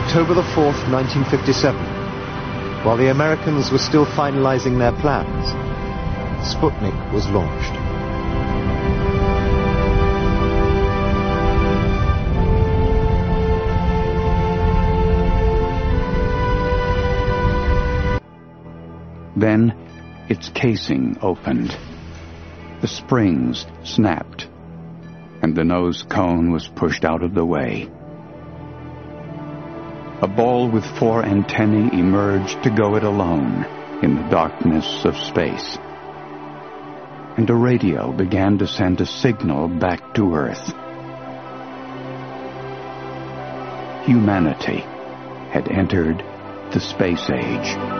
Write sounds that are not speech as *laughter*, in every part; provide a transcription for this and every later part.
October the 4th, 1957, while the Americans were still finalizing their plans, Sputnik was launched. Then its casing opened. The springs snapped, and the nose cone was pushed out of the way. A ball with four antennae emerged to go it alone in the darkness of space. And a radio began to send a signal back to Earth. Humanity had entered the space age.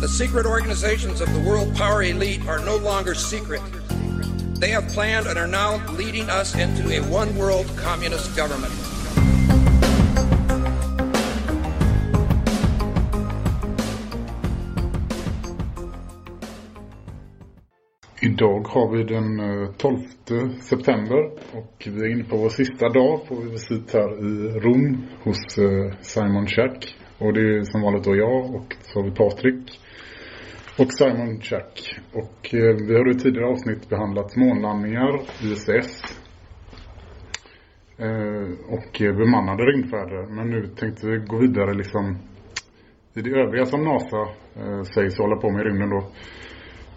The secret organizations of the world power elite are no longer secret. They have planned and are now leading us into a one world communist government. Idag har vi den eh, 12 september och vi är inne på vår sista dag på visit här i Rom hos eh, Simon Schack. Och det är som vanligt då jag och så har vi Patrik och Simon Schack. Och eh, vi har i tidigare avsnitt behandlat månlandningar, ISS eh, och eh, bemannade rymdfärder. Men nu tänkte vi gå vidare liksom i det övriga som NASA eh, sägs hålla på med i rymden då.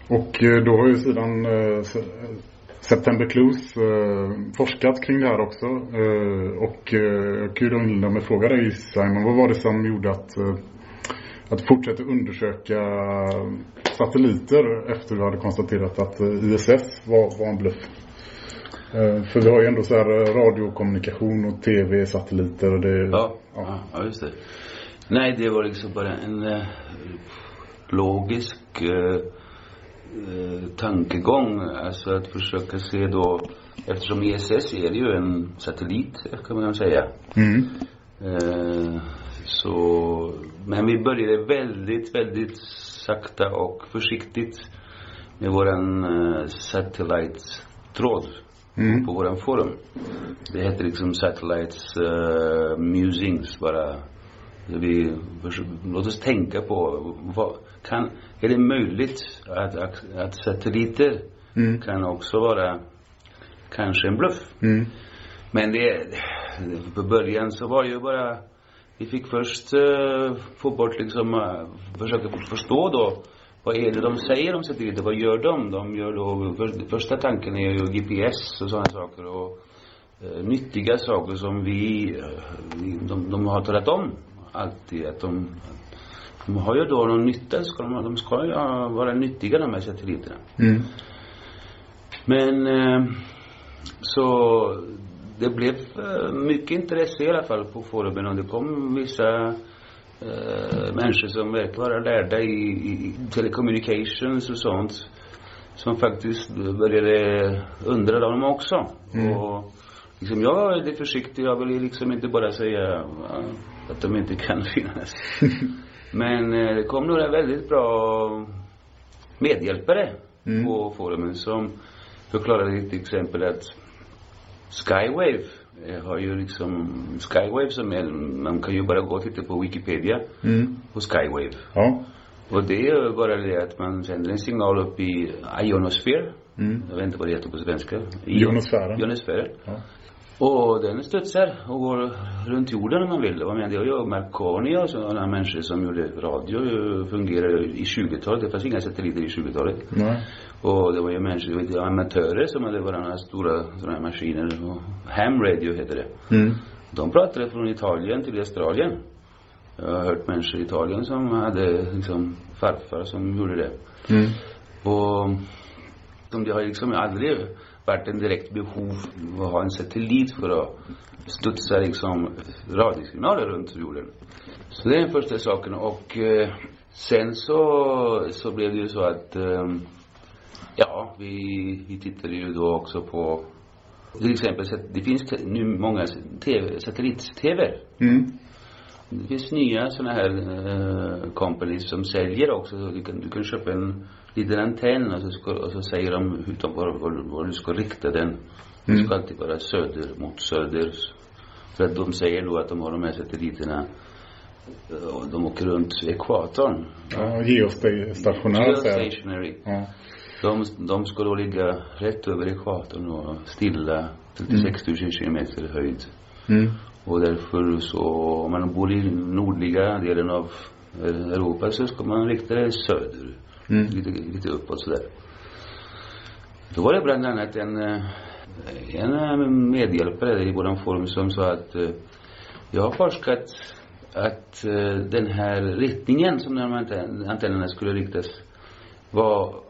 Och eh, då har ju sedan eh, September Clues eh, forskat kring det här också. Eh, och eh, jag kan ju då inleda med att fråga dig Simon, vad var det som gjorde att, eh, att fortsätta undersöka satelliter efter du hade konstaterat att eh, ISS var, var en bluff? Eh, för vi har ju ändå så här eh, radiokommunikation och tv-satelliter och det... Ja, ja. ja, just det. Nej, det var liksom bara en eh, logisk eh, tankegång. Alltså att försöka se då, eftersom ISS är ju en satellit kan man säga. Mm. Eh, så, men vi började väldigt, väldigt sakta och försiktigt med våran eh, satellite-tråd Mm. på våran forum. Det heter liksom Satellites uh, Musings bara. Vi, låt oss tänka på, vad, kan, är det möjligt att, att, att satelliter Mm. kan också vara kanske en bluff? Mm. Men det, på början så var det ju bara, vi fick först eh, få bort liksom, uh, försöka förstå då, vad är det de säger om satelliter, vad gör de? De gör då, för, första tanken är ju GPS och sådana saker och eh, nyttiga saker som vi, eh, de, de har talat om alltid att de, de har ju då någon nytta, ska de, de ska ju vara nyttiga de här satelliterna. Mm. Men eh, så det blev eh, mycket intresse i alla fall på forumen och det kom vissa eh, människor som verkar vara lärda i, i telecommunications och sånt som faktiskt började undra dem också. Mm. Och liksom jag var lite försiktig. Jag ville liksom inte bara säga ja, att de inte kan *laughs* finnas. *laughs* Men eh, det kom några väldigt bra medhjälpare Mm. på forumen som förklarade till exempel att Skywave har ju liksom Skywave som är, man kan ju bara gå och titta på Wikipedia Mm. på Skywave. Ja. Och det är bara det att man sänder en signal upp i ionosphere. Mm. Jag vet inte vad det heter på svenska. Ionosfären. Ionosfären. Ja. Och den studsar och går runt jorden om man vill. Med det att göra. Marconi och sådana människor som gjorde radio fungerade i 20-talet. Det fanns inga satelliter i 20-talet. Och det var ju människor, vet du, amatörer som hade varandra stora sådana här maskiner. Ham radio heter det. Mm. De pratade från Italien till Australien. Jag har hört människor i Italien som hade liksom farfar som gjorde det. Mm. Och som det har liksom aldrig varit en direkt behov av att ha en satellit för att studsa liksom radiosignaler runt jorden. Så det är den första saken och eh, sen så, så blev det ju så att eh, ja, vi, vi tittade ju då också på till exempel, det finns nu många TV, satellit-TV. Mm. Det finns nya sådana här eh, companies som säljer också. Du kan, du kan köpa en liten antenn och så, ska, och så säger de hur de, var, var, var du ska rikta den. Det ska alltid vara söder mot söder. För att de säger då att de har de här satelliterna eh, och de åker runt ekvatorn. Ja, geostationär säger jag. Geostationary. Ja. De, de ska då ligga rätt över ekvatorn och stilla 36 000 kilometer höjd. Mm. Och därför så, om man bor i nordliga delen av eh, Europa så ska man rikta det söder. Mm. Lite, lite uppåt sådär. Då var det bland annat en, eh, en eh, medhjälpare i våran forum som sa att jag har forskat att den här riktningen som de antennerna skulle riktas var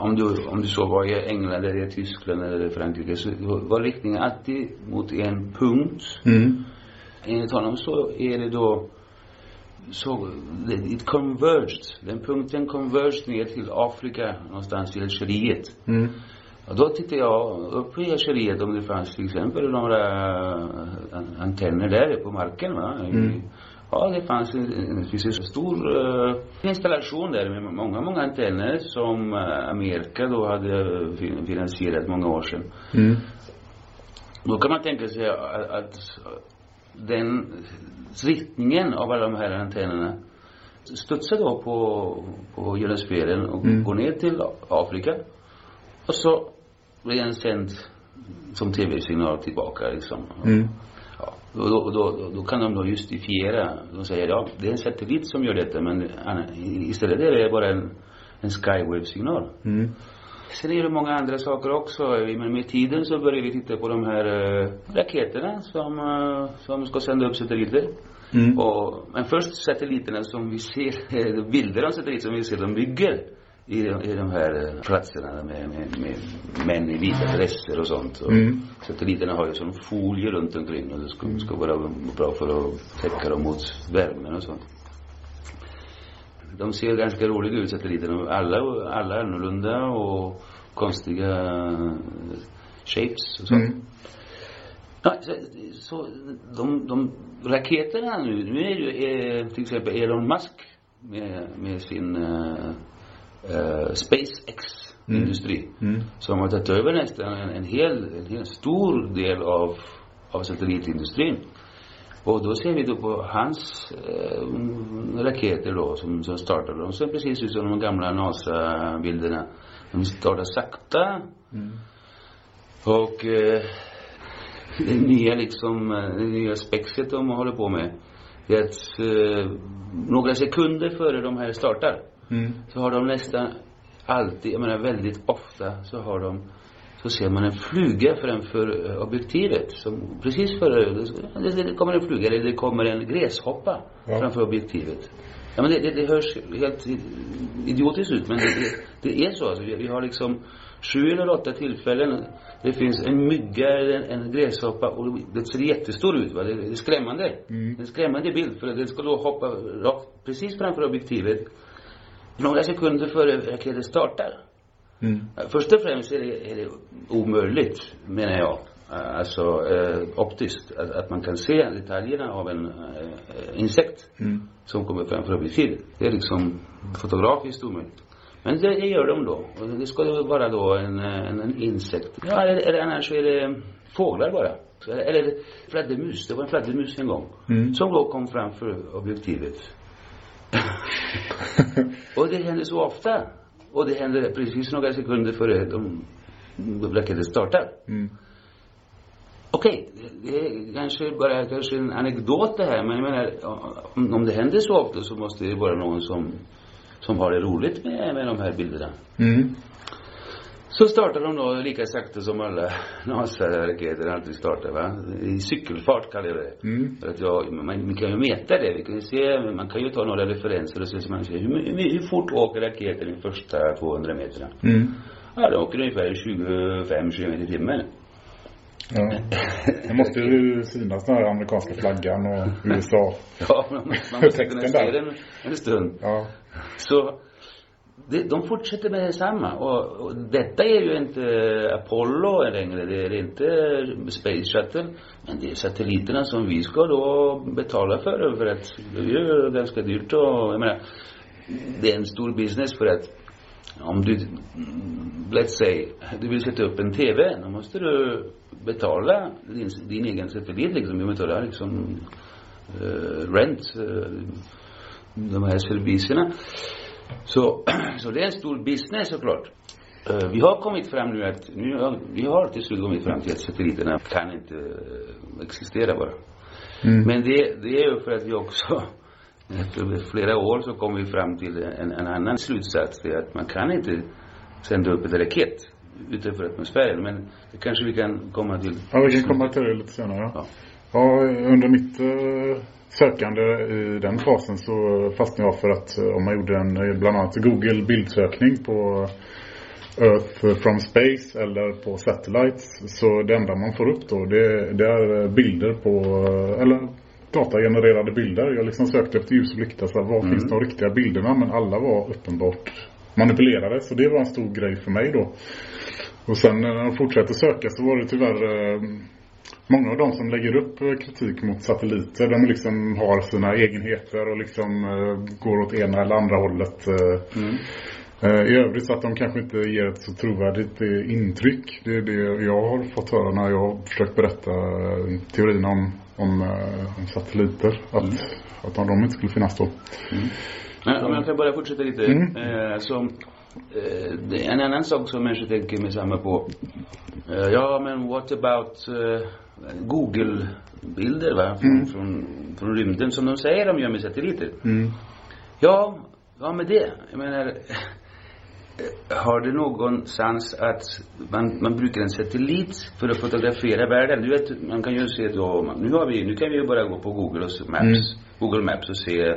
om du, om du så var i England eller i Tyskland eller i Frankrike så var riktningen alltid mot en punkt. Mm. Enligt honom så är det då så, det- it converged. Den punkten converged ner till Afrika någonstans i Algeriet. Mm. Och då tittade jag upp i Algeriet om det fanns till exempel några eh, antenner där på marken va. Mm. Ja, det fanns en, det finns en stor uh, installation där med många, många antenner som eh, Amerika då hade fin- finansierat många år sedan. Mm. Då kan man tänka sig att, att den riktningen av alla de här antennerna studsar då på, på geosfären och Mm. går ner till Afrika. Och så blir den sänd som tv-signal tillbaka liksom. Mm. Och då, då, då, kan de då justifiera. De säger ja, det är en satellit som gör detta men istället är det bara en, en skywave-signal. Mm. Sen är det många andra saker också. Men med tiden så börjar vi titta på de här eh, raketerna som, eh, som ska sända upp satelliter. Mm. Och, men först satelliterna som vi ser, *laughs* bilder av satelliter som vi ser de bygger i, de- i de här eh, platserna med, med, med män i vita dresser och sånt. Och Mm. Satelliterna har ju sån folie runt omkring och det ska, ska vara bra för att täcka dem mot värmen och sånt. De ser ganska roliga ut satelliterna. Alla, alla annorlunda och konstiga shapes och sånt. Mm. Ja, så, så de, de raketerna nu, nu är ju eh, till exempel Elon Musk med, med sin eh, eh, SpaceX-industri Mm. som har tagit över nästan en, en, hel, en hel stor del av, av satellitindustrin. Och då ser vi då på hans eh, raketer då som, som startade. De ser precis ut som de gamla NASA-bilderna. De startar sakta. Och eh, det nya liksom, eh, det nya spexet de håller på med. Det är att eh, några sekunder före de här startar Mm. så har de nästan alltid, jag menar väldigt ofta så har de så ser man en fluga framför eh, objektivet som precis före det, kommer en fluga eller det kommer en gräshoppa Ja. framför objektivet. Ja men det, det, det hörs helt idiotiskt ut men det, det, det är så alltså. Vi, vi har liksom sju eller åtta tillfällen det finns en mygga eller en, en gräshoppa och det ser jättestor ut va. Det, är skrämmande. Mm. Det är en skrämmande bild för det ska då hoppa rakt precis framför objektivet några sekunder före raketen startar. Mm. Först och främst är det, är det omöjligt, menar jag, eh, alltså eh, optiskt, att, att man kan se detaljerna av en eh, insekt Mm. som kommer framför objektivet. Det är liksom fotografiskt omöjligt. Men det, det gör de då. Och det ska vara då en, en, en insekt. Ja, eller, eller annars är det fåglar bara. Eller fladdermus. Det var en fladdermus en gång. Mm. Som då kom framför objektivet. *laughs* och det händer så ofta. Och det händer precis några sekunder före de raketen startar. Mm. Okej, det är kanske bara kanske en anekdot det här, men jag menar, om, om det händer så ofta så måste det vara någon som, som har det roligt med, med de här bilderna. Mm. Så startar de då lika sakta som alla *laughs* NASA-raketer alltid startar va. I cykelfart kallar jag det. Mm. För att jag, man, man kan ju mäta det. Vi kan ju se, man kan ju ta några referenser och se så man ser hur, hur, hur fort åker raketen de första 200 meterna. Mm. Ja, de åker ungefär 25 kilometer i timmen. Ja. Det måste ju synas den här amerikanska flaggan och *laughs* USA. Ja, man, man måste kunna se den en stund. Ja. Så de fortsätter med detsamma. Och, och detta är ju inte Apollo längre. Det är inte Space Shuttle. Men det är satelliterna som vi ska då betala för. För att det är ju ganska dyrt och jag menar, det är en stor business för att om du, let's say, du vill sätta upp en TV, då måste du betala din, din egen satellit liksom. Du betalar liksom uh, rent, uh, de här servicerna. Så, *clears throat* så det är en stor business såklart. Eh, vi har kommit fram nu att, nu har, vi har till slut kommit fram till att satelliterna kan inte eh, existera bara. Mm. Men det, det är ju för att vi också *laughs* efter flera år så kom vi fram till en, en annan slutsats. Det är att man kan inte sända upp ett raket utanför atmosfären. Men det kanske vi kan komma till. Ja, vi kan komma till det lite senare. Ja. Ja, under mitt eh, sökande i den fasen så fastnade jag för att eh, om man gjorde en eh, bland annat Google bildsökning på Earth from Space eller på Satellites så det enda man får upp då det, det är bilder på, eller datagenererade bilder. Jag liksom sökte efter ljus och lykta så här, var finns de riktiga bilderna men alla var uppenbart manipulerade så det var en stor grej för mig då. Och sen när jag fortsatte söka så var det tyvärr Många av de som lägger upp eh, kritik mot satelliter, de liksom har sina egenheter och liksom eh, går åt ena eller andra hållet. eh. Mm. I övrigt så att de kanske inte ger ett så trovärdigt intryck. Det är det jag har fått höra när jag har försökt berätta teorin om, om, om satelliter. Att, att de inte skulle finnas då. Men om jag kan bara fortsätta lite. Mm. Eh, så, eh, är en annan sak som människor tänker med samma på. Eh, ja, men what about Google-bilder va? Från, från, från rymden som de säger de gör med satelliter. Mm. Ja, ja med det. Jag menar, eh, har det någonstans att man, man brukar en satellit för att fotografera världen? Du vet, man kan ju se då, nu har vi, nu kan vi ju bara gå på Google och Maps, Google Maps och se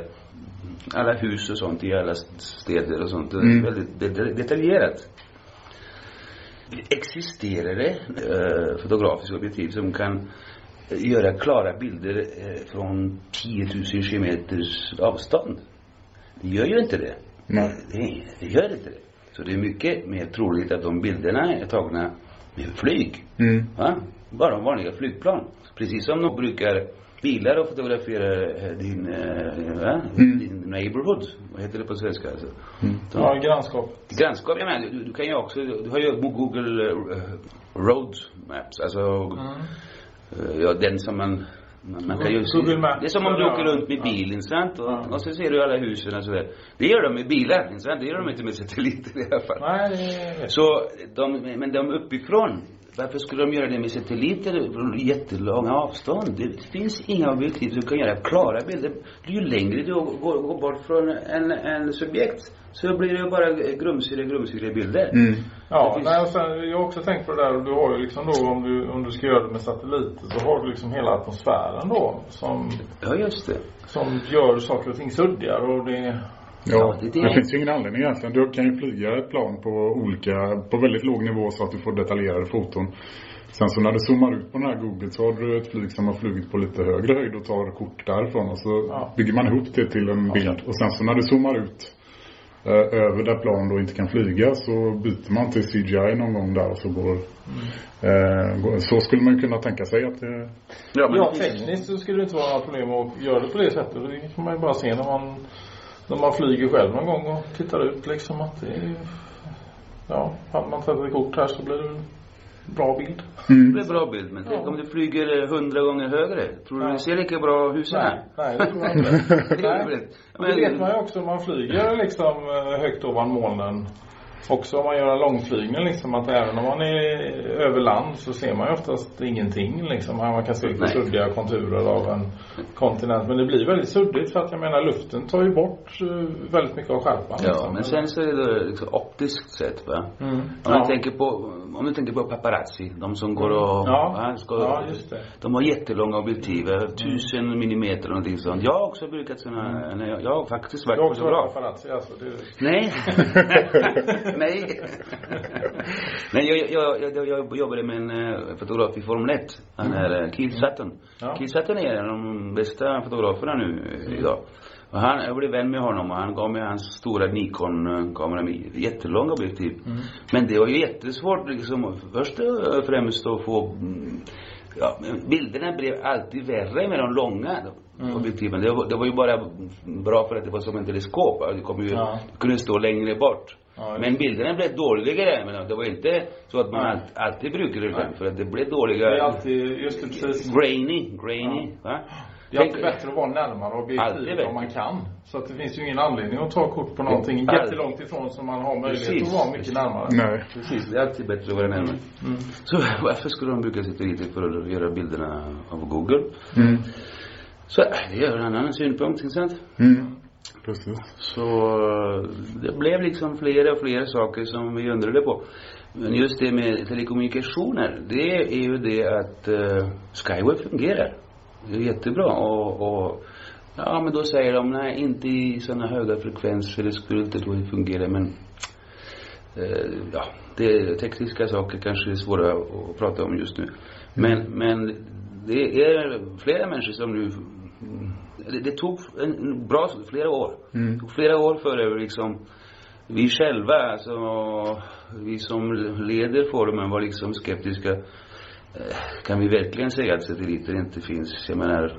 alla hus och sånt i alla städer och sånt. Det är Mm. väldigt det- detaljerat. Existerar det eh, fotografiska objektiv som kan göra klara bilder eh, från 10 000 kilometers avstånd? Det gör ju inte det. Nej. Det, det gör inte det. Så det är mycket mer troligt att de bilderna är tagna med flyg. Mm. Va? Bara vanliga flygplan. Precis som de brukar bilar och fotografera eh, din, eh, va? Mm. din neighborhood. Vad heter det på svenska? Alltså? De- Ja, grannskap. Grannskap, jag menar, du, du kan ju också, du har ju Google eh, Road Maps, alltså, eh, ja den som man, man, man kan ju se- Google Maps, Det är som om du ja. åker runt med Ja. bilen, sant? Och, Ja. och så ser du alla husen och sådär. Det gör de med bilar, sant? Det gör de inte med satelliter i alla fall. Nej, det är Så de, men de uppifrån, varför skulle de göra det med satelliter från jättelånga avstånd? Det finns inga objektiv som kan göra klara bilder. Ju längre du går, går bort från en, en subjekt så blir det ju bara grumsigare, grumsigare bilder. Mm. Ja, finns- nej, och sen, jag har också tänkt på det där. Du har ju liksom då om du, om du ska göra det med satelliter så har du liksom hela atmosfären då som, Ja, just det. som gör saker och ting suddigare och det Ja, Ja, det- det, det- finns ju ingen anledning egentligen. Du kan ju flyga ett plan på olika, på väldigt låg nivå så att du får detaljerade foton. Sen så när du zoomar ut på den här Google så har du ett flyg som har flugit på lite högre höjd och tar kort därifrån och så Ja. bygger man ihop det till en bild. Och sen så när du zoomar ut eh, över där plan då inte kan flyga så byter man till CGI någon gång där och så går, eh, går så skulle man ju kunna tänka sig att det, Ja, men Ja, tekniskt så skulle det inte vara några problem att göra det på det sättet. Det kan man ju bara se när man, när man flyger själv någon gång och tittar ut liksom att det är Ja, hade man tagit ett kort här så blir det en bra bild. Det blir bra bild, men tänk om du flyger hundra gånger högre. Tror du Ja. det ser lika bra husen Nej, här? nej det tror jag inte. *laughs* Det är Nej. omöjligt. Men det vet man ju också om man flyger liksom eh, högt ovan molnen. Också om man gör en långflygning liksom att även om man är över land så ser man ju oftast ingenting liksom. Man kan se Nej. suddiga konturer av en kontinent. Men det blir väldigt suddigt för att jag menar luften tar ju bort eh, väldigt mycket av skärpan. Ja, liksom. men sen så är det liksom optiskt sett va. Mm. Om, Ja. du tänker på, om du tänker på paparazzi, de som går och, Ja. va, ska, Ja, just det. de har jättelånga objektiv, eh, tusen millimeter och någonting sånt. Jag har också brukat såna, nej, jag har faktiskt varit Du har också varit paparazzi alltså. Det, Nej. *laughs* *laughs* Nej. *laughs* Nej, jag, jag, jag, jag jobbade med en eh, fotograf i Formel 1. Han är uh, Keith Sutton. Ja. Keith Sutton är en av de bästa fotograferna nu eh, idag. Och han, jag blev vän med honom och han gav mig hans stora Nikon-kamera med jättelånga objektiv. Men det var ju jättesvårt liksom, först och främst att få mm, Ja, men bilderna blev alltid värre med de långa objektiven. Det var, det var ju bara bra för att det var som en teleskop. Det kom ju, Ja. det kunde stå längre bort. Ja, men bilderna blev dåligare. Men det var inte så att man all, alltid brukade det. För att det blev dåliga. det är alltid, just det precis. Grainy, grainy. Va? Det är alltid bättre att vara närmare Alltid objektivet om man kan. Så att det finns ju ingen anledning att ta kort på någonting jättelångt ifrån som man har möjlighet Precis. att vara mycket närmare. Nej. Precis, det är alltid bättre att vara närmare. Mm. Så varför skulle de bruka sitt lite för att göra bilderna av Google? Mm. Så det är en annan synpunkt, inte sant? Mm. Precis. Så eh, det blev liksom fler och fler saker som vi undrade på. Men just det med telekommunikationer, det är ju det att eh, uh, Skyway fungerar. Det är jättebra och, och ja men då säger de nej inte i sådana höga frekvenser, det skulle inte då fungera men uh, ja, det tekniska saker kanske är svåra att prata om just nu. Men, men det är flera människor som nu det, det tog en, bra, flera år. Mm. Det tog flera år före liksom vi själva, alltså vi som leder forumen var liksom skeptiska. Eh, Kan vi verkligen säga att satelliter inte finns? Jag menar,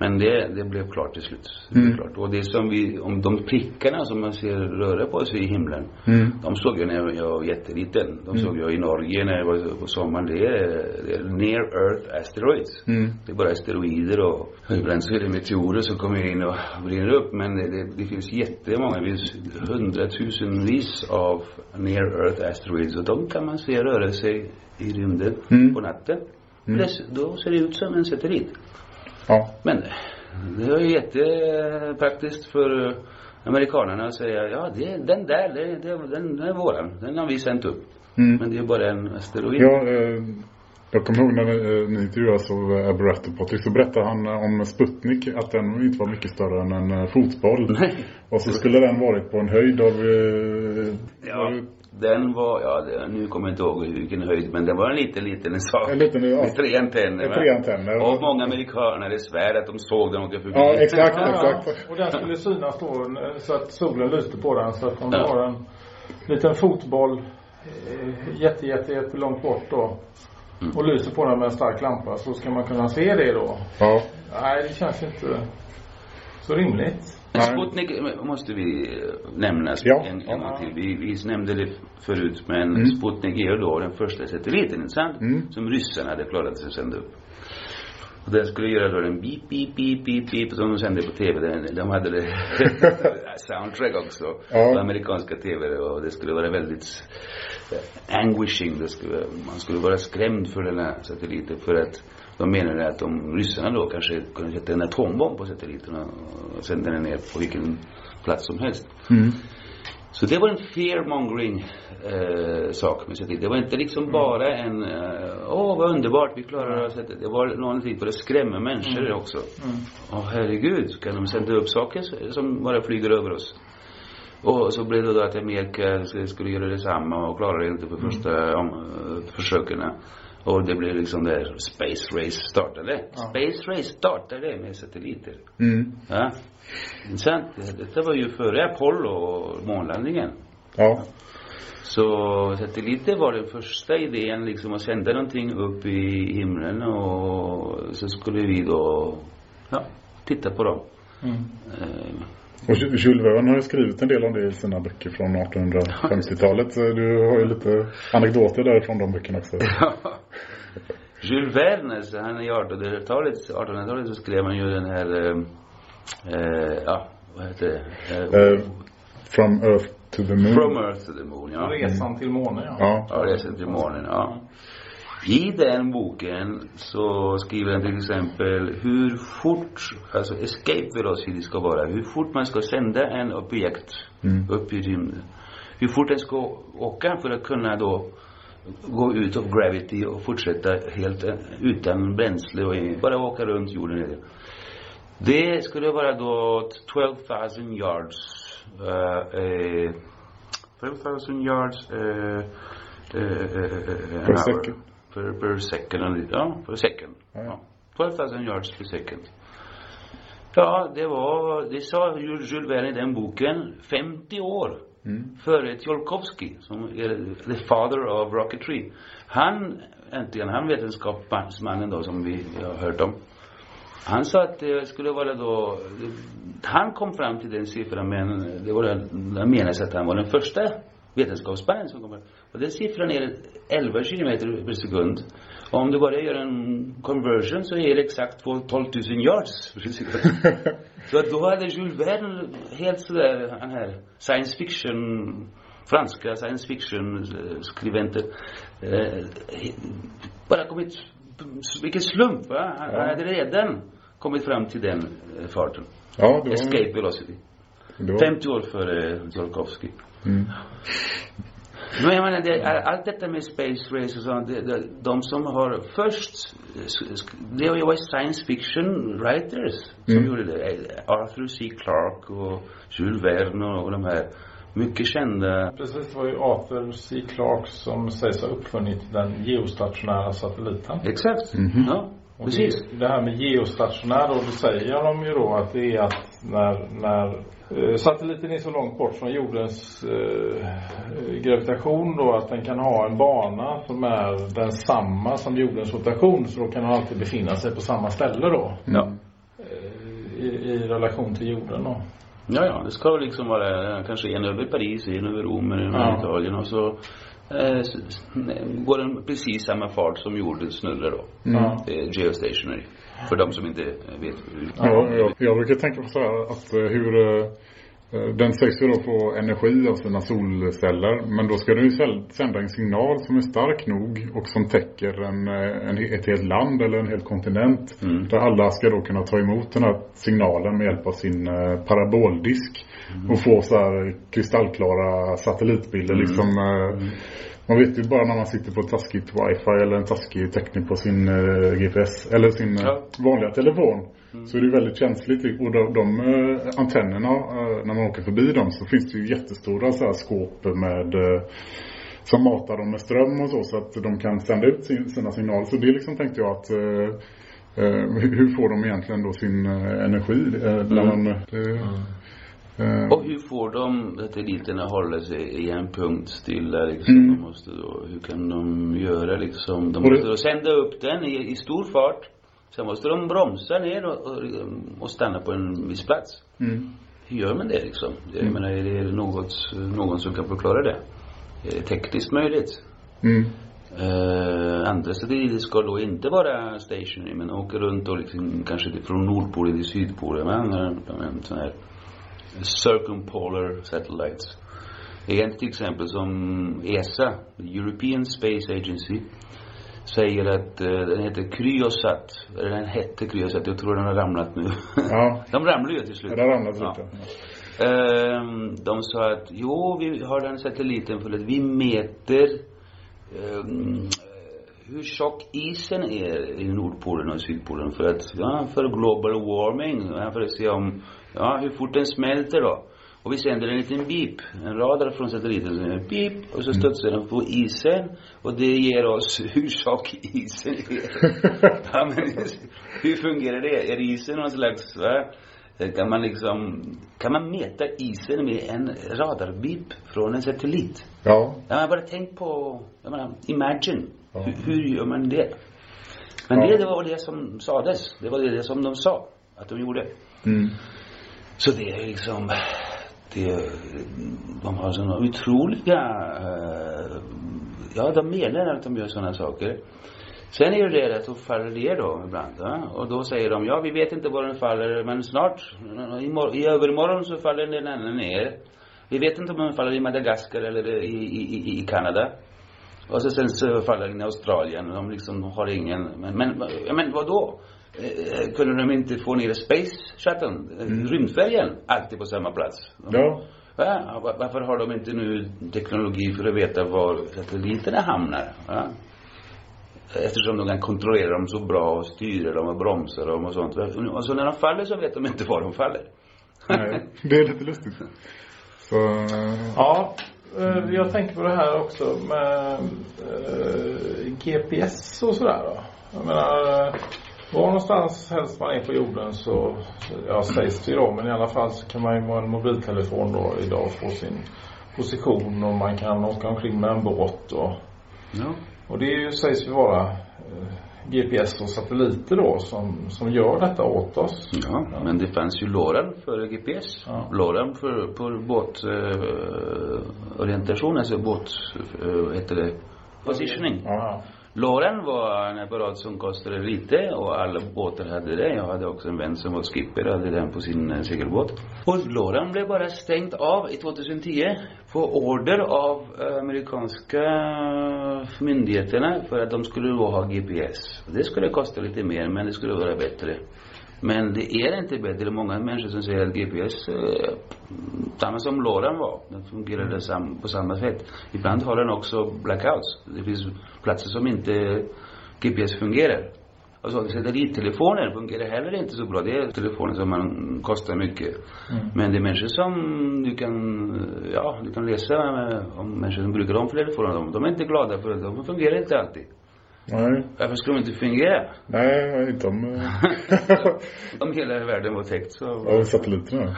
men det, det blev klart till slut. Mm. klart. Och det som vi, om de prickarna som man ser röra på sig i himlen. Mm. De såg jag när jag var jätteliten. De såg jag i Norge när jag var på sommaren. Det är, det är near earth asteroids. Mm. Det är bara asteroider och ibland så är det meteorer som kommer in och brinner upp. Men det, det, det finns jättemånga, det finns hundratusenvis av near earth asteroids. Och de kan man se röra sig i rymden Mm. på natten. Mm. Då ser det ut som en satellit. Ja. Men det är ju jättepraktiskt för eh, amerikanerna att säga ja, det, den där, det, det, den, den är våran. Den har vi sänt upp. Mm. Men det är bara en asteroid. Ja, eh, jag kommer ihåg när eh, ni intervjuades av eh, Aberrat och Patrik så berättade han om Sputnik att den inte var mycket större än en fotboll. Nej. Och så skulle den varit på en höjd av... Eh, Ja, den var, ja, nu kommer jag inte ihåg vilken höjd, men det var en liten, liten sak. En liten, ja. Med tre antenner. Med tre antenner. Och många amerikaner svär att de såg den åka förbi. Ja, exakt, Ja, exakt. och den skulle synas då så att solen lyste på den. Så att om du Ja. har en liten fotboll eh, jätte, jätte, jätte långt bort då Mm. och lyser på den med en stark lampa så ska man kunna se det då. Ja. Nej, det känns inte så rimligt. Men. Sputnik måste vi eh, nämna Ja. en, en gång till. Vi, vi nämnde det förut, men Mm. Sputnik är ju då den första satelliten, inte sant? Mm. Som ryssarna hade klarat sig att sända upp. Och den skulle göra då den beep, beep, beep, beep, beep som de sände på tv. Den- De hade det *laughs* soundtrack också. Ja. På amerikanska tv och det skulle vara väldigt eh, anguishing. Det skulle, man skulle vara skrämd för den här satelliten för att de menade att om ryssarna då kanske kunde sätta en atombomb på satelliten och sända den ner på vilken plats som helst. Mm. Så det var en fearmongering eh, sak med satellit. Det var inte liksom bara en, eh, åh vad underbart, vi klarar oss. Det var någonting för att skrämma människor också. Åh herregud, kan de sända upp saker som bara flyger över oss? Och så blev det då att Amerika skulle göra detsamma och klarade det inte på första om, eh, försöken. Och det blev liksom där Space Race startade. Space Race startade med satelliter. Mm. Ja. Sant. Detta var ju före Apollo och månlandningen. Ja. Så satelliter var den första idén liksom att sända någonting upp i himlen och så skulle vi då, ja, titta på dem. Mm. Eh, Och Ju- Jules Verne har ju skrivit en del om det i sina böcker från 1850-talet. Så Du har ju lite anekdoter därifrån de böckerna också. *laughs* Jules Verne, så han i 1800-talet, 1800-talet så skrev han ju den här, eh, eh, ja, vad heter det? Eh, Eh, From Earth to the Moon. From Earth to the Moon, ja. Resan till månen ja. Ja. Ja, resan till månen, ja. I den boken så skriver han till exempel hur fort, alltså escape velocity ska vara, hur fort man ska sända en objekt upp i rymden. Hur fort den ska åka för att kunna då gå ut av gravity och fortsätta helt utan bränsle och bara åka runt jorden. Det skulle vara då 12,000 yards. Uh, uh, 12,000 yards uh, uh, Per second. Per, per second. eller- Ja, per second. Ja. Ja. 12,000 yards per second. Ja, det var, det sa Jules Verne i den boken 50 år före Tsiolkovsky som är the father of rocketry. Han, äntligen, han vetenskapsmannen då som vi har hört om. Han sa att det skulle vara då, han kom fram till den siffran men det var, det menas att han var den första vetenskapsmannen som kom fram. Och den siffran är 11 kilometer per sekund. Om du bara gör en conversion så är det exakt 12 000 yards per sekund. *laughs* Så att då hade Jules Verne helt sådär, han här science fiction, franska science fiction eh, skribenter, eh, bara kommit, vilken slump va? Han, han hade redan kommit fram till den eh, farten. Ja, var... Escape velocity. Var 50 år före Tsiolkovsky. Mm. Men jag menar, det, är- allt detta med space race och sånt, det, det, de som har först, det var ju science fiction writers som Mm. gjorde det. Arthur C. Clarke och Jules Verne och, de här mycket kända. Precis, det var ju Arthur C. Clarke som sägs ha uppfunnit den geostationära satelliten. Exakt. Mhm. Ja, Och precis. Det, det här med geostationär, och då säger de ju då att det är att när, när satelliten är så långt bort från jordens eh, gravitation då att den kan ha en bana som är densamma som jordens rotation så då kan den alltid befinna sig på samma ställe då. Ja. eh, I, i relation till jorden då. Ja, ja, det ska liksom vara kanske en över Paris, en över Rom, en över Ja. Italien och så eh, går den precis samma fart som jorden snurrar då. Det är geostationary. För de som inte vet hur. Ja, jag, jag brukar tänka på så här att eh, hur eh, eh, den sägs ju då få energi av sina solceller men då ska den ju sända en signal som är stark nog och som täcker en, eh, en, ett helt land eller en hel kontinent. Mm. Där alla ska då kunna ta emot den här signalen med hjälp av sin eh, paraboldisk Mm. och få så här kristallklara satellitbilder liksom. Man vet ju bara när man sitter på ett taskigt wifi eller en taskig täckning på sin eh, GPS eller sin eh, Ja. vanliga telefon. Så är det väldigt känsligt. Och de, de eh, antennerna, eh, när man åker förbi dem så finns det ju jättestora så här skåp med eh, som matar dem med ström och så så att de kan sända ut sin, sina signaler. Så det liksom tänkte jag att eh, hur får de egentligen då sin eh, energi? Eh, när man, eh, eh, Och hur får de satelliterna hålla sig i en punkt stilla liksom? Mm. De måste då, hur kan de göra liksom? De måste då sända upp den i, i stor fart. Sen måste de bromsa ner och, och, och stanna på en viss plats. mm, Hur gör man det liksom? Jag menar, är det något, någon som kan förklara det? Är det tekniskt möjligt? mm, Uh, andra satelliter ska då inte vara stationary men åker runt och liksom kanske från Nordpolen till Sydpolen. Men sådana här circumpolar satellites. En till exempel som ESA, European Space Agency, säger att eh, den heter Kryosat. Eller den hette Kryosat, jag tror den har ramlat nu. Ja. *laughs* de ramlar ju till slut. det har ramlat Ja. lite. Ehm, de sa att jo, vi har den satelliten för att vi mäter ehm, hur tjock isen är i Nordpolen och Sydpolen för att, ja, för global warming, ja, för att se om, ja, hur fort den smälter då. Och vi sänder en liten beep, en radar från satelliten som gör beep och så studsar den på isen och det ger oss *laughs* hur tjock isen är. *laughs* ja, men *laughs* hur fungerar det? Är isen någon slags, va? Kan man liksom, kan man mäta isen med en radarbip från en satellit? Ja. Jag har bara tänkt på, jag menar, imagine. Ja. Hur, hur gör man det? Men Ja. det, det var det som sades. Det var det som de sa att de gjorde. Mm. Så det är liksom, det, de har sådana otroliga, eh, ja de menar att de gör sådana saker. Sen är det det att de faller ner då ibland. Va? Och då säger de, ja vi vet inte var den faller men snart, i, i övermorgon så faller den andra ner. Vi vet inte om den faller i Madagaskar eller i, i, i, i Kanada. Och så sen så faller den i Australien. De liksom har ingen, men, men, men vadå? Eh, kunde de inte få ner Space Shuttle, mm. rymdfärjan, alltid på samma plats? Ja. Ja, varför har de inte nu teknologi för att veta var satelliterna hamnar? Ja? Eftersom de kan kontrollera dem så bra och styra dem och bromsa dem och sånt. Och så när de faller så vet de inte var de faller. Nej, det är lite lustigt. Så... Ja, eh, jag tänker på det här också med eh, GPS och sådär då. Jag menar, var någonstans helst man är på jorden så, ja sägs det ju då, men i alla fall så kan man ju med en mobiltelefon då idag få sin position och man kan åka omkring med en båt och Ja. och det är ju, sägs ju vara eh, GPS och satelliter då som, som gör detta åt oss. Ja, men det fanns ju LORAN för GPS. Ja. LORAN för, för båtorientation, eh, alltså båt, eh, heter det, positioning. Ja. LORAN var en apparat som kostade lite och alla båtar hade det. Jag hade också en vän som var skipper och hade den på sin eh, segelbåt. Och LORAN blev bara stängt av i 2010 på order av eh, amerikanska myndigheterna för att de skulle ha GPS. Det skulle kosta lite mer men det skulle vara bättre. Men det är inte bättre. Många människor som säger att GPS, eh, samma som LORAN var, den fungerade sam, på samma sätt. Ibland har den också blackouts. Det finns platser som inte GPS fungerar. Alltså satellittelefoner fungerar heller inte så bra. Det är telefoner som man kostar mycket. Men det är människor som du kan, ja, du kan läsa om människor som brukar de telefonerna. De, de är inte glada för att de fungerar inte alltid. Nej, Varför skulle de inte fungera? nej, inte om... Om *laughs* hela världen var täckt så... Av satelliterna.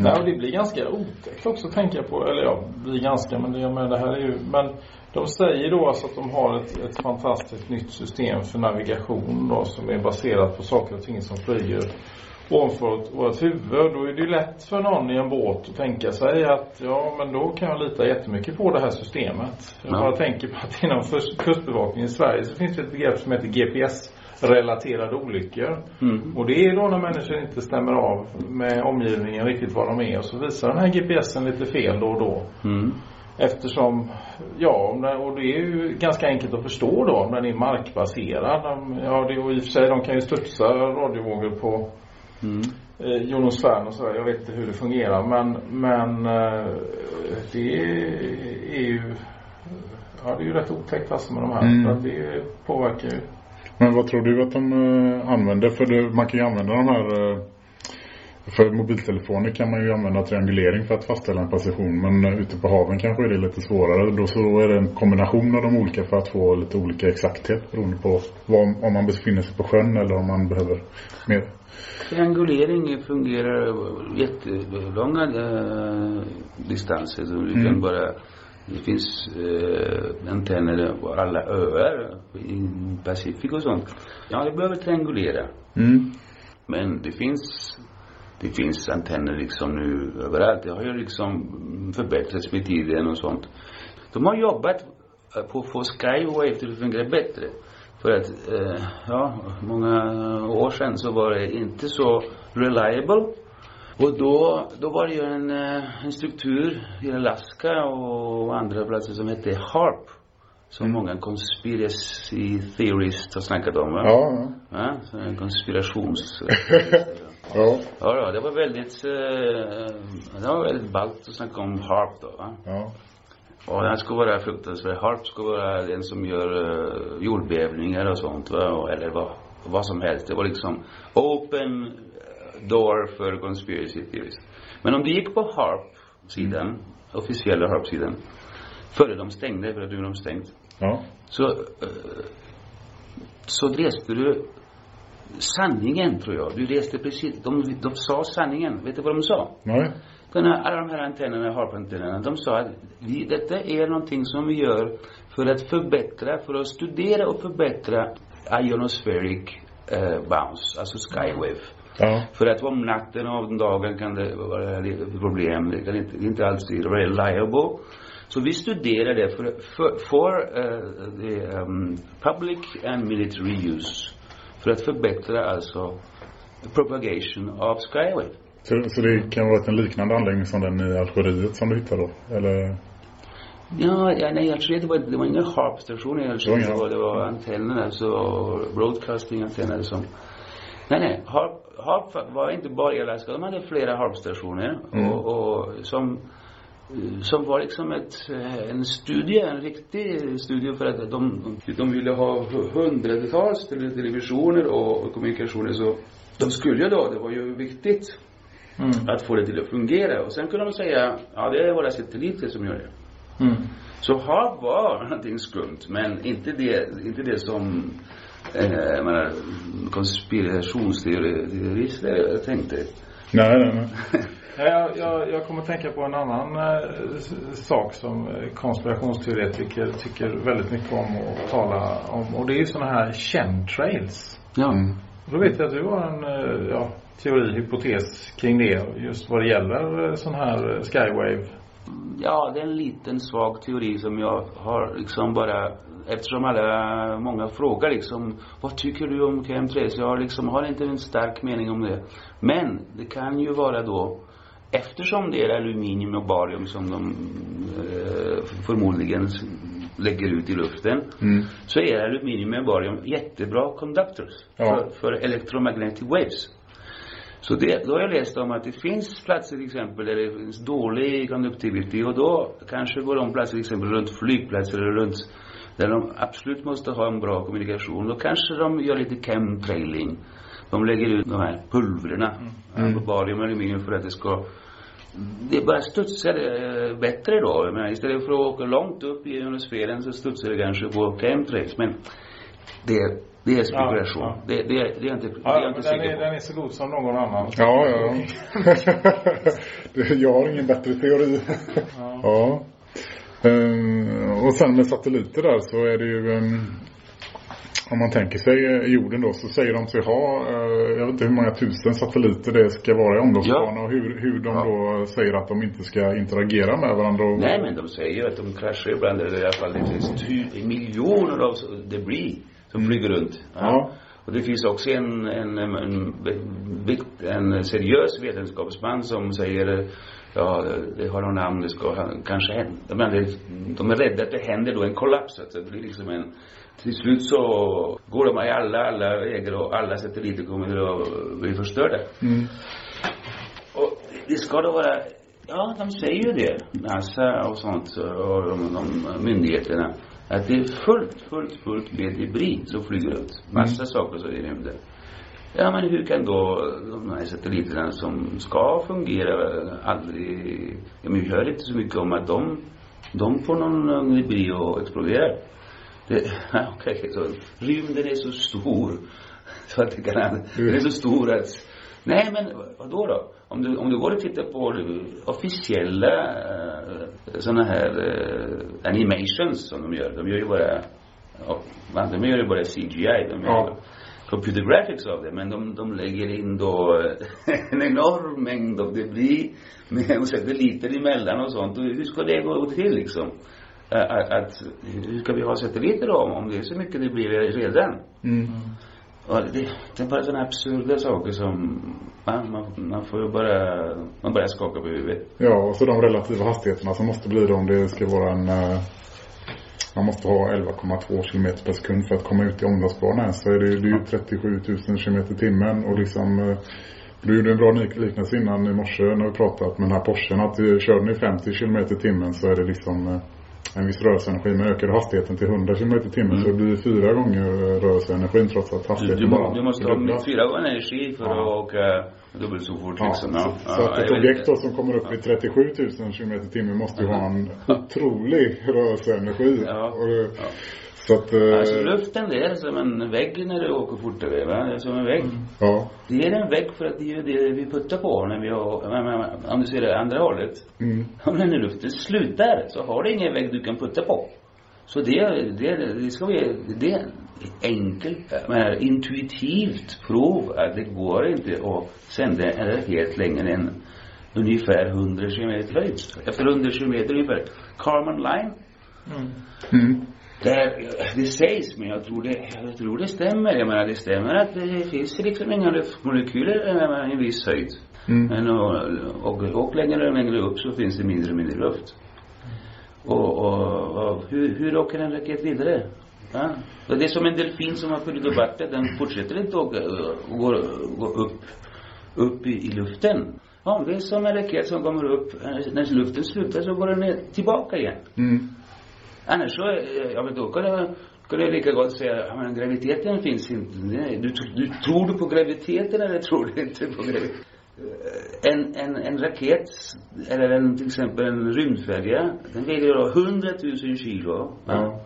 Nej, och det blir ganska otäckt också tänker jag på. Eller ja, blir ganska, men det, jag menar, det här är ju, men de säger då alltså att de har ett, ett fantastiskt nytt system för navigation då som är baserat på saker och ting som flyger ovanför vårt, huvud. Då är det ju lätt för någon i en båt att tänka sig att ja, men då kan jag lita jättemycket på det här systemet. Jag Ja. bara tänker på att inom kustbevakningen i Sverige så finns det ett begrepp som heter GPS-relaterade olyckor. Mm. Och det är då när människor inte stämmer av med omgivningen riktigt var de är och så visar den här GPSen lite fel då och då. Mm. Eftersom, ja, och det är ju ganska enkelt att förstå då om den är markbaserad. Ja, det, och i och för sig, de kan ju studsa radiovågor på Mm. eh, och så. Jag vet inte hur det fungerar men, men eh, det är ju, ja det är ju rätt otäckt alltså med de här. Mm. För att det påverkar ju. Men vad tror du att de eh, använder? För det, man kan ju använda de här för mobiltelefoner kan man ju använda triangulering för att fastställa en position. Men eh, ute på haven kanske är det lite svårare. Då så är det en kombination av de olika för att få lite olika exakthet beroende på vad, om man befinner sig på sjön eller om man behöver mer. Triangulering fungerar jättelånga eh, distanser. Så du kan Mm. bara, det finns eh, antenner på alla öar i Pacific och sånt. Ja, det behöver triangulera. Mm. Men det finns, det finns antenner liksom nu överallt. Det har ju liksom förbättrats med tiden och sånt. De har jobbat på att få till att fungera bättre. För att, eh, ja, många år sedan så var det inte så reliable. Och då, då var det ju en, eh, en struktur i Alaska och andra platser som hette HARP. Som många conspiracy theorists har snackat om va? Ja, Ja, så en konspirations... *laughs* ja, ja, det var väldigt, eh, det var väldigt ballt att snacka om HARP då va. ja. Och den ska vara fruktansvärd. HARP ska vara den som gör uh, jordbävningar och sånt va, och, eller vad, vad som helst. Det var liksom open door för conspiracy theories. Men om du gick på HARP-sidan, officiella HARP-sidan, före de stängde, för att nu är de stängt, ja. så, eh, så läste du sanningen tror jag. Du läste precis, de, de sa sanningen. Vet du vad de sa? Nej. Den här, alla de här antennerna, harpantennerna, de sa att vi, detta är någonting som vi gör för att förbättra, för att studera och förbättra ionospheric eh, bounce, alltså skywave. Ja. För att om natten och om dagen kan det vara problem, det kan inte, det är inte alltid reliable. Så vi studerar det för, för, för eh, the, um, public and military use. För att förbättra alltså propagation of skywave. Så, så det kan vara en liknande anläggning som den i Algeriet som du hittade då? Eller? Ja, ja nej, Algeriet var, det var inga harpstationer i Algeriet. Det var det var antenner, alltså broadcasting-antenner som... Nej, nej. Harp, harp var inte bara i Alaska. De hade flera harpstationer. Mm. Och, och som, som var liksom ett, eh, en studie, en riktig studie för att de, de, de ville ha hu- hundratals tele- televisioner och, kommunikationer. Så de skulle ju då, det var ju viktigt Mm. att få det till att fungera. Och sen kunde de säga, ja det är våra satelliter som gör det. Mm. Så HAB var *laughs* någonting skumt, men inte det, inte det som eh, menar, konspirationsteorister tänkte. Nej, nej, nej. *laughs* Ja, jag, jag, jag kommer att tänka på en annan eh, sak som eh, konspirationsteoretiker tycker väldigt mycket om att tala om. Och det är ju sådana här chemtrails. Ja. Och Då vet jag att du har en eh, ja, teori, hypotes kring det. Just vad det gäller eh, sån här eh, skywave. ja, det är en liten svag teori som jag har liksom bara Eftersom alla, många frågar liksom Vad tycker du om KM3? Så jag liksom, har inte en stark mening om det Men det kan ju vara då Eftersom det är aluminium och barium som de eh, förmodligen lägger ut i luften Mm. så är aluminium och barium jättebra conductors Ja. för, för electromagnetic waves. Så det, då har jag läst om att det finns platser till exempel där det finns dålig conductivity och då kanske går de platser till exempel runt flygplatser eller runt där de absolut måste ha en bra kommunikation. Då kanske de gör lite chemtrailing. De lägger ut de här pulvrerna, mm. barium och aluminium för att det ska det bara studsar eh, bättre då. Menar, istället för att åka långt upp i ionosfären så studsar det kanske på chemtrails. Men det, det är spekulation. Ja, ja. Det, det, är- det är inte, det är Ja, jag men inte den, är, på. den är så god som någon annan. Ja, ja. *laughs* Det- jag har ingen bättre teori. ja. Ehm, och sen med satelliter där så är det ju ehm, om man tänker sig eh, jorden då så säger de sig ha eh, jag vet inte hur många tusen satelliter det ska vara i omloppsbana Ja. och hur, hur de Ja. då säger att de inte ska interagera med varandra. Och, Nej, men de säger ju att de kraschar ibland. Eller i alla fall det finns ty- miljoner av debris som flyger runt. Ja. Och det finns också en, en, en, en, en seriös vetenskapsman som säger Ja, det har någon namn, det ska kanske hända. Men det, de är rädda att det händer då en kollaps. Att det blir liksom en till slut så går de i alla, alla vägar och alla satelliter kommer att bli förstörda. Mm. Och det ska då vara, ja de säger ju det, NASA och sånt och de, de myndigheterna. Att det är fullt, fullt, fullt med debris som flyger runt. Massa saker så i rymden. Ja men hur kan då de här satelliterna som ska fungera aldrig, ja men vi hör inte så mycket om att de, de får någon debris och exploderar. Det, *laughs* okej, så rymden är så stor *laughs* så att det kan, den är så stor att Nej men vadå då? Om du, om du går och tittar på det officiella uh, sådana här eh, animations som de gör. De gör ju bara, va, de gör ju bara CGI. De gör Ja. computer graphics av det. Men de, de lägger in då eh, *laughs* en enorm mängd av debris med och sätter liter emellan och sånt. Och hur ska det gå till liksom? Att, att, hur ska vi ha satelliter då om det är så mycket det blir redan? Mm. Ja, det, det är bara sådana absurda saker som man, man, man får ju bara, man börjar skaka på huvudet. Ja, och så de relativa hastigheterna som måste bli då om det ska vara en eh, man måste ha 11,2 km per sekund för att komma ut i omloppsbanan. Så är det, det är ju 37 000 km i timmen och liksom eh, du gjorde en bra lik- liknelse innan i morse när vi pratade med den här Porschen att eh, kör den i 50 km i timmen så är det liksom eh, en viss rörelseenergi. Men ökar du hastigheten till 100 km i timmen så blir det fyra gånger rörelseenergin trots att Du, hastigheten du, bara må- du måste ha fördubblas. fyra gånger energi för Ja. att åka dubbelt så fort Ja, liksom. så, Ja, så ja, att ett objekt då som kommer upp i 37 000 km i timmen måste ju ha en otrolig rörelseenergi. Ja. Och, Ja. Så att, eh, Alltså luften det är som en vägg när du åker fortare va? Det är som en vägg. ja. Det är en vägg för att det är det vi puttar på när vi har, men- men- men, om du ser det andra hållet. Mm. *laughs* Om den luften slutar så har du ingen vägg du kan putta på. Så det, det, det ska vi, det är enkelt, menar, intuitivt prov att det går inte att sända en raket längre än ungefär 100 kilometer höjd. Efter 100 kilometer ungefär. Carman Line, Mm. där, det sägs, men jag tror det, jag tror det stämmer. Jag menar, det stämmer att det finns liksom inga luftmolekyler över en viss höjd. Mm. Men och, och, och längre och längre upp så finns det mindre och mindre luft. Och, och, och hur, hur åker en raket vidare? Ja? Det är som en delfin som har kommit upp vattnet. Den fortsätter inte går, går upp, upp i, i luften. Ja, det är som en raket som kommer upp. När luften slutar så går den ner, tillbaka igen. Mm. Annars så, eh, ja men då kan jag, kan jag lika gott säga, ja men graviteten finns inte. Nej, Du, du, tror du på graviteten eller tror du inte på graviteten? En, en, en raket, eller en, till exempel en rymdfärja, den väger då 100 000 kilo. Ja.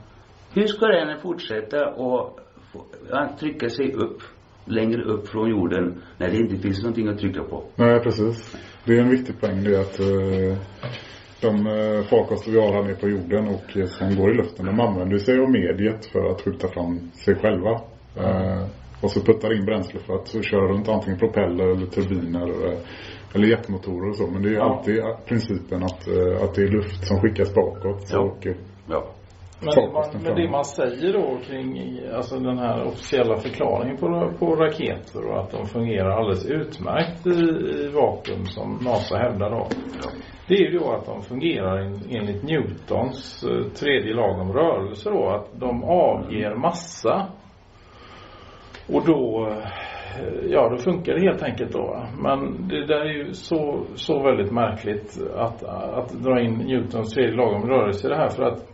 Hur ska den fortsätta och få, ja, trycka sig upp, längre upp från jorden, när det inte finns någonting att trycka på? Nej, precis. Det är en viktig poäng det att eh, de eh, farkoster vi har här nere på jorden och eh, som går i luften, de använder sig av mediet för att skjuta fram sig själva. Eh, och så puttar in bränsle för att så köra runt antingen propeller eller turbiner eh, eller jetmotorer och så. Men det är Ja. alltid principen att, eh, att det är luft som skickas bakåt. Ja. Och, eh, Ja. Men, man, men det man säger då kring alltså den här officiella förklaringen på, på raketer och att de fungerar alldeles utmärkt i, i vakuum som NASA hävdar då. Det är ju då att de fungerar en, enligt Newtons eh, tredje lag om rörelse då. Att de avger massa. Och då, eh, ja då funkar det helt enkelt då. Men det där är ju så, så väldigt märkligt att, att dra in Newtons tredje lag om rörelse i det här för att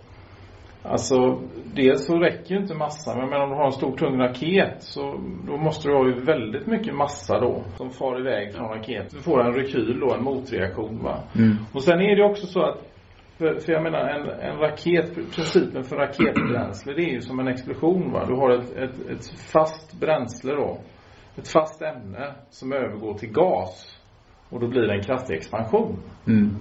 Alltså, dels så räcker ju inte massan. Men, om du har en stor tung raket så då måste du ha ju väldigt mycket massa då som far iväg från raketen. Du får en rekyl då, en motreaktion va. Mm. Och sen är det också så att för, för jag menar en, en raket, principen för raketbränsle det är ju som en explosion va. Du har ett, ett, ett fast bränsle då. Ett fast ämne som övergår till gas. Och då blir det en kraftig expansion. Mm.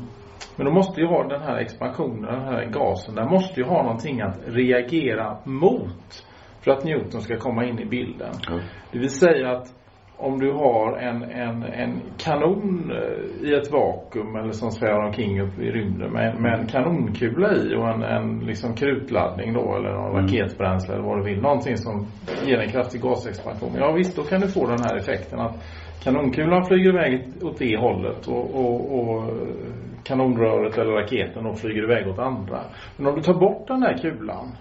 Men då måste ju ha den här expansionen, den här gasen, den måste ju ha någonting att reagera mot för att Newton ska komma in i bilden. Ja. Det vill säga att om du har en, en, en kanon eh, i ett vakuum eller som svävar omkring upp i rymden med, med en kanonkula i och en, en liksom krutladdning då eller någon Mm. raketbränsle eller vad du vill. Någonting som ger en kraftig gasexpansion. Ja visst, då kan du få den här effekten att kanonkulan flyger iväg åt det hållet och, och, och kanonröret eller raketen då flyger iväg åt andra. Men om du tar bort den här kulan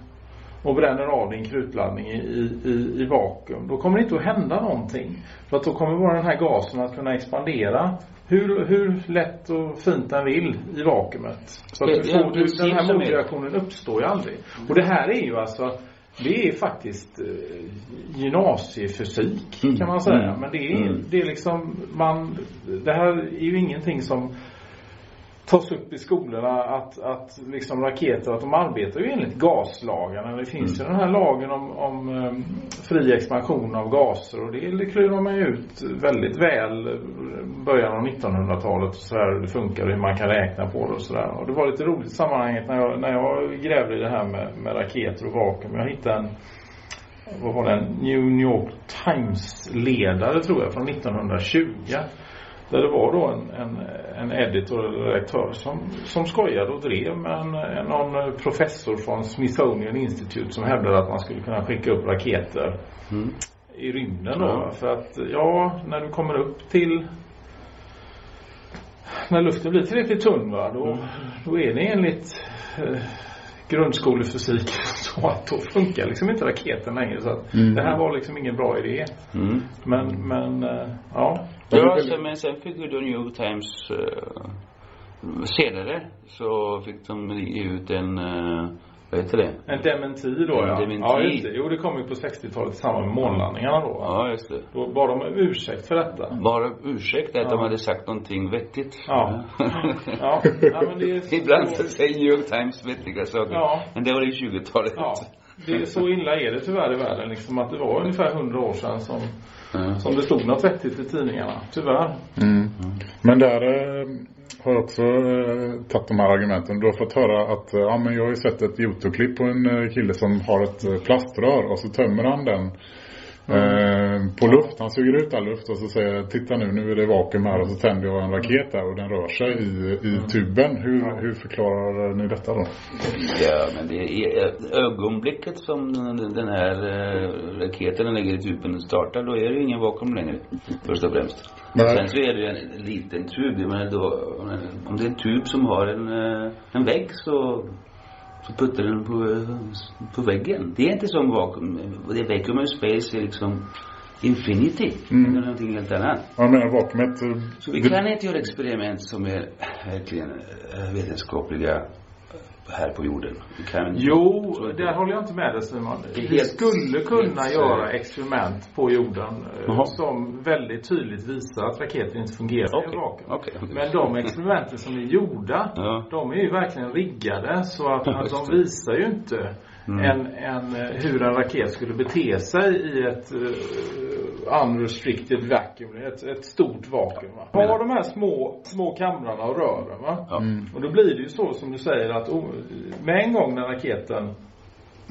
och bränner av din krutladdning i, i, i, vakuum. Då kommer det inte att hända någonting. För att då kommer bara den här gasen att kunna expandera hur, hur lätt och fint den vill i vakuumet. Så att du får, du, den här motreaktionen uppstår ju aldrig. Och det här är ju alltså det är faktiskt eh, gymnasiefysik kan man säga. Mm. Men det är, Mm. det är liksom man, det här är ju ingenting som tas upp i skolorna att, att liksom raketer, att de arbetar ju enligt gaslagarna. Det finns ju den här lagen om, om um, fri expansion av gaser och det, klurar man ju ut väldigt väl eh, början av 1900-talet och sådär hur det funkar och hur man kan räkna på det och sådär. Och det var lite roligt i sammanhanget när jag, när jag grävde i det här med, med raketer och vakuum. Jag hittade en vad var det, New York Times-ledare tror jag från 1920. Där det var då en, en, en editor eller redaktör som, som skojade och drev med en, en, någon professor från Smithsonian Institute som hävdade att man skulle kunna skicka upp raketer Mm. i rymden då. Ja. För att ja, när du kommer upp till när luften blir tillräckligt tunn va, då, då är det enligt eh, grundskolefysik *laughs* så att då funkar liksom inte raketen längre. Så att Mm. det här var liksom ingen bra idé. Mm. Men, men eh, ja. Ja, sen, men sen fick ju då New York Times eh, senare så fick de ut en, eh, vad heter det? En dementi då En ja. dementi. Ja just det. Jo det kom ju på 60-talet i samband med månlandningarna då. Ja, just det. Då bad de ursäkt för detta. Bara ursäkta att Ja. de hade sagt någonting vettigt. Ja. Ja, *laughs* ja men det är så, Ibland så säger New York Times vettiga saker. Ja. Men det var i 20-talet. Ja. Det är så illa är det tyvärr i världen liksom att det var ungefär 100 år sedan som, Ja. som det stod något vettigt i tidningarna. Tyvärr. Mm. Men där eh, har jag också eh, tagit de här argumenten. Du har fått höra att eh, ja, men jag har ju sett ett Youtube-klipp på en eh, kille som har ett eh, plaströr och så tömmer han den Eh, på luft, han suger ut all luft och så säger titta nu, nu är det vakuum här och så tänder jag en raket där och den rör sig i, i tuben. Hur, hur förklarar ni detta då? Ja, men det är ögonblicket som den- här eh, raketen lägger i tuben och startar, då är det ju ingen vakuum längre. Först och främst. Nej. Sen så är det ju en liten tub. Jag menar då, om det är en tub som har en, eh, en vägg så så puttar den på, på väggen. Det är inte som vakuum. Det är vacuum of space är liksom infinity. Mm. Är någonting helt annat. Jag menar vakuumet. eh, Så vi det- kan inte göra experiment som är verkligen eh, vetenskapliga här på jorden. Kan. Jo, där håller jag inte med dig Simon. Vi helt- skulle kunna helt, göra experiment på jorden eh, Jaha. som väldigt tydligt visar att raketen inte fungerar i Okej, vakuum. okej, okej. Men de experimenten som är gjorda, Ja. de är ju verkligen riggade så att, att de visar ju inte Mm. en, en, eh, hur en raket skulle bete sig i ett uh, unrestricted vacuum, ett, ett stort vakuum. Va? Men- Har de här små, små kamrarna och rören va? Ja. Och då blir det ju så som du säger att oh, med en gång när raketen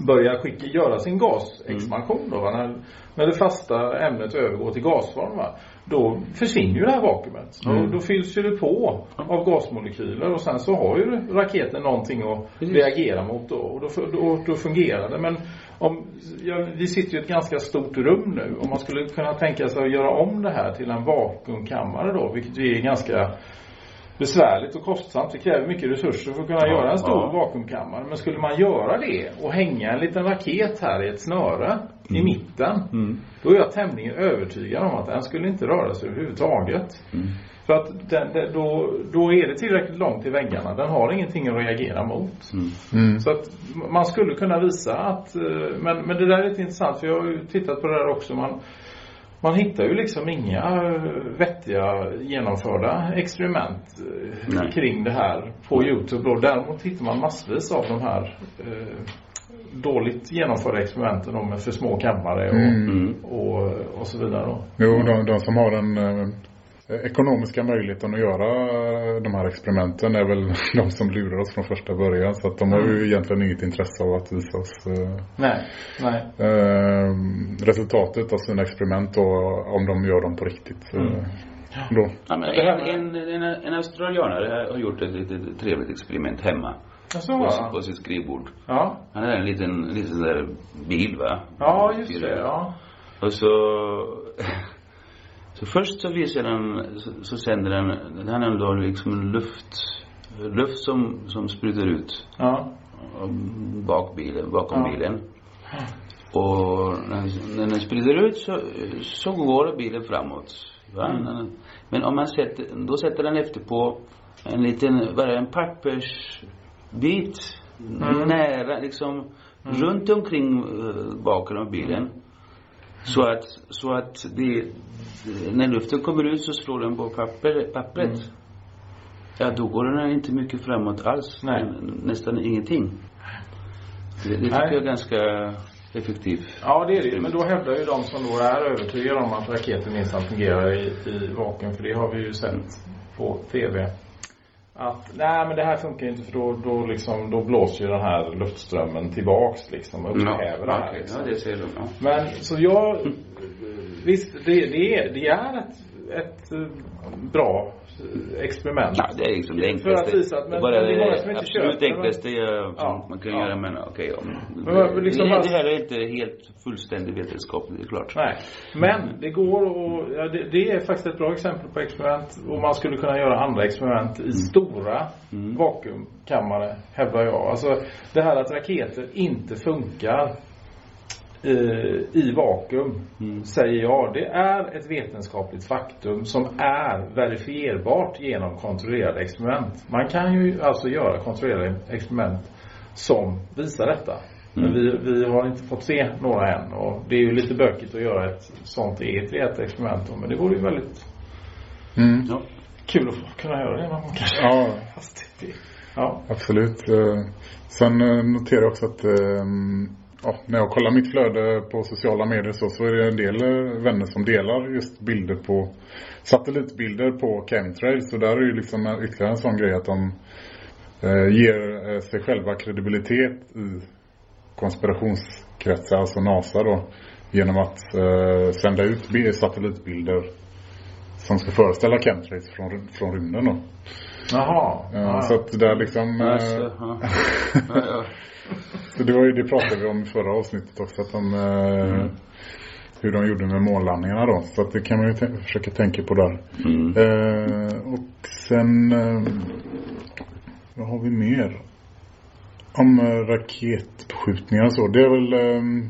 börjar skicka, göra sin gasexpansion då, va? När, när det fasta ämnet övergår till gasform va? Då försvinner ju det här vakuumet. Då, då fylls ju det på av gasmolekyler och sen så har ju raketen någonting att Precis. reagera mot då. Och då, då, då fungerar det. Men om, ja, vi sitter ju i ett ganska stort rum nu. Om man skulle kunna tänka sig att göra om det här till en vakuumkammare då, vilket ju är ganska besvärligt och kostsamt. Det kräver mycket resurser för att kunna Ja, göra en stor ja. vakuumkammare. Men skulle man göra det och hänga en liten raket här i ett snöre i mitten. Mm. Då är jag tämligen övertygad om att den skulle inte röra sig överhuvudtaget. Mm. För att den, den, då, då är det tillräckligt långt till väggarna. Den har ingenting att reagera mot. Mm. Så att man skulle kunna visa att, eh, men, men det där är lite intressant för jag har ju tittat på det där också. Man, man hittar ju liksom inga eh, vettiga genomförda experiment eh, Nej. kring det här på Youtube. Och däremot hittar man massvis av de här eh, dåligt genomförda experimenten med för små kammare och, Mm. och, och så vidare. Då. Jo, de, de som har den eh, ekonomiska möjligheten att göra de här experimenten är väl *laughs* de som lurar oss från första början. Så att de har ju egentligen inget intresse av att visa oss eh, Nej, nej. eh, resultatet av sina experiment då, om de gör dem på riktigt. eh, Då. Ja, men en, en, en, en australianare har gjort ett litet trevligt experiment hemma. Så På, på sitt skrivbord. Ja. Han hade en liten, liten sån där bil va? ja, just det. Ja. Och så... *laughs* Så först så visar han, så, så sänder han, han har då liksom en luft, luft som, som sprutar ut Ja. bak bilen, bakom Ja. bilen. Och när, när den sprider ut så, så går bilen framåt. Mm. Men om man sätter, då sätter den efter på en liten, bara en pappersbit Mm. nära, liksom runt omkring uh, baken av bilen. Så att, så att det, när luften kommer ut så slår den på papper, pappret. Mm. Ja, då går den inte mycket framåt alls. Nej. Nästan ingenting. Det, det tycker Nej. jag är ganska effektivt. Ja, det är det. Men då hävdar ju de som då är övertygade om att raketen minsann fungerar i, i vakuum, för det har vi ju sett på TV. Att nej men det här funkar inte för då, då liksom, då blåser ju den här luftströmmen tillbaks liksom och upphäver det här. okej. Liksom. ja, det ser de. Ja. Men så jag, visst det, det, är, det är ett, ett eh, bra eh, experiment. Ja, det är liksom det För enklaste. att visa att- men- bara men det är många det som inte absolut köper det, men- enklaste Ja, man kan ja. göra. Men okej, om, Men liksom det, det här är inte helt fullständigt vetenskapligt, det är klart. Nej, men det går och ja, det, det är faktiskt ett bra exempel på experiment och man skulle kunna göra andra experiment i stora Mm. vakuumkammare, hävdar jag. Alltså det här att raketer inte funkar i vakuum, Mm. säger jag, det är ett vetenskapligt faktum som är verifierbart genom kontrollerade experiment. Man kan ju alltså göra kontrollerade experiment som visar detta. Men Mm. vi, vi har inte fått se några än och det är ju lite bökigt att göra ett sånt eget reellt experiment men det vore ju väldigt Mm. Ja. kul att få kunna göra det någon gång kanske. Ja, Fast det, ja. absolut. Eh, Sen eh, noterar jag också att eh, ja, när jag kollar mitt flöde på sociala medier så, så är det en del eh, vänner som delar just bilder på satellitbilder på chemtrails. Så där är ju liksom ytterligare en sån grej att de eh, ger eh, sig själva kredibilitet i konspirationskretsar, alltså NASA då, genom att eh, sända ut bi- satellitbilder som ska föreställa chemtrails från, från rymden då. Jaha. Eh, Ja. Så att där liksom... eh, ja. Ja, ja. *laughs* Så det, var ju, det pratade vi om i förra avsnittet också. Att de, eh, Hur de gjorde med månlandningarna då. Så att det kan man ju försöka tänka på där. Mm. Eh, och sen... Eh, vad har vi mer? Om eh, raketbeskjutningar och så. Det är väl... Eh,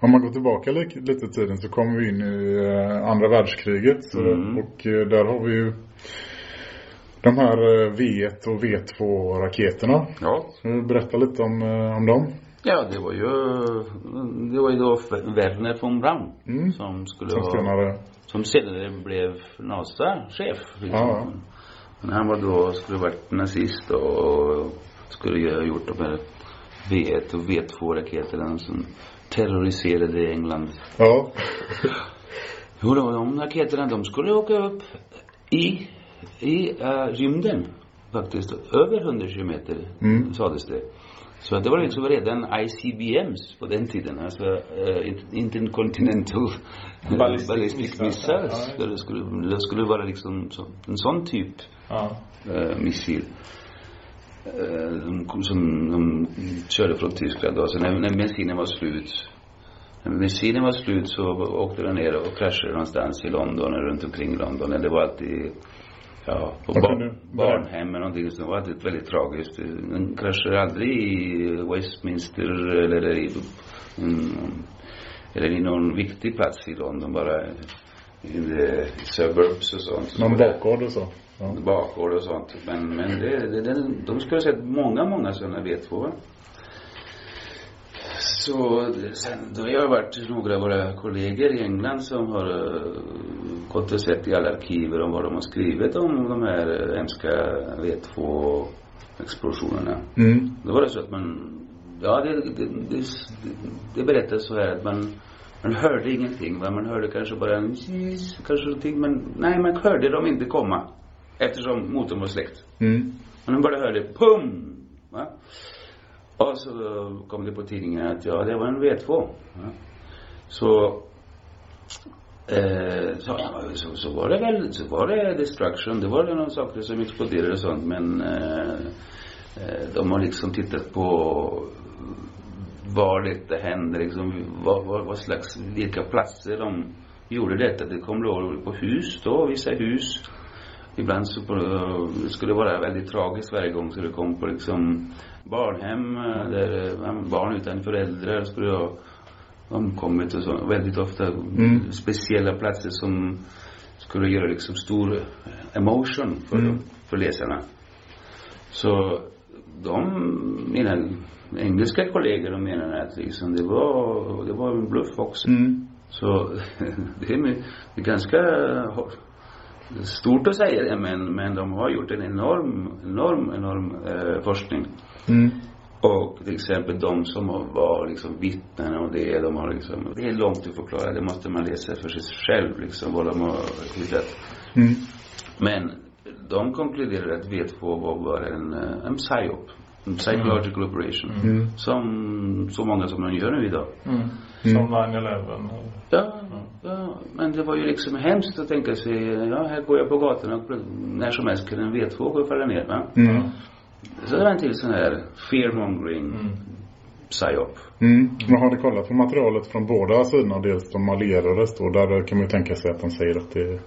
om man går tillbaka li- lite i tiden så kommer vi in i eh, andra världskriget. Mm. Och där har vi ju de här eh, V1 och V2 raketerna. ja. Ska du berätta lite om, eh, om dem? Ja, det var ju, det var ju då Werner von Braun Mm. som skulle Som ha, som senare blev NASA-chef. Liksom. Ja. Men han var då, skulle varit nazist och skulle ha gjort de här V1 och V2 raketerna som terroriserade England. Ja. Jo, de raketerna de skulle åka upp i, i uh, rymden faktiskt. Över 100 kilometer Mm. sades det. Så det var liksom redan ICBMs på den tiden. Alltså uh, Intercontinental Ballistic *laughs* Ballistic, Missiles, Missiles. ja. Det, skulle, det skulle vara liksom så, en sån typ Ja. uh, missil. Eh, de, kom- som de körde från Tyskland då. Så när, när bensinen var slut när bensinen var slut så åkte den ner och kraschade någonstans i London eller runt omkring London. Det var alltid Ja, på bar, barnhem eller någonting som var alltid väldigt tragiskt. Den kraschade aldrig i Westminster eller i, mm, eller i någon viktig plats i London. Bara i the suburbs och sånt. Någon bakgård och så. Ja. bakgård och sånt. Men, men det, det, den, de skulle ha sett många, många sådana V2. Så sen, då har jag varit några av våra kollegor i England som har uh, gått och sett i alla arkiver om vad de har skrivit om de här eh, hemska V2 explosionerna. Mm. Då var det så att man, ja det, det, det, det berättas så här att man, man hörde ingenting. Va? Man hörde kanske bara en kanske någonting. Men nej, man hörde dem inte komma. Eftersom motorn var släckt. Mm. Man bara hörde pum! Va? Och så kom det på tidningen att ja, det var en V2. Ja. Så, eh, så, ja, så, så var det väl, så var det destruction. Det var det några saker som exploderade och sånt. Men eh, eh, de har liksom tittat på var detta hände, liksom, vad, vad, vad slags, vilka platser de gjorde detta. Det kom då på hus då, vissa hus. Ibland så på, det skulle vara väldigt tragiskt varje gång så det kom på liksom barnhem eh, där eh, barn utan föräldrar skulle ha omkommit och så. Väldigt ofta Mm. speciella platser som skulle göra liksom stor emotion för, Mm. dem, för läsarna. Så de, mina engelska kollegor, de menar att liksom det var, det var en bluff också. Mm. Så *laughs* det är, det är ganska stort att säga det, men, men de har gjort en enorm, enorm, enorm eh, forskning. Mm. Och till exempel de som var liksom vittnen och det, de har liksom, det är långt att förklara, det måste man läsa för sig själv liksom, vad de har hittat. Mm. Men de konkluderade att V2 var bara en, eh, en psyop. En psychological operation. Mm. Som så många som de gör nu idag. Mm. Som 9-11. Ja, ja, men det var ju liksom hemskt att tänka sig, ja här går jag på gatorna och när som helst kan en V2 gå och falla ner. Va? Mm. Så det var en till sån här fearmongering psyop. Mm. Men har ni kollat på materialet från båda sidorna? Dels de allierades då. Där kan man ju tänka sig att de säger att det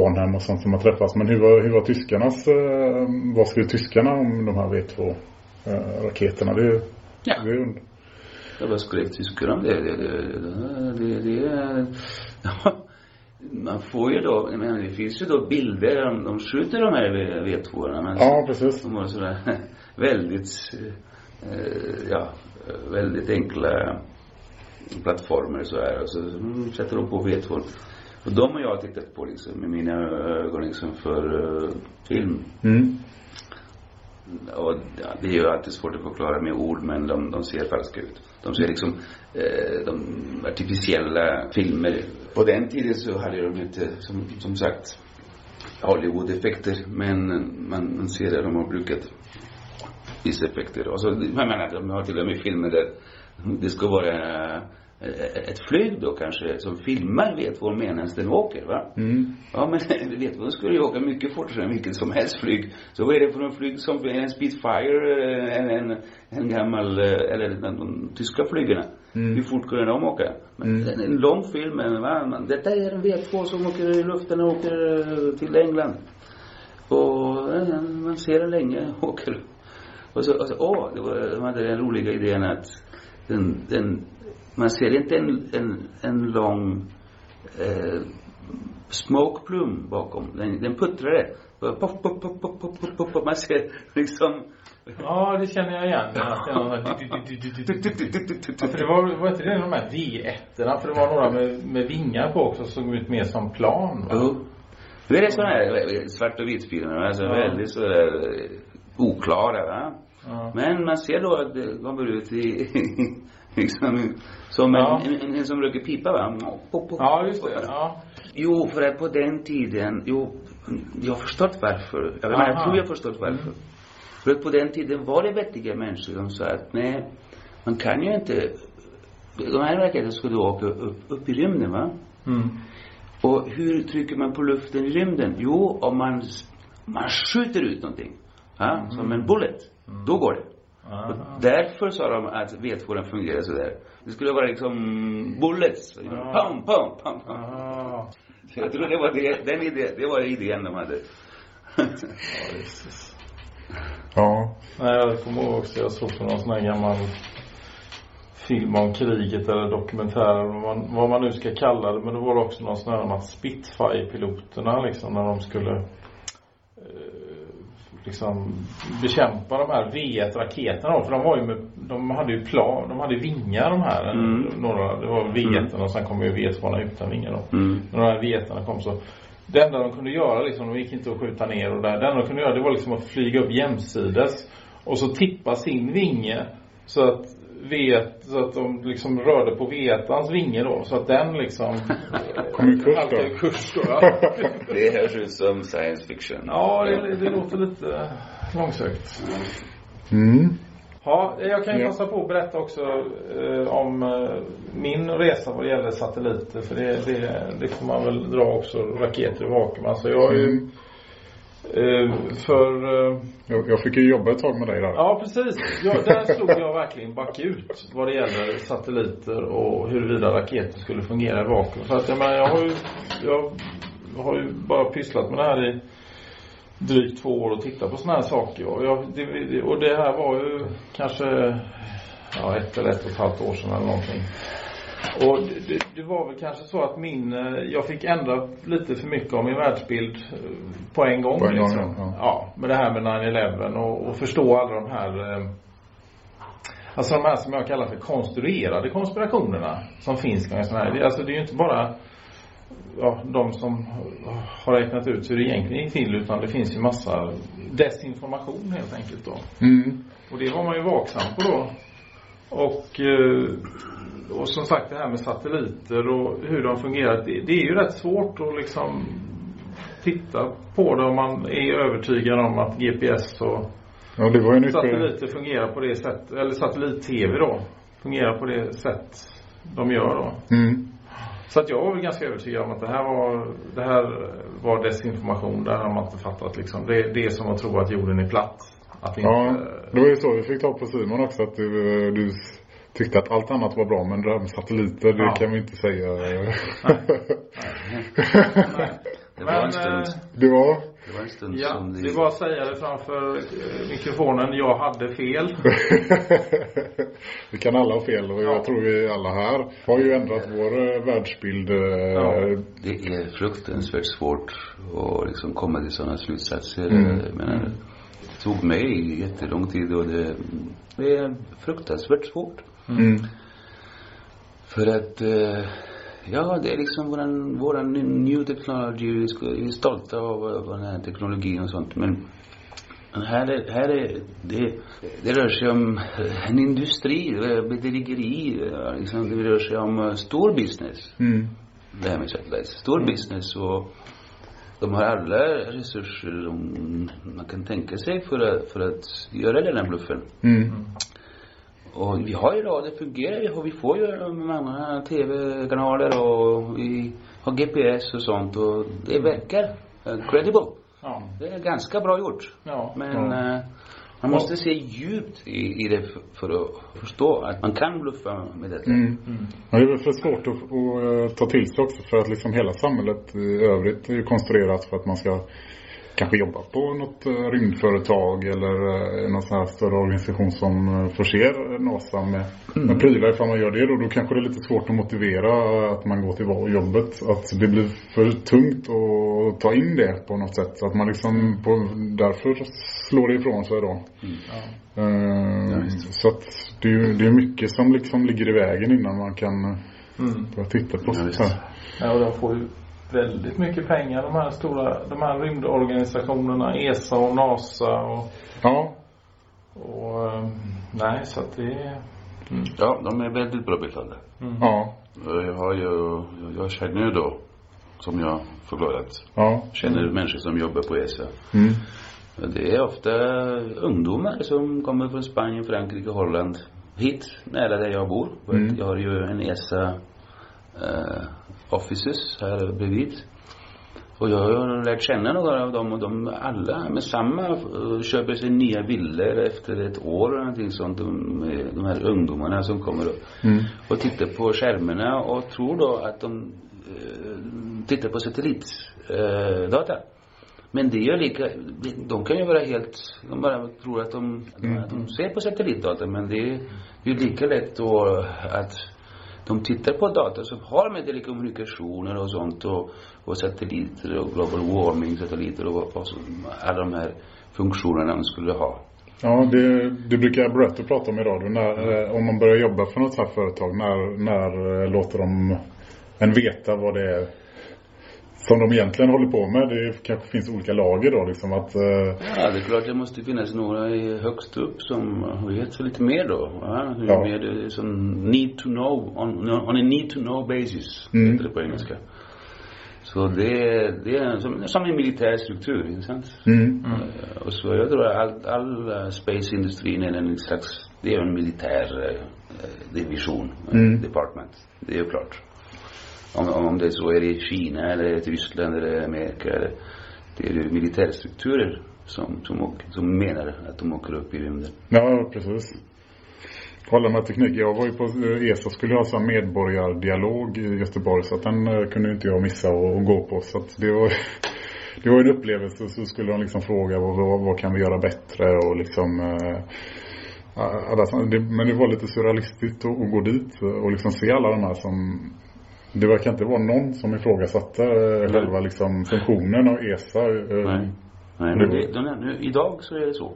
barnhem och sånt som har träffats. Men hur var, hur var tyskarnas, eh, vad skrev tyskarna om de här V2 eh? Det, är Ja. det är ju- Jag bara skrev tyskar om det. Det, det, det, det, det är... *laughs* Ja, man får ju då, menar det finns ju då bilder, de, de skjuter de här V- V2orna men Ja, precis. de har sådär *laughs* väldigt, eh, ja, väldigt enkla plattformar så här och så mm, sätter de på V2. Och de har jag tittat på liksom med mina ögon liksom för eh, film. Mm. Och ja, det är ju alltid svårt att förklara med ord men de, de ser falska ut. De ser liksom eh, de artificiella filmer. På den tiden så hade de inte som, som sagt Hollywood-effekter men man, man ser att de har brukat vissa effekter. Och så, jag menar, de har till och med filmer där det ska vara ett flyg då kanske som filmar vet var medan den åker va? Mm. Ja men *laughs* vet du, skulle ju åka mycket fortare än vilket som helst flyg. Så vad är det för en flyg som en Spitfire, eh, en, en, en gammal, eh, eller de, de tyska flygarna. Mm. Hur fort kunde de åka? Men en, en lång film, men va? Detta är en V2 som åker i luften och åker eh, till England. Och eh, man ser den länge *laughs* åker. Och så, och så åh, det var, de hade den roliga idén att den, den, man ser inte en, en, en lång eh, smoke plume bakom. Den, den puttrade. Puff, puff, puff, puff, puff, puff, puff, puff. Man ser liksom Ja, det känner jag igen. Är *laughs* för det var, var inte det de här V1-orna? För det var några med, med vingar på också som såg ut mer som plan? Jo. Är det sådana här svart och vitt-filmer, alltså Ja. väldigt sådär eh, oklara va. Ja. Men man ser då att det kommer ut i, *laughs* liksom, som en, Ja. en, en, en som röker pipa va. Pop, pop, Ja, just det. Ja. Jo, för att på den tiden, jo, jag har förstått varför. Jag, menar, jag tror jag har förstått varför. För att på den tiden var det vettiga människor som sa att nej, man kan ju inte, de här raketerna skulle åka upp, upp i rymden va. Mm. Och hur trycker man på luften i rymden? Jo, om man, man skjuter ut någonting. Ja, Som en bullet. Då går det. Aha. Och därför sa de att vedfåran fungerar sådär. Det skulle vara liksom bullets. Ja. Pum, pum, pum, pum. Ah. Så jag tror det var det, den idén, det var idén de hade. Ja. Nej, jag kommer ihåg också, jag såg på någon sån här gammal film om kriget eller dokumentär eller vad man, vad man nu ska kalla det. Men det var också någon sån här om att Spitfire-piloterna liksom när de skulle liksom bekämpa de här V1-raketerna då. För de var ju med, de hade ju plan, de hade vingar de här. Mm. Några, det var V1 och sen kom ju V2 utan vingar då. Mm. När de här V1 kom så det enda de kunde göra liksom, de gick inte att skjuta ner och där. Det enda de kunde göra det var liksom att flyga upp jämsides. Och så tippa sin vinge. Så att V1, så att de liksom rörde på V1ans vinge då. Så att den liksom *laughs* Kom i kurs då. kurs då. Ja, *laughs* Det hörs ut som science fiction. ja det, det låter lite långsökt. Mm. Ja, jag kan ju Ja. passa på att berätta också eh, om eh, min resa vad det gäller satelliter. För det, det, det får man väl dra också raketer i vakuum. Alltså jag har ju Mm. Eh, för eh, Jag, jag fick ju jobba ett tag med dig där. Ja, precis. Ja, där slog jag verkligen bakut vad det gäller satelliter och huruvida raketer skulle fungera i vakuum. För att jag menar, jag har ju, jag har ju bara pysslat med det här i drygt två år och tittat på sådana här saker. Och, jag, det, och det här var ju kanske ja, ett eller ett och ett halvt år sedan eller någonting. Och det, det, var väl kanske så att min, eh, jag fick ändra lite för mycket av min världsbild eh, på en gång. På en gång, liksom. ja. ja, med det här med 9-11 och, och förstå alla de här eh, Alltså de här som jag kallar för konstruerade konspirationerna som finns kring sådana här. Alltså det är ju inte bara ja, de som har räknat ut hur det egentligen gick till utan det finns ju massa desinformation helt enkelt då. Mm. Och det var man ju vaksam på då. Och, eh, och som sagt det här med satelliter och hur de fungerar. Det, det är ju rätt svårt att liksom titta på det om man är övertygad om att GPS och Ja, satelliter fungerar på det sätt, eller satellit-tv då, fungerar på det sätt de gör då. Mm. Så att jag var väl ganska övertygad om att det här var, det här var desinformation. Det här har man inte fattat liksom. Det, det är som att tro att jorden är platt. Att inte, Ja, det var ju så vi fick ta på Simon också att du, du tyckte att allt annat var bra men det här med satelliter det Ja. kan vi inte säga. *laughs* Det var en Men, stund, eh, det var, det var en stund Ja, som det är bara att säga det framför mikrofonen. Jag hade fel. *laughs* vi kan alla ha fel och Ja. jag tror vi alla här har ju ändrat vår eh, världsbild. eh, Ja. Det är fruktansvärt svårt att liksom komma till sådana slutsatser. Mm. Menar, det tog mig jättelång tid och det, det är fruktansvärt svårt. Mm. För att, eh, ja det är liksom våran, våran new technology, vi, ska, vi är stolta av den här teknologin och sånt. Men här är, här är det, det rör sig om en industri, eh, bedrägeri, eh, liksom, det rör sig om stor business Mm. det här med satellites. Stor business och de har alla resurser som man kan tänka sig för att, för att göra den här bluffen. Mm. Och vi har ju radio, det fungerar ju och vi får ju många tv-kanaler och vi har GPS och sånt och det verkar credible. Ja. Det är ganska bra gjort. Ja. Men eh, man måste se djupt i, i det för, att förstå att man kan bluffa med detta. Mm. Ja, det är väl för svårt att, att ta till sig också för att liksom hela samhället i övrigt är ju konstruerat för att man ska kanske jobba på något eh, rymdföretag eller eh, någon sån här större organisation som eh, förser NASA med, med prylar. Ifall man gör det då, då kanske det är lite svårt att motivera att man går till jobbet. Att det blir för tungt att ta in det på något sätt. Så att man liksom på, därför slår det ifrån sig då. Eh, så att det är det är mycket som liksom ligger i vägen innan man kan Mm. börja titta på Ja, sånt här. Ja, och de får ju väldigt mycket pengar de här stora, de här rymdorganisationerna, ESA och NASA och, Ja, och eh, nej så att det är, Ja, de är väldigt bra betalda. ja, Jag har ju, jag känner ju då, som jag förklarat, ja. känner människor som jobbar på ESA. Mm. Det är ofta ungdomar som kommer från Spanien, Frankrike, Holland hit nära där jag bor. Mm. Jag har ju en ESA eh, offices här bredvid. Och jag har lärt känna några av dem och de alla med samma eh, köper sig nya bilder efter ett år eller någonting sånt. De, med de här ungdomarna som kommer och, Mm. och tittar på skärmarna och tror då att de eh, tittar på satellitdata. Eh. Men det är lika, de kan ju vara helt, de bara tror att de, att de ser på satellitdata men det är ju lika lätt då att de tittar på data som har med telekommunikationer och sånt och, och satelliter och global warming satelliter och, och så, alla de här funktionerna de skulle ha. Ja, det, det brukar Berätta prata om i radio. När, eh, om man börjar jobba för något här företag, när, när eh, låter de en veta vad det är som de egentligen håller på med? Det kanske finns olika lager då liksom att... eh, Ja, det är klart det måste finnas några högst upp som vet så lite mer då. Ja, Ja. mer det är som need to know, on, on a need to know basis, Mm. heter det på engelska. Så det, det är som, som en militär struktur, inte sant? Mm. Eh, Och så jag tror att all, all eh, space-industrin är en slags, det är en militär eh, division, eh, Mm. department. Det är klart. Om, om- det så är i Kina eller Tyskland Ryssland eller Amerika eller, det är ju militärstrukturer som, som, som menar att de åker upp i rymden. Ja, precis. Kolla med teknik. Jag var ju på eh, ESA skulle ha sån medborgardialog i Göteborg så att den eh, kunde inte jag missa att och gå på. Så att det var *laughs* det var en upplevelse så skulle de liksom fråga vad, vad, vad kan vi göra bättre och liksom eh, alla, det, men det var lite surrealistiskt att, att gå dit och liksom se alla de här som det verkar inte vara någon som ifrågasatte eh, själva liksom funktionen av ESA. eh, Nej. Nej, men det, de, nu, idag så är det så.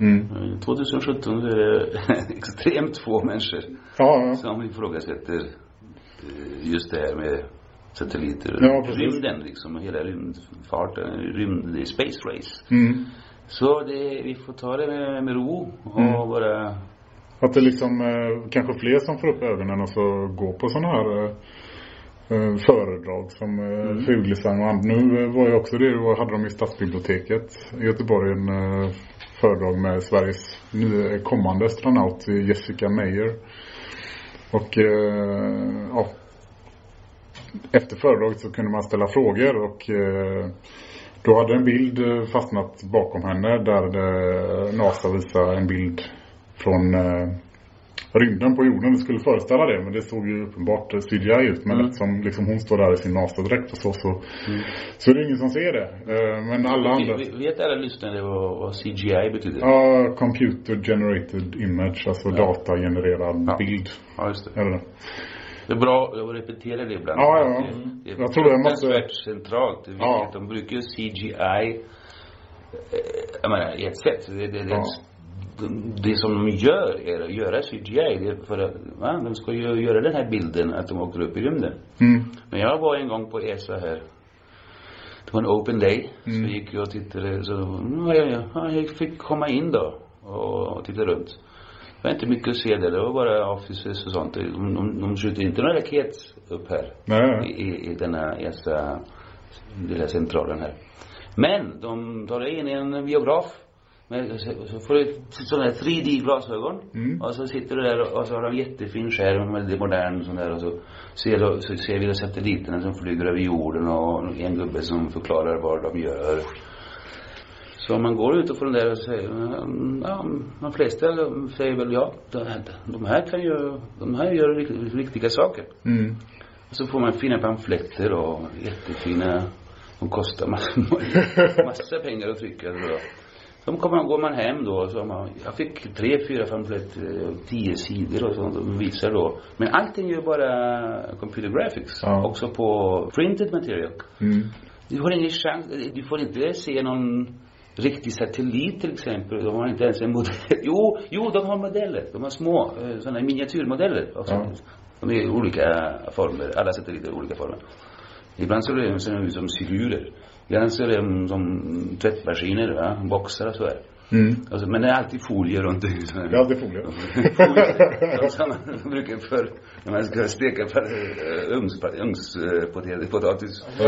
Mm. Eh, 2017 så är det *laughs* extremt få människor Ja, ja. som ifrågasätter eh, just det här med satelliter. Ja, precis. Rymden liksom, och hela rymdfarten, rymd, det är space race. Mm. Så det, vi får ta det med, med ro och Mm. bara, Att det liksom eh, kanske fler som får upp ögonen och så går på sådana här eh, eh, föredrag som eh, Mm. Fuglesang och andra. Nu eh, var ju också det, då hade de i Stadsbiblioteket i Göteborg en eh, föredrag med Sveriges nya kommande astronaut eh, Jessica Meyer. Och eh, ja, efter föredraget så kunde man ställa frågor och eh, då hade en bild eh, fastnat bakom henne där NASA visar en bild från eh, rymden på jorden. Det skulle föreställa det men det såg ju uppenbart CGI ut. Men Mm. eftersom liksom hon står där i sin NASA-dräkt och så, så, så är det ingen som ser det. Eh, men alla andra... vet alla lyssnare vad, vad CGI betyder? Ja, computer generated image, alltså Ja. datagenererad Ja. bild. Ja, just det. Är det? Det är bra att repetera det ibland. Ja, ja. Det, det är Jag tror jag måste- centralt. Det är Ja. De brukar ju CGI, eh, jag menar i ett sätt. Det, det, det, Ja. Det som de gör är att göra CGI. Det för att, va? de ska ju göra den här bilden att de åker upp i rymden. Mm. Men jag var en gång på ESA här. Det var en open day. Mm. Så gick jag och tittade. Så ja, jag, ja, jag fick komma in då och, och titta runt. Det var inte mycket att se där. Det var bara offices och sånt. De, de, de skjuter inte någon raket upp här. Nej. I, i, denna ESA lilla centralen här. Men de tar in en biograf med, så, så får du sådana här 3D-glasögon. Mm. Och så sitter du där och, och så har de jättefin skärm, väldigt modern sån där och så ser, så ser vi satelliterna som flyger över jorden och en gubbe som förklarar vad de gör. Så om man går ut och får den där och säger, mm, ja, de flesta säger väl ja, de här, de här kan ju, de här gör rikt- riktiga saker. Mm. Och så får man fina pamfletter och jättefina, de kostar massa, *laughs* massa pengar att trycka tror jag. Så kommer, går man hem då och så har man, jag fick tre, fyra eh, tio sidor och sånt och visar då. Men allting är ju bara computer graphics. Ja. Också på printed material. Mm. Du får ingen chans, du får inte se någon riktig satellit till exempel. De har inte ens en modell. *laughs* Jo, jo de har modeller. De har små, eh, sådana miniatyrmodeller. Också. Ja. De är i olika former. Alla satelliter är i olika former. Ibland så de ser de ut som sillurer. Ibland så är de som tvättmaskiner, va? boxar och sådär. Mm. Alltså, men det är alltid folie runt det. Det är alltid folie. man brukar för när man ska steka uh, ugnspotatis. Det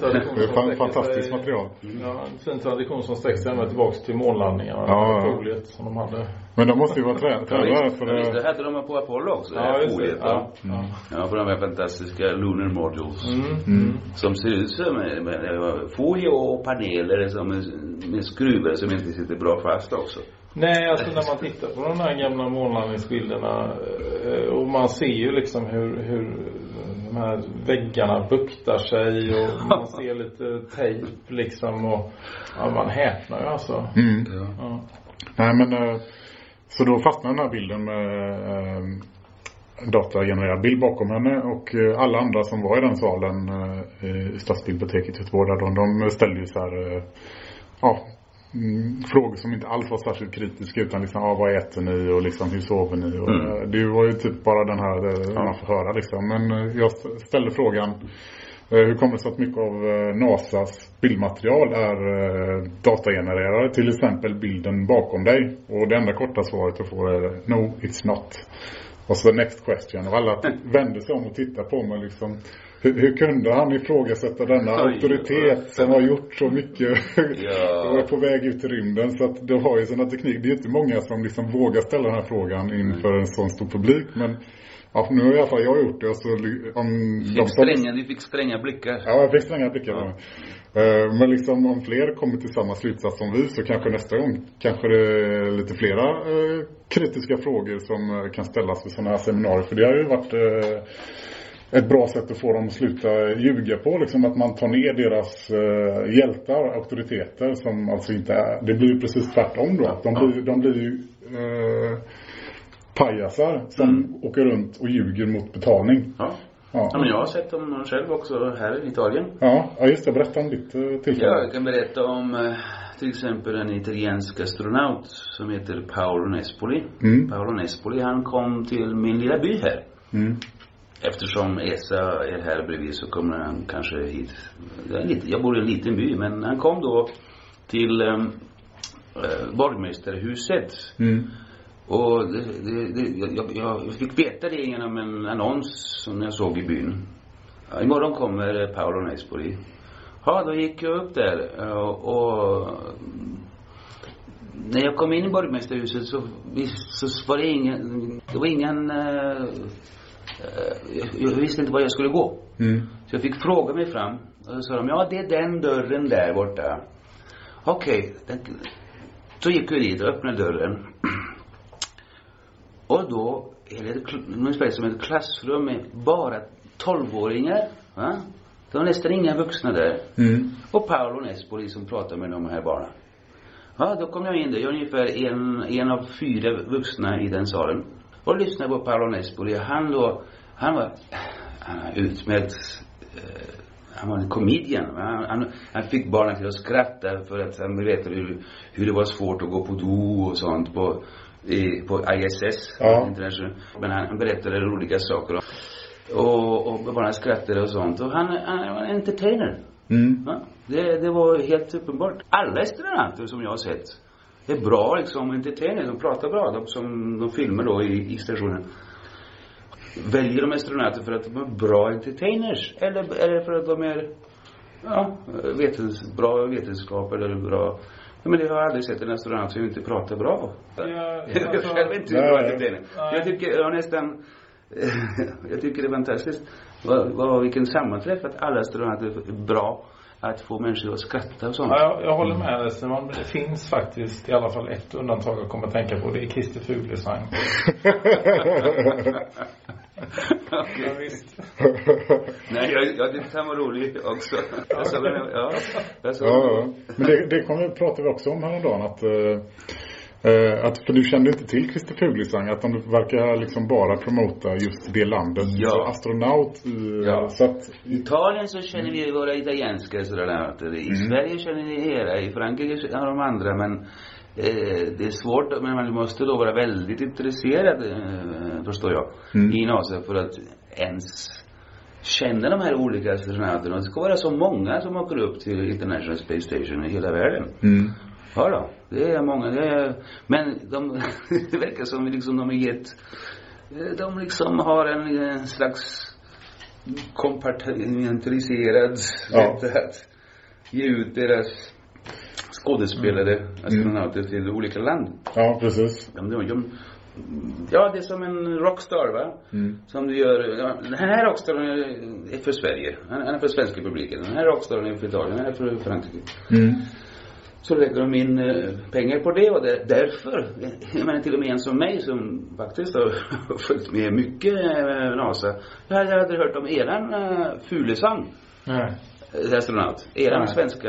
Det är sträcker fantastiskt material. Ja, en fin tradition som sträcker sig ända tillbaks till månlandningarna. Ja, ja. Foliet som de hade. Men de måste ju vara trä- tränare för ja, visst, det hade de på Apollo också. Ja, just det. Ja. ja. Ja, på de här fantastiska Lunar Modules. Mm. Som ser ut som med, med, med folie och paneler som med, med skruvar som inte sitter bra fast också. Nej, alltså när man tittar på de här gamla månlandningsbilderna eh, och man ser ju liksom hur, hur de här väggarna buktar sig och man ser lite tejp liksom och ja, man häpnar ju alltså. Mm. Ja. Nej men, eh, så då fastnade den här bilden med eh, en datagenererad bild bakom henne och eh, alla andra som var i den salen eh, i Stadsbiblioteket i Göteborg de, de ställde ju så här, eh, ja, mm, frågor som inte alls var särskilt kritiska utan liksom, ja, vad äter ni och liksom, hur sover ni? Och, Mm. Det var ju typ bara den här, man får höra liksom. Men jag st- ställde frågan Hur kommer det sig att mycket av eh, NASAs bildmaterial är eh, datagenererade? Till exempel bilden bakom dig. Och det enda korta svaret jag får är No, it's not. Och så next question. Och alla *laughs* vände sig om och tittade på mig liksom. Hur, hur kunde han ifrågasätta denna Oj. auktoritet som har gjort så mycket *laughs* Ja. och är på väg ut i rymden? Så att de har ju sådana teknik. Det är inte många som liksom vågar ställa den här frågan inför en sån stor publik. Men ja, nu har i alla fall jag gjort det. Så, li- om Du de fick stränga, du fick stränga blickar. Ja, jag fick stränga blickar mig. Eh, Men liksom om fler kommer till samma slutsats som vi så kanske nästa gång kanske det är lite flera eh, kritiska frågor som eh, kan ställas vid sådana här seminarier. För det har ju varit eh, ett bra sätt att få dem att sluta ljuga på. Liksom att man tar ner deras eh, hjältar, auktoriteter som alltså inte är. Det blir ju precis tvärtom då. De blir, de blir ju eh, pajasar som åker runt och ljuger mot betalning. Ja. Ja. ja, men jag har sett dem själv också här i Italien. Ja, ja just det. Berätta om ditt eh, tillfälle. Ja, jag kan berätta om eh, till exempel en italiensk astronaut som heter Paolo Nespoli. Mm. Paolo Nespoli, han kom till min lilla by här. Mm. Eftersom ESA är här bredvid så kommer han kanske hit. Jag, bor i en liten by, men han kom då till um, uh, borgmästarhuset. Mm. Och det, det, det, jag, jag fick veta det genom en annons som jag såg i byn. Ja, imorgon kommer eh, Paolo Nespoli. Ja, då gick jag upp där eh, och, och när jag kom in i borgmästarhuset så, så var det ingen, det var ingen, eh, eh, jag, jag visste inte var jag skulle gå. Mm. Så jag fick fråga mig fram. Och så sa de, ja det är den dörren där borta. Okej. den- Så gick vi dit och öppnade dörren. *clears throat* Och då är det ungefär som ett klassrum med bara tolvåringar. Va? Det var nästan inga vuxna där. Mm. Och Paolo Nespoli som pratar med de här barnen. Ja, då kom jag in där. Jag är ungefär en, en av fyra vuxna i den salen. Och lyssnade på Paolo Nespoli. Han då, han var, han var utmärkt, eh, han var en comedian. Han, han, han fick barnen till att skratta för att han berättade hur, hur det var svårt att gå på do och sånt på, i, på ISS. Ja. Men han, berättade roliga saker. Och, och barnen skrattade och sånt. Och han, han var en entertainer. Mm. Ja, det, det var helt uppenbart. Alla astronauter som jag har sett är bra liksom entertainers. De pratar bra, de som de filmar då i, i stationen. Väljer de astronauter för att de är bra entertainers? Eller är det för att de är, ja, vetens, bra vetenskap eller bra Ja, men det har jag aldrig sett en astronaut som inte pratar bra. Ja, *laughs* Jag alltså- själv inte Nej, bra. Nej. Jag tycker, jag nästan, *laughs* jag tycker det är fantastiskt. Vad, vad, vilken sammanträff att alla astronauter är bra att få människor att skratta och sånt. Ja, jag, jag håller med dig Simon. Det finns faktiskt i alla fall ett undantag jag kommer att tänka på. Det är Christer Fuglesang. *laughs* Ja, visst. *laughs* Nej, jag, jag tyckte han var rolig också. Jag sa, men, ja, jag sa, Ja, ja. Men det, det kom, pratade vi också om häromdagen att, eh, eh, att för du kände inte till Christer Fuglesang att de verkar liksom bara promota just det landet. Ja. Så astronaut i, Ja. så att, I Italien så känner vi våra italienska att I Sverige känner vi era, i Frankrike har de andra men eh, det är svårt men man måste då vara väldigt intresserad eh, förstår jag Mm. i NASA för att ens känna de här olika astronauterna. Det ska vara så många som åker upp till International Space Station i hela världen. mm. Ja då, det är många. Det är, men de, *laughs* det verkar som liksom de är gett, de liksom har en, eh, slags kompartimentaliserad Ja. sätt att ge ut deras skådespelare, astronauter till olika land. ja precis. De, de, de, ja, det är som en rockstar va? Mm. Som du gör, ja, den här rockstaren är- för Sverige. Han han är för svenska publiken. Den här rockstaren är för Italien, den här är för Frankrike. Mm. Så lägger de in eh, pengar på det och där, därför, jag menar till och med en som mig som faktiskt har *laughs* följt med mycket eh, NASA. Jag hade aldrig hört om eran uh, Fulesang, Nej. eh, astronaut. Eran Nej. svenska,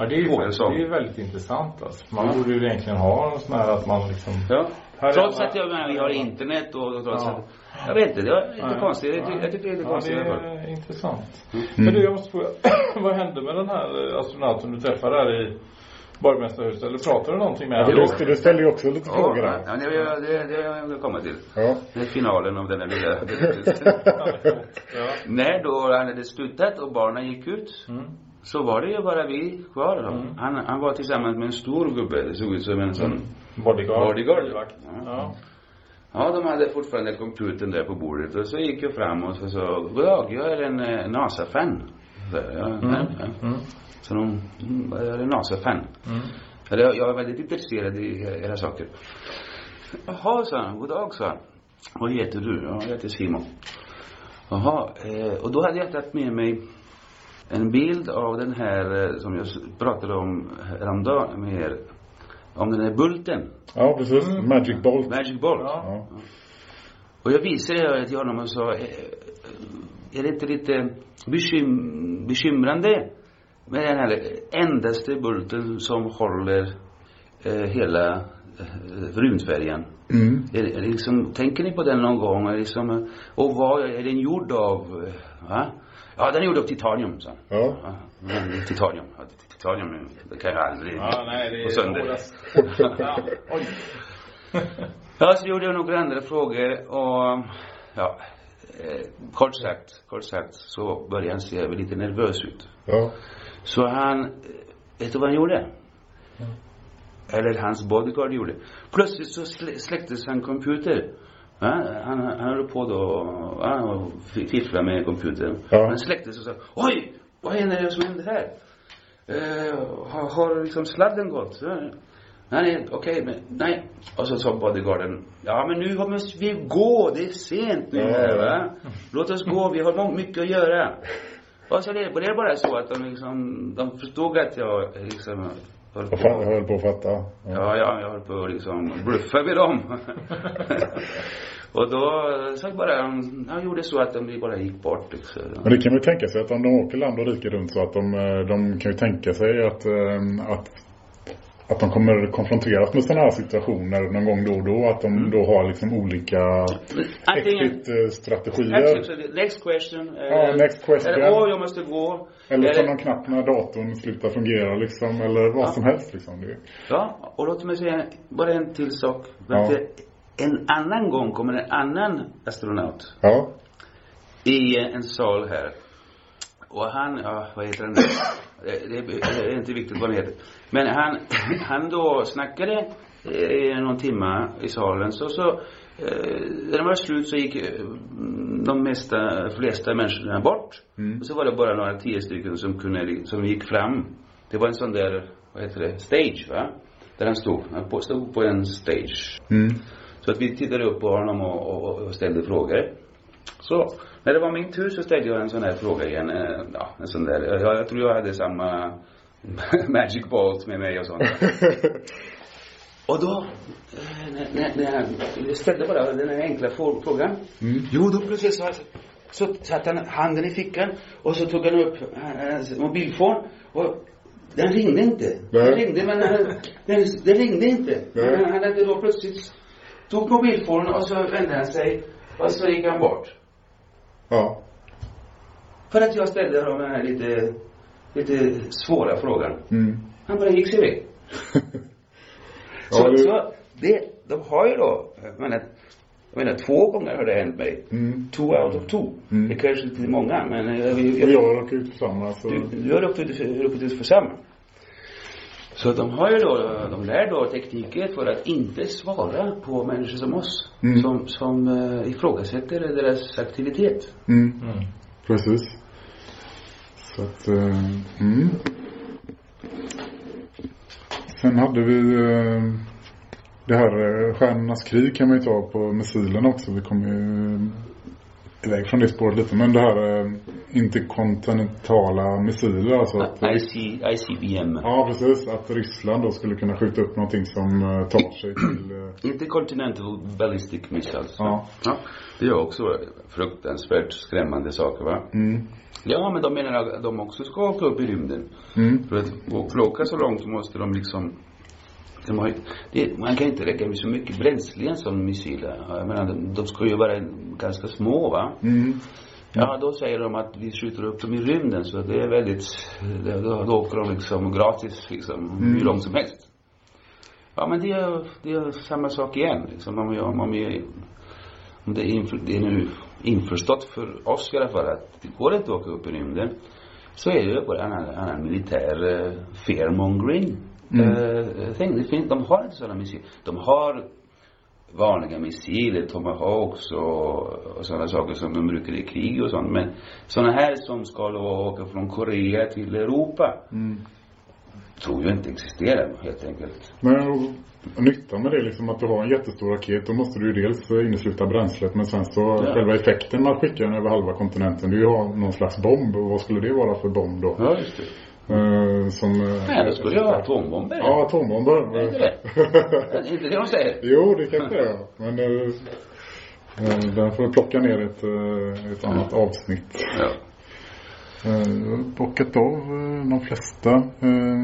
Ja, det är ju Fågelsång. det är ju väldigt intressant alltså. Man borde ju egentligen ha en sån här att man liksom ja. Här Trots att jag menar, vi har internet och, och trots Ja. att, jag vet inte, det var lite Nej. konstigt. Jag, ty- Nej. jag tycker det är lite Ja, konstigt det är intressant. Men du, jag måste fråga. *clears throat* vad hände med den här eh, astronauten du träffade där i borgmästarhuset? Eller pratade du någonting med honom? du, du ställde ju också lite Ja, frågor ja, det, det, det, det jag komma till. Ja. Det är finalen av den här lilla *laughs* berättelsen. Ja. När då han hade slutat och barnen gick ut Mm. Så var det ju bara vi kvar då. Mm. Han, han var tillsammans med en stor gubbe. Det såg ut som en sån Bodyguard. bodyguard. Livvakt. Ja. Ja, de hade fortfarande computern där på bordet och så gick jag fram och så sa God dag, jag är en eh, NASA-fan. Så, ja, ja, ja. Mm. Så de, mm, jag är en NASA-fan. Mm. Eller jag, jag är väldigt intresserad i era saker. Jaha, sa han. God dag, sa han. Vad heter du? Ja, jag heter Simon. Jaha, eh, och då hade jag tagit med mig en bild av den här eh, som jag pratade om häromdagen med er. Om den här bulten. ja, precis. Magic Bolt. Magic Bolt. Ja. Ja. Och jag visade det till honom och sa, eh, är det inte lite bekym bekymrande med den här endaste bulten som håller eh, hela eh, rymdfärjan? Mm. Är, är liksom, tänker ni på den någon gång? Är liksom, och vad är den gjord av? eh, Va? Ja, den är gjord av titanium, sa han. Ja. Ja, men titanium. Ja, titanium, det kan jag aldrig Ja, nej, det är sönder. *laughs* Ja. Oj. Ja, så gjorde jag några andra frågor och ja, eh, kort sagt, kort sagt så började han se lite nervös ut. Ja. Så han, eh, vet du vad han gjorde? Eller hans bodyguard gjorde. Plötsligt så slä- släcktes han computer. Ja, han, han höll på då ja, och fi- fiffla med computern. Ja. Han släcktes och sa, oj, vad är det som händer här? Eh, har, har liksom sladden gått? Ja. Nej, okej, men nej. Och så sa bodyguarden, ja men nu måste vi gå, det är sent nu här va. Låt oss gå, vi har mycket att göra. Och så det, det är bara så att de liksom, de förstod att jag liksom höll fa- jag på. höll på att fatta. Ja, ja, jag höll på att liksom bluffa med dem. *laughs* och då så bara, han gjorde så att de bara gick bort liksom. Men det kan man ju tänka sig att om de åker land och rike runt så att de, eh, de kan ju tänka sig att, eh, att, att de kommer konfronteras med sådana här situationer någon gång då och då. Att de då har liksom olika exit-strategier. Absolut. Next question. eh, Ja, next question. Eller, åh, jag måste gå. Eller Eller- någon knapp när datorn slutar fungera liksom. Eller vad Ja. som helst liksom. Det, Ja, och låt mig säga bara en till sak. Ja. En annan gång kommer en annan astronaut ja. i en sal här. Och han, ja, vad heter han nu? Det, det, är inte viktigt vad han heter. Men han, *clears throat* han då snackade i någon timma i salen. Så, så eh, när det var slut så gick eh, de mesta, flesta människorna bort. Mm. Och så var det bara några tio stycken som kunde, som gick fram. Det var en sån där, vad heter det, stage va? Där han stod. Han stod på en stage. Mm. Så att vi tittade upp på honom och, och, och ställde frågor. Så, när det var min tur så ställde jag en sån här fråga igen. Eh, Ja, en sån där. Jag, jag tror jag hade samma *laughs* magic balls med mig och sånt. *laughs* och då, eh, när, när, när jag ställde bara den här enkla frå- frågan. Jo, då plötsligt så, så satte han handen i fickan och så tog han upp hans mobilfon och den ringde inte. Den Nej. ringde men den, den, den ringde inte. Nej. Han hade då plötsligt tog mobilfonen och så vände han sig och så gick han bort. Ja. För att jag ställde honom den här lite, lite svåra frågan. Mm. Han bara gick sig iväg. *laughs* Ja, så, det- så det, de har ju då, jag menar, jag menar två gånger har det hänt mig. Mm. Two out of two. Mm. Det kanske inte är många, men jag, Och jag, jag råkade ut för samma så... du, du har råkat råkat ut för samma. Så de har ju då, de lär då tekniker för att inte svara på människor som oss. Mm. Som, som uh, ifrågasätter deras aktivitet. Mm. Precis. Så att, mm. Sen hade vi eh, det här Stjärnornas krig kan man ju ta på missilerna också. Vi kom ju iväg från det spåret lite. Men det här eh, interkontinentala missiler alltså att, IC, ICBM. Ja precis, att Ryssland då skulle kunna skjuta upp någonting som eh, tar sig till eh, Intercontinental Ballistic Missiles. Ja. ja. Det är också fruktansvärt skrämmande saker va? mm, Ja, men de menar att de också ska åka upp i rymden. mm, För att åka så långt så måste de liksom har, ju- det, man kan inte räcka med så mycket bränsle i en sån missil. Jag menar, de, de ska ju vara ganska små va? mm, Ja, då säger de att vi skjuter upp dem i rymden så det är väldigt, då, då åker de liksom gratis liksom, hur långt som helst. Ja, men det är, det är samma sak igen liksom. Om, jag, om, jag, om det, är inför, det är nu införstått för oss i alla fall att det går inte att åka upp i rymden. Så är det bara en annan, annan militär uh, fearmongering uh, thing. Det finns, de har inte sådana missiler. De har vanliga missiler, tomahawks och, och sådana saker som de brukar i krig och sånt. Men sådana här som ska då åka från Korea till Europa mm. tror jag inte existerar helt enkelt. Men och, nyttan med det är liksom att du har en jättestor raket. Då måste du ju dels innesluta bränslet men sen så Ja. själva effekten med att skicka den över halva kontinenten. Det är ju att ha någon slags bomb. Och vad skulle det vara för bomb då? Ja, just det. Eh, som... eh, Nej, då skulle jag ha atombomber. Ja, atombomber. Är inte det? Är inte det de säger? jo, det kanske det är. Men eh, den får vi plocka ner ett, eh, ett annat avsnitt. Ja. Eh, bockat av de flesta. Eh,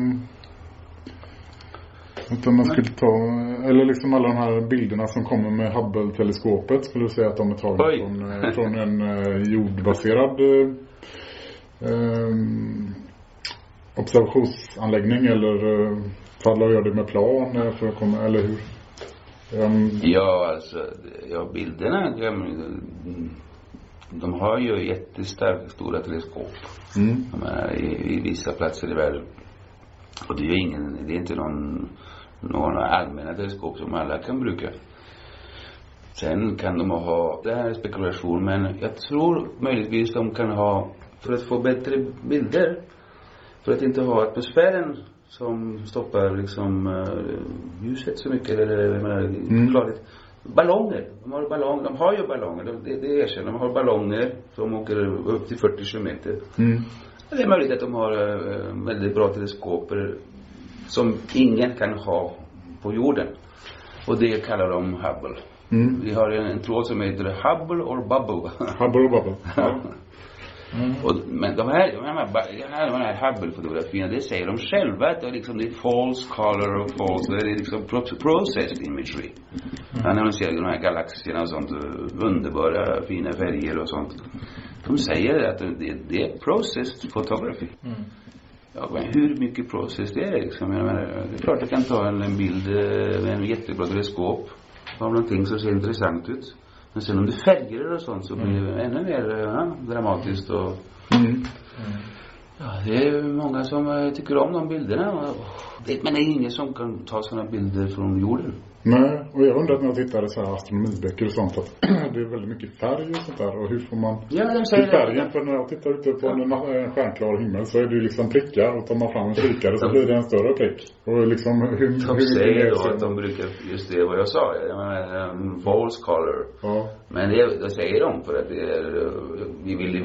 om man skulle ta, eller liksom alla de här bilderna som kommer med Hubble-teleskopet skulle du säga att de är tagna från, från en jordbaserad eh, observationsanläggning eller eh, faller jag det med plan eh, för att komma, eller hur? Um, Ja, alltså, ja, bilderna, de, de har ju jättestarka, stora teleskop. mm, Jag menar, i, i vissa platser i världen. Och det är ju ingen, det är inte någon, några allmänna teleskop som alla kan bruka. Sen kan de ha, det här är spekulation, men jag tror möjligtvis de kan ha, för att få bättre bilder, för att inte ha atmosfären som stoppar liksom uh, ljuset så mycket, eller jag menar, Mm. klarhet. Ballonger, de har ballonger, de har ju ballonger, de- det, det erkänner de har ballonger som åker upp till 40 kilometer. mm, Det är möjligt att de har eh, väldigt bra teleskoper som ingen kan ha på jorden. Och det kallar de Hubble. mm. Vi har en, en tråd som heter Hubble or Bubble. Hubble och Bubble. *laughs* Ja. Och, men de här, de här, de här, de här Hubble-fotografierna, det säger de själva att det är liksom det är false color och false, det är liksom pro- processed imagery. Ja, när man ser de här galaxerna och sånt, eh, underbara fina färger och sånt. De säger att det, det är processed photography. Ja, men hur mycket process det är liksom. Jag menar, det är klart jag kan ta en, en bild eh, med en jättebra teleskop av någonting som ser intressant ut. Men sen om det färger och sånt så blir det ännu mer eh, ja, dramatiskt och Mm. Ja, det är många som eh, tycker om de bilderna. det- Men det är ingen som kan ta sådana bilder från jorden. Nej, och jag undrar när jag tittar i så här astronomiböcker och sånt att *clears throat* det är väldigt mycket färg och sånt där. Och hur får man Ja, de till säger färgen? För när jag tittar ute på en eh, stjärnklar himmel så är det ju liksom prickar och tar man fram en kikare så blir det en större prick. Och liksom hur, hur De mycket säger då att de brukar, just det vad jag sa, jag menar, um, false color. Ja, Men det, det säger de för att det är, eh, vi vill ju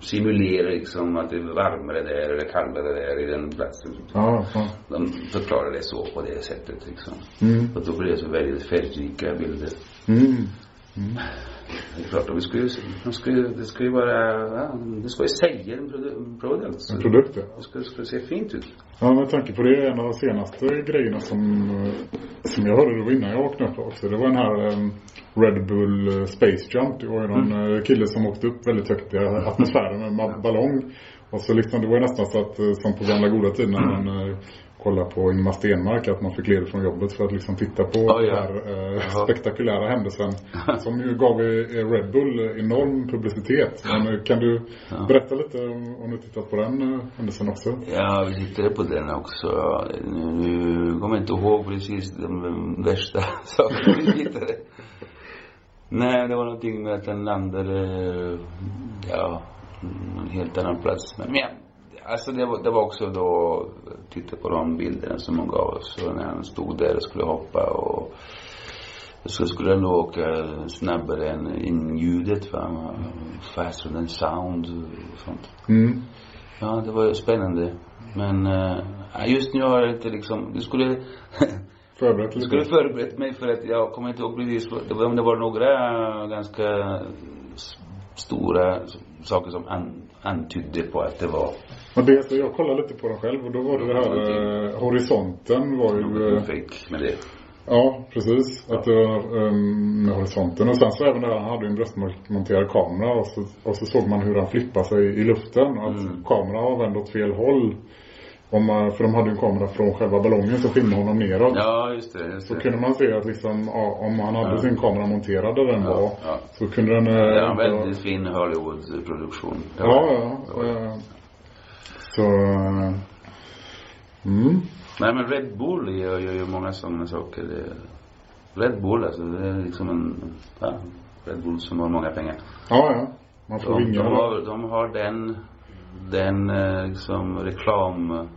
simulera liksom att det är varmare där eller kallare där i den platsen. ja, ja. De förklarar det så på det sättet liksom. Mm, Och då blir det så väldigt färgrika bilder. mm. Det är klart, de skulle, de skulle, det ska ju vara, ja, det ska ju säga en produ- en produkt. En produkt ja. Det ska, det ska se fint ut. Ja, med tanke på det är en av de senaste grejerna som, som jag hörde då innan jag vaknade upp också. Det var den här em, Red Bull eh, Space Jump. Det var ju någon eh, kille som åkte upp väldigt högt i atmosfären med en ba- ballong. Och så liksom, det var ju nästan så att eh, som på gamla goda tider när man eh, kollar på Ingmar Stenmark att man fick leda från jobbet för att liksom titta på Ja, den ja. här eh, spektakulära händelsen. *laughs* som ju gav eh, Red Bull enorm publicitet. Men eh, kan du berätta lite om, om du tittat på den eh, händelsen också? Ja, vi tittade på den också. Nu, nu kommer jag inte ihåg precis de värsta *laughs* sakerna vi tittade. Nej, det var någonting med att den landade, ja, en helt annan plats. Men ja, alltså det var, det var också då, titta på de bilderna som hon gav oss. När han stod där och skulle hoppa och så skulle han åka snabbare än, än ljudet va. Faster than sound och sånt. Mm. Ja, det var spännande. Men uh, just nu har jag inte liksom, du skulle, *laughs* Förberett lite? skulle förberett mig för att jag kommer inte ihåg precis, det var, det var några ganska stora saker som an, antydde på att det var Och det, jag kollade lite på den själv och då var det det här eh, horisonten var ju... Eh, fake med det. ja, precis. Att det var eh, med horisonten. Och sen så även det här, han hade ju en bröstmonterad kamera och så, och så såg man hur han flippade sig i luften. Att Mm. kameran var vänd åt fel håll. Om man, för de hade en kamera från själva ballongen som filmade honom neråt. Ja, just det. Just Så det. kunde man se att liksom, ja, om han hade Ja. sin kamera monterad där den var. ja. Så kunde den... eh, Det var en väldigt fin Hollywood-produktion. Ja, ja. eh, Så... Mm. Nej men Red Bull gör gör ju många sådana saker. Red Bull alltså, det är liksom en, ja, Red Bull som har många pengar. Ja, ja. Man får De, vingar. de, har, de har den, den eh, liksom reklam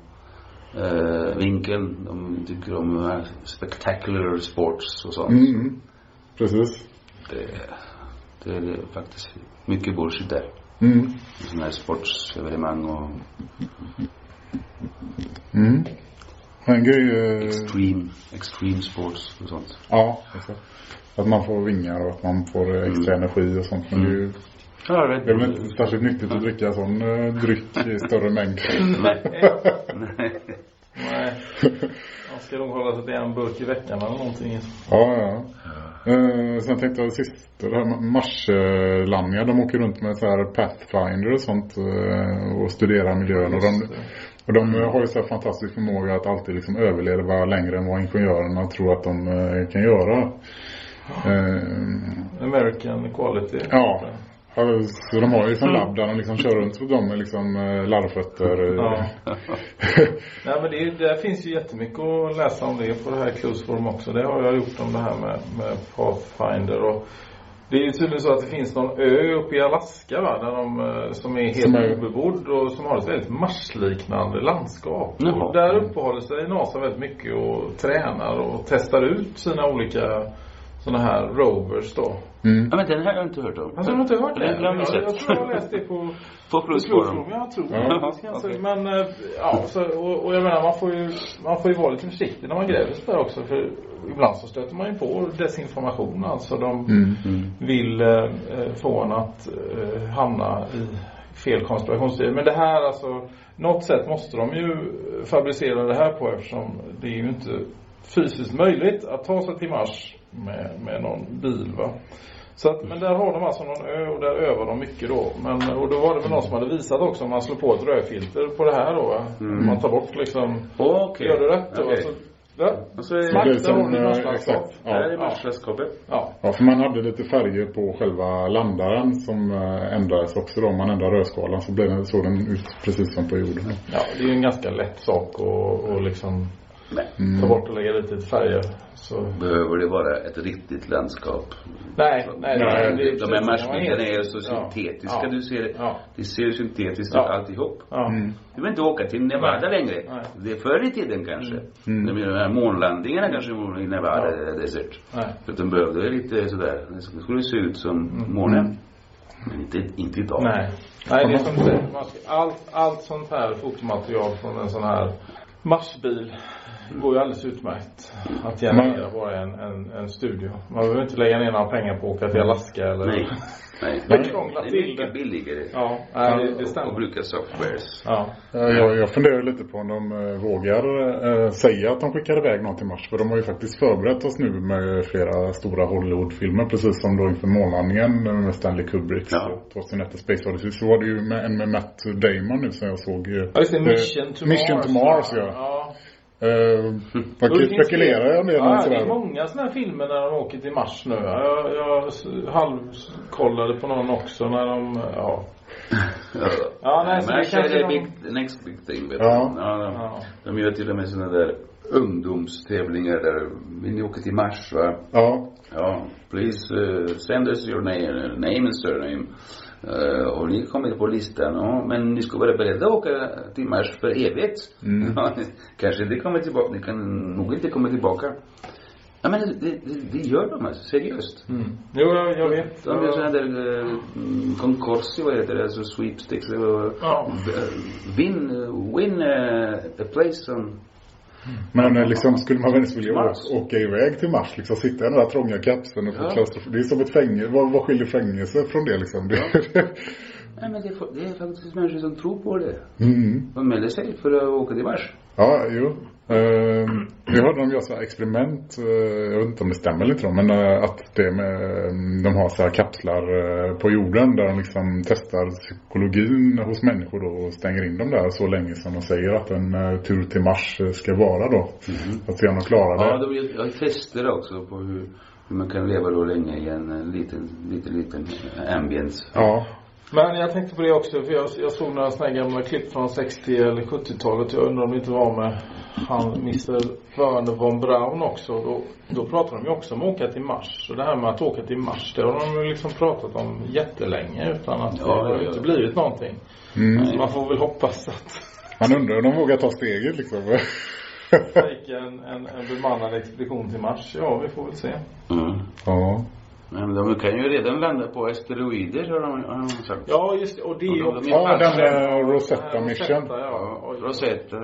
eh, vinkeln. De tycker om de här spectacular sports och sånt. Mm, mm. Precis. Det, det är faktiskt mycket bullshit där. Mm. Sådana här sportsevenemang och Mm. En grej... eh, extreme, extreme sports och sånt. Ja, exakt. Att man får vingar och att man får eh, extra energi och sånt. Men det är ju Ja, det är väl inte särskilt nyttigt att dricka sån eh, dryck i större mängd. Nej. Nej. Man ska nog hålla sig till en burk i veckan eller någonting. Ja, ja. Eh, sen tänkte jag sist, det här marslandningar. De åker runt med så här Pathfinder och sånt eh, och studerar miljön. Och de, och de eh, har ju så här fantastisk förmåga att alltid liksom överleva längre än vad ingenjörerna tror att de kan göra. American quality. Ja. Så de har ju som Mm. labb där de liksom kör runt på dem med liksom eh, larvfötter. eh. Ja. *laughs* Nej men det, det finns ju jättemycket att läsa om det på det här Clues Forum också. Det har jag gjort om det här med, med Pathfinder och det är ju tydligen så att det finns någon ö uppe i Alaska va, där de, eh, som är helt Som är- obebodd och som har ett väldigt marsliknande landskap. Jaha. Och där uppehåller sig NASA väldigt mycket och tränar och testar ut sina olika sådana här rovers då. Mm. Ja, men den här har jag inte hört om. Alltså har du inte hört det? Den har jag, sett. jag tror jag läste det på *laughs* På Plusforum. Ja, jag tror det. Okej. Men, eh, ja, så, och, och jag menar man får ju, man får ju vara lite försiktig när man gräver sig där också. För ibland så stöter man ju på desinformation. Alltså de Mm. vill eh, eh, få en att eh, hamna i fel konspirationsteori. Men det här alltså, något sätt måste de ju fabricera det här på eftersom det är ju inte fysiskt möjligt att ta sig till Mars med, med någon bil va. Så att, men där har de alltså någon ö och där övar de mycket då. Men, och då var det väl någon som hade visat också om man slår på ett rödfilter på det här då. Mm. Man tar bort liksom Okej. Gör du rätt då? Okej. Så Ja. Och så är Det blir Smart, som, eh, exakt. Där är Ja. matchlandskapet. Ja. ja, för man hade lite färger på själva landaren som eh, ändrades också då. Om man ändrar rödskalan så blir den, såg den ut precis som på jorden. ja, det är ju en ganska lätt sak att, att liksom Nej. ta bort och lägga lite färger. Så. Behöver det vara ett riktigt landskap? Nej, nej. Nej, det är De här man är så Ja. syntetiska. Ja. Du ser, Ja. det ser ju syntetiskt ut Ja. alltihop. Ja. Mm. Du behöver inte åka till Nevada Nej. längre. Nej. Det är förr i tiden kanske. Mm. De, de här månlandningarna kanske i Nevada Ja. Desert. Nej. För de behövde lite sådär. Det skulle se ut som månen. Men inte, inte idag. Mm. Nej. Nej, det är som du säger. Allt, allt sånt här fotomaterial från en sån här Marsbil går ju alldeles utmärkt att generera bara en, en, en studio. Man behöver inte lägga ner några pengar på att åka till Alaska eller... Nej. Nej. Det Det är till mycket det. billigare. Ja, det, det att stämmer. bruka softwares. Ja. Ja, Jag, jag funderar lite på om de eh, vågar eh, säga att de skickar iväg någon till Mars. För de har ju faktiskt förberett oss nu med flera stora Hollywoodfilmer. Precis som då inför månlandningen med Stanley Kubrick. Ja. 2001 A Space Odyssey. Så var det ju med, en med Matt Damon nu som jag såg. eh, Ja, just det. Mission to Mission Mars. to Mars ja. ja. Eh, man kan Och ju det finns spekulera fler- om det. Ja, någon det är många sådana här filmer när de åker till Mars nu. Jag, jag halvkollade på någon också när de, ja. *laughs* Ja, nej, så Men det kanske är de- big, next big thing. Vet Ja. du. Ja, de, Ja. de gör till och med sådana där ungdomstävlingar där vill ni åka till Mars va? Ja, Ja, please uh, send us your name, name and surname. Uh, och ni kommer på listan. Ja, men ni ska vara beredda att åka till Mars för evigt. Mm. Ja, kanske inte kommer tillbaka. Ni kan nog inte komma tillbaka. Ja men det, det, det gör de alltså, seriöst. Mm. Jo, jag, jag vet. De gör sådana där konkurser, vad heter det, alltså sweepstakes. Och, Ja. Win, win uh, a place on men eh, liksom skulle man väl vilja Mars. åka, iväg till Mars liksom. Sitta i den där trånga kapseln och få Ja. klaustrofobi. Det är som ett fängelse. Vad, vad skiljer fängelse från det liksom? Det, *laughs* Nej men det är, det är faktiskt människor som tror på det. mm. De melder sig för att åka till Mars. Ja, jo. Uh, vi hörde dem göra så experiment, eh, jag vet inte om det stämmer eller inte men eh, att det med, eh, de har så här kapslar eh, på jorden där de liksom testar psykologin hos människor då och stänger in dem där så länge som de säger att en tur till Mars ska vara då. Att se om de klarar det. Ja, de gör gör tester också på hur, hur man kan leva då länge i en liten, liten, liten ambience. Ja. Men jag tänkte på det också, för jag, jag såg några sådana gamla klipp från 60 eller 70-talet. Jag undrar om det inte var med han, Mr. Werner von Braun också. Då, då pratade de ju också om att åka till Mars. Och det här med att åka till Mars, det har de ju liksom pratat om jättelänge utan att Ja, det har ja. inte blivit någonting. Mm. Man får väl hoppas att Man undrar om de vågar ta steget liksom. *laughs* fejka en, en, en bemannad expedition till Mars. Ja, vi får väl se. Mm. ja. Men de kan ju redan landa på asteroider har de, har de sagt. Ja, just det. Och det är ju Och de- också... de är Ja, den där Ja, Rosetta Mission. Rosetta, ja. Oj. Rosetta.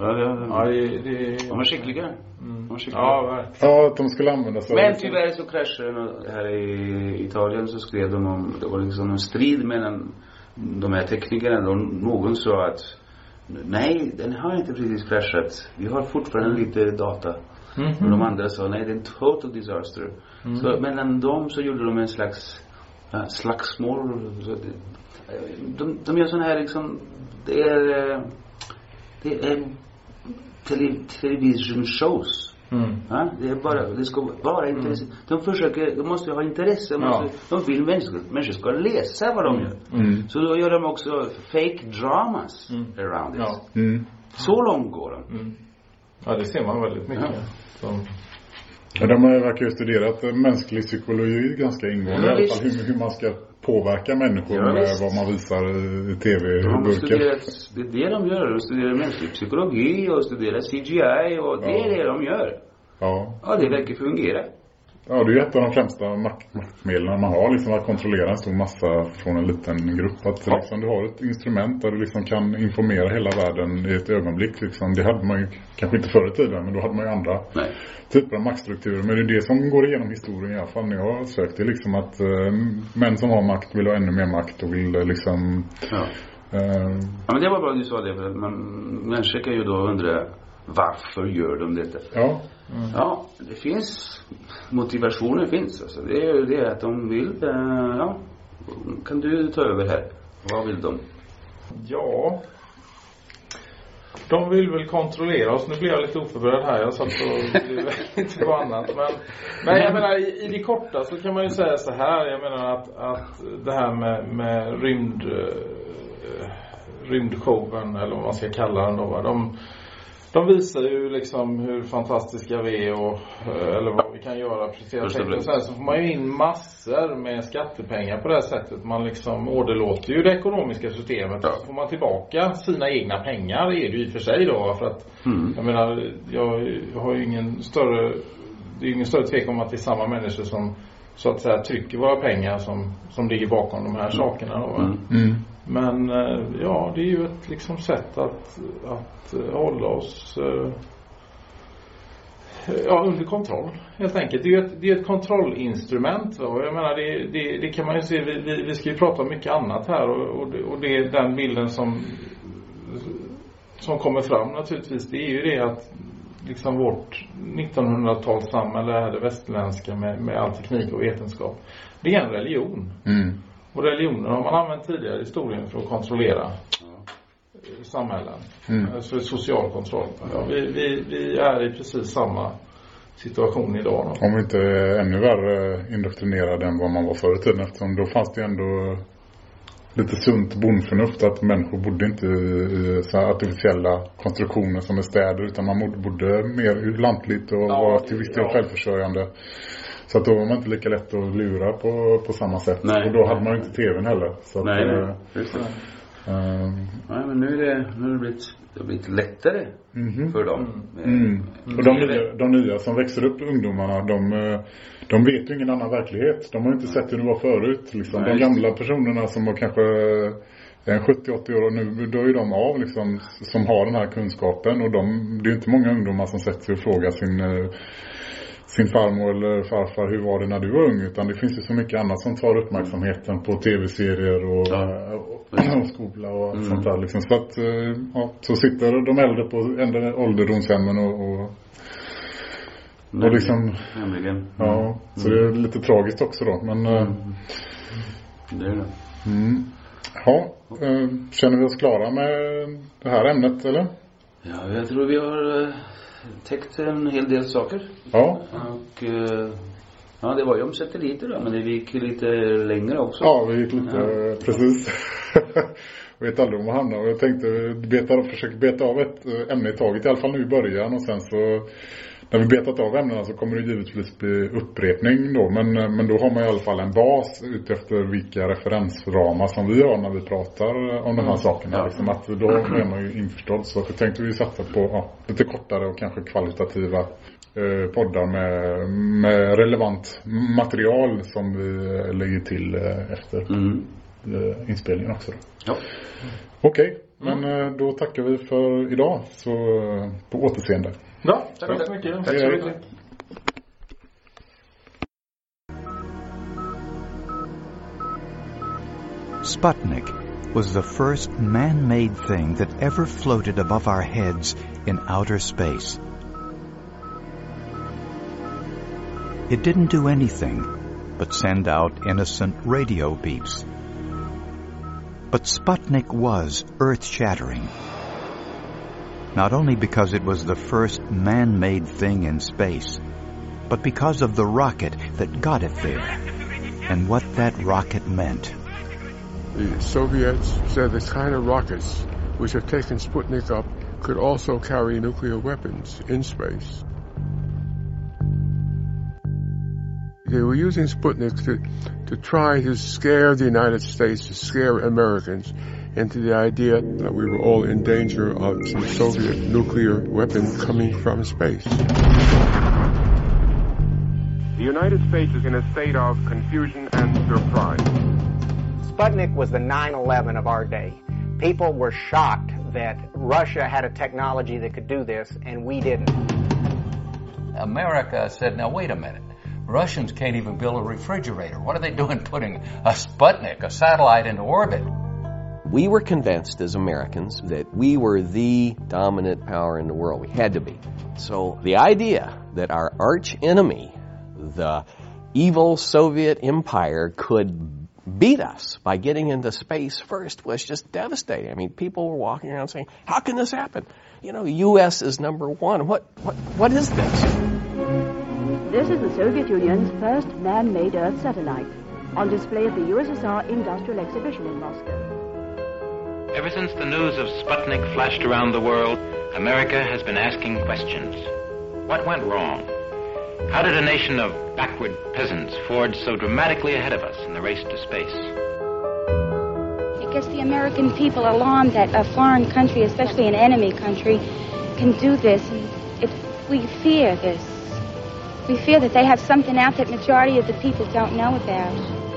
Ja, ja, det, det... De är skickliga. De är skickliga. Ja, verkligen. Ja, de skulle använda sig Men tyvärr så kraschade den här i Italien så skrev de om, det var liksom en strid mellan de här teknikerna. då. Någon sa att nej, den har inte precis kraschat. Vi har fortfarande lite data. Och de andra sa nej, det är en total disaster. Så mellan dem så gjorde de en slags uh, slagsmål. Så det, de, de gör sån här liksom, det är, eh, det är tele, television shows. Mm. Ja, det är bara, det ska vara intresse. De försöker, de måste ju ha intresse. De, Ja. måste, de vill människor, människor ska läsa vad de gör. Mm. Så då gör de också fake dramas around it. Ja. Mm. Så långt går de. Ja, det ser man väldigt mycket. Ja. Som, Ja, de verkar ju studerat eh, mänsklig psykologi ganska ingående. Ja, I alla fall hur, hur man ska påverka människor Ja, med vad man visar i tv-burken. det är det de gör. De studerar mänsklig psykologi och studerar CGI och det är Ja. det de gör. Ja. Ja, det verkar fungera. Ja, det är ju ett av de främsta makt, maktmedlen man har. Liksom att kontrollera en stor massa från en liten grupp. Att Ja. liksom, du har ett instrument där du liksom kan informera hela världen i ett ögonblick. Liksom. Det hade man ju kanske inte förr i tiden, men då hade man ju andra Nej. typer av maktstrukturer. Men det är det som går igenom historien i alla fall när jag har sökt. Det är liksom att eh, män som har makt vill ha ännu mer makt och vill liksom Ja. eh, ja, men det var bra att du sa det. Människor kan ju då undra varför gör de detta? ja, Ja, det finns motivationen finns alltså. Det är ju det att de vill, eh, ja. Kan du ta över här? Vad vill de? ja. de vill väl kontrollera oss. Nu blir jag lite oförberedd här. Jag satt och *laughs* blev lite på annat. Men, men jag menar i, i det korta så kan man ju säga så här. Jag menar att, att det här med, med rymd eh, rymdshowen eller vad man ska kalla den då. De, de visar ju liksom hur fantastiska vi är och eh, eller vad vi kan göra. Precis. Och sen så får man ju in massor med skattepengar på det här sättet. Man liksom åderlåter ju det ekonomiska systemet. Ja. Så får man tillbaka sina egna pengar är det ju i och för sig då. För att, mm. jag menar, jag, har ju ingen större, det är ingen större tvekan om att det är samma människor som så att säga trycker våra pengar som, som ligger bakom de här mm. sakerna då. Mm. Mm. Men eh, ja, det är ju ett liksom sätt att, att eh, hålla oss eh, ja, under kontroll helt enkelt. Det är ju ett, det är ett kontrollinstrument. Och jag menar det, det, det, kan man ju se. Vi, vi, vi ska ju prata om mycket annat här och, och, det, och det är den bilden som som kommer fram naturligtvis. Det är ju det att liksom vårt 1900-talssamhälle, det västerländska med, med all teknik och vetenskap. Det är en religion. Mm. Och religioner har man använt tidigare i historien för att kontrollera samhällen. Mm. Alltså social kontroll. Ja, vi, vi, vi är i precis samma situation idag. Då. Om vi inte är ännu värre indoktrinerade än vad man var förr i tiden. Eftersom då fanns det ändå lite sunt bondförnuft att människor bodde inte i så artificiella konstruktioner som är städer utan man bodde mer lantligt och ja, var till viss del ja. självförsörjande. Så att då var man inte lika lätt att lura på, på samma sätt. Nej, och då hade man inte tvn heller. Så nej, att, nej. Just det. Um, nej, men nu är det, nu har det blivit, det har blivit lättare mm -hmm. för dem. Mm. Mm. Och de nya, de nya som växer upp, ungdomarna, de, de vet ju ingen annan verklighet. De har ju inte sett hur det var förut. Liksom. de gamla personerna som var kanske en 70-80 år och nu då är de av liksom, som har den här kunskapen och de, det är inte många ungdomar som sätter sig och frågar sin sin farmor eller farfar hur var det när du var ung utan det finns ju så mycket annat som tar uppmärksamheten på tv-serier och, ja. Och, *clears throat* skola och mm. sånt där liksom. Så att eh, ja, så sitter de äldre på ålderdomshemmen och, och, och liksom Nämligen. Ja, mm. så det är lite tragiskt också då men eh, mm. Det är det mm. Ja, eh, känner vi oss klara med det här ämnet eller? Ja, jag tror vi har täckt en hel del saker. Ja. Och ja, det var ju om satelliter då, men det gick lite längre också. Ja, vi gick lite, ja. precis. *laughs* vet aldrig om vad hamnar. Och jag tänkte beta, försöka beta av ett eh, ämne i taget, i alla fall nu i början och sen så när vi betat av ämnena så kommer det givetvis bli upprepning då. Men, eh, men då har man i alla fall en bas utefter vilka referensramar som vi har när vi pratar om de här mm. sakerna. Ja. Liksom att då är man ju införstådd. Så jag tänkte vi satsa på ja, lite kortare och kanske kvalitativa eh, poddar med, med relevant material som vi lägger till eh, efter mm. eh, inspelningen också. Då. Ja. Okej, okay, mm. men eh, då tackar vi för idag. Så eh, på återseende. Ja, tack så mycket. Tack så mycket. Sputnik was the first man-made thing that ever floated above our heads in outer space. It didn't do anything but send out innocent radio beeps. But Sputnik was earth-shattering not only because it was the first man-made thing in space, but because of the rocket that got it there and what that rocket meant. The Soviets said the kind of rockets which have taken Sputnik up could also carry nuclear weapons in space. They were using Sputnik to, to try to scare the United States, to scare Americans into the idea that we were all in danger of some Soviet nuclear weapon coming from space. The United States is in a state of confusion and surprise. Sputnik was the 9-11 of our day. People were shocked that Russia had a technology that could do this and we didn't. America said, now wait a minute. Russians can't even build a refrigerator. What are they doing putting a Sputnik, a satellite, into orbit? We were convinced as Americans that we were the dominant power in the world. We had to be. So the idea that our arch enemy, the evil Soviet empire, could beat us by getting into space first was just devastating. I mean, people were walking around saying, "How can this happen?" You know, U.S. is number one. What what what is this? This is the Soviet Union's first man-made Earth satellite, on display at the USSR Industrial Exhibition in Moscow. Ever since the news of Sputnik flashed around the world, America has been asking questions. What went wrong? How did a nation of backward peasants forge so dramatically ahead of us in the race to space? It gets the American people alarmed that a foreign country, especially an enemy country, can do this. And it, we fear this. We fear that they have something out that majority of the people don't know about.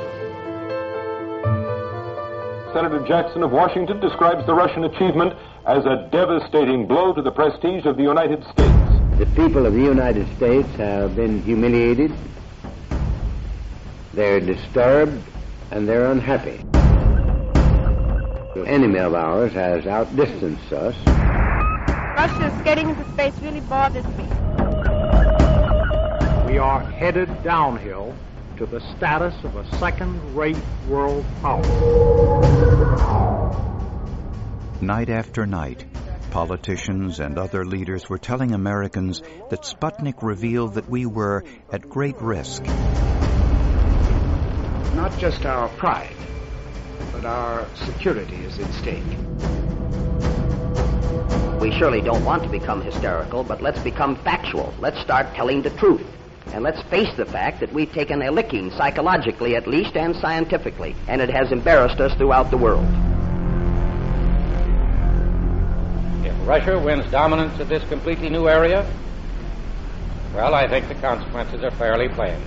Senator Jackson of Washington describes the Russian achievement as a devastating blow to the prestige of the United States. The people of the United States have been humiliated, they're disturbed, and they're unhappy. The enemy of ours has outdistanced us. Russia's getting into space really bothers me. We are headed downhill to the status of a second-rate world power. Night after night, politicians and other leaders were telling Americans that Sputnik revealed that we were at great risk. Not just our pride, but our security is at stake. We surely don't want to become hysterical, but let's become factual. Let's start telling the truth. And let's face the fact that we've taken a licking, psychologically at least, and scientifically, and it has embarrassed us throughout the world. If Russia wins dominance of this completely new area, well, I think the consequences are fairly plain.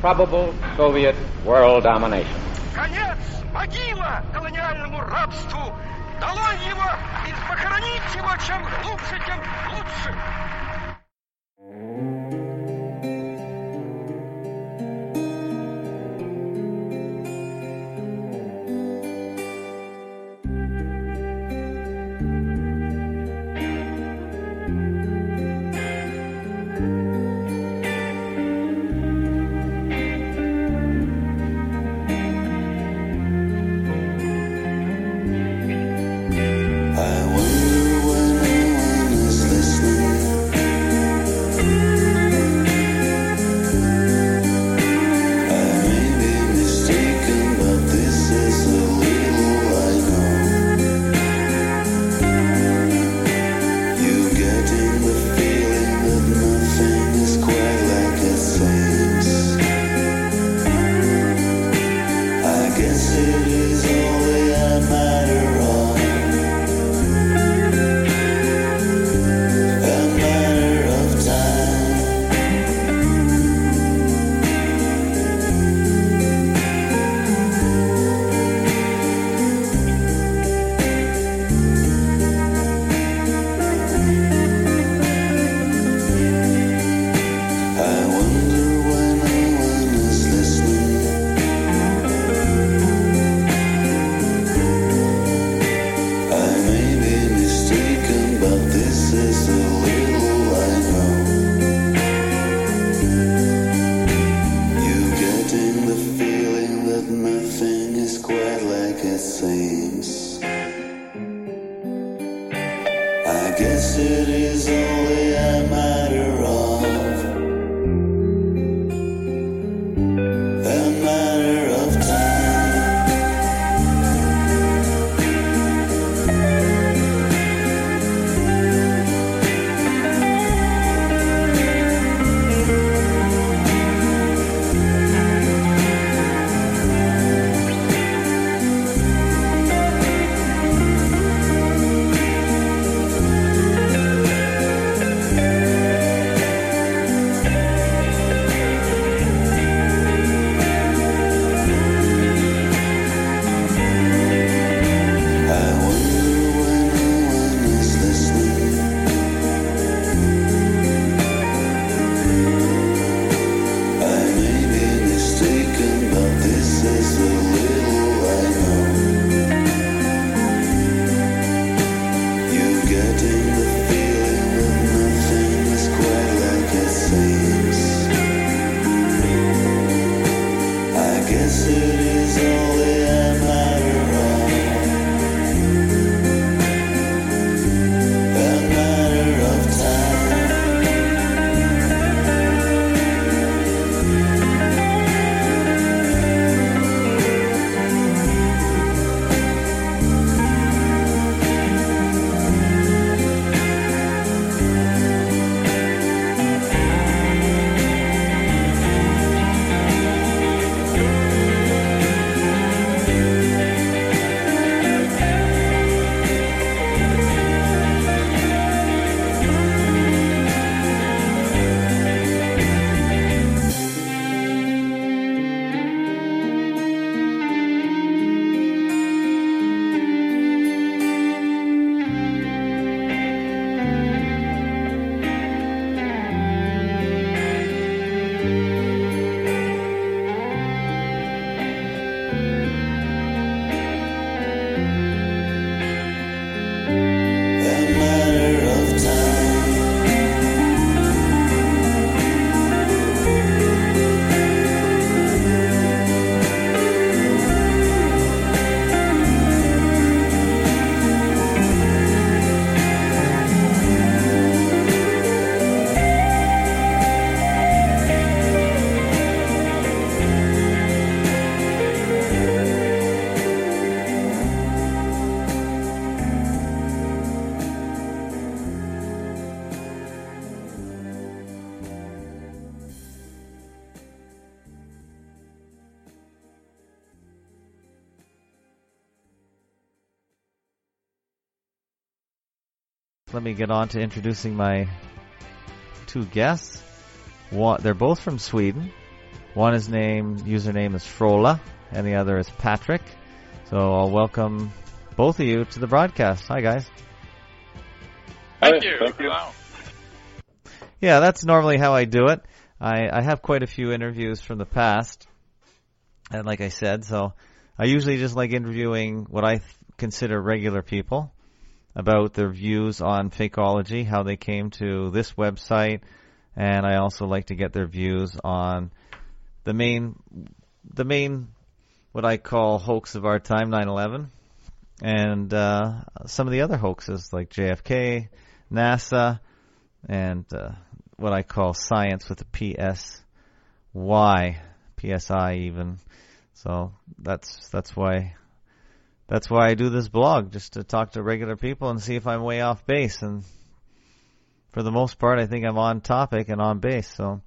Probable Soviet world domination. Конец! Могила колониальному рабству! Долой его! И похоронить его чем глубже, тем лучше! Me get on to introducing my two guests. One, they're both from Sweden. One is named username is Frola, and the other is Patrick. So I'll welcome both of you to the broadcast. Hi, guys. Thank you. Thank you. Wow. Yeah, that's normally how I do it. I, I have quite a few interviews from the past, and like I said, so I usually just like interviewing what I th- consider regular people about their views on fakeology, how they came to this website, and I also like to get their views on the main, the main, what I call hoax of our time, 9/11, and uh, some of the other hoaxes like JFK, NASA, and uh, what I call science with a PS, Y, PSI even. So that's that's why that's why I do this blog, just to talk to regular people and see if I'm way off base. And for the most part, I think I'm on topic and on base. So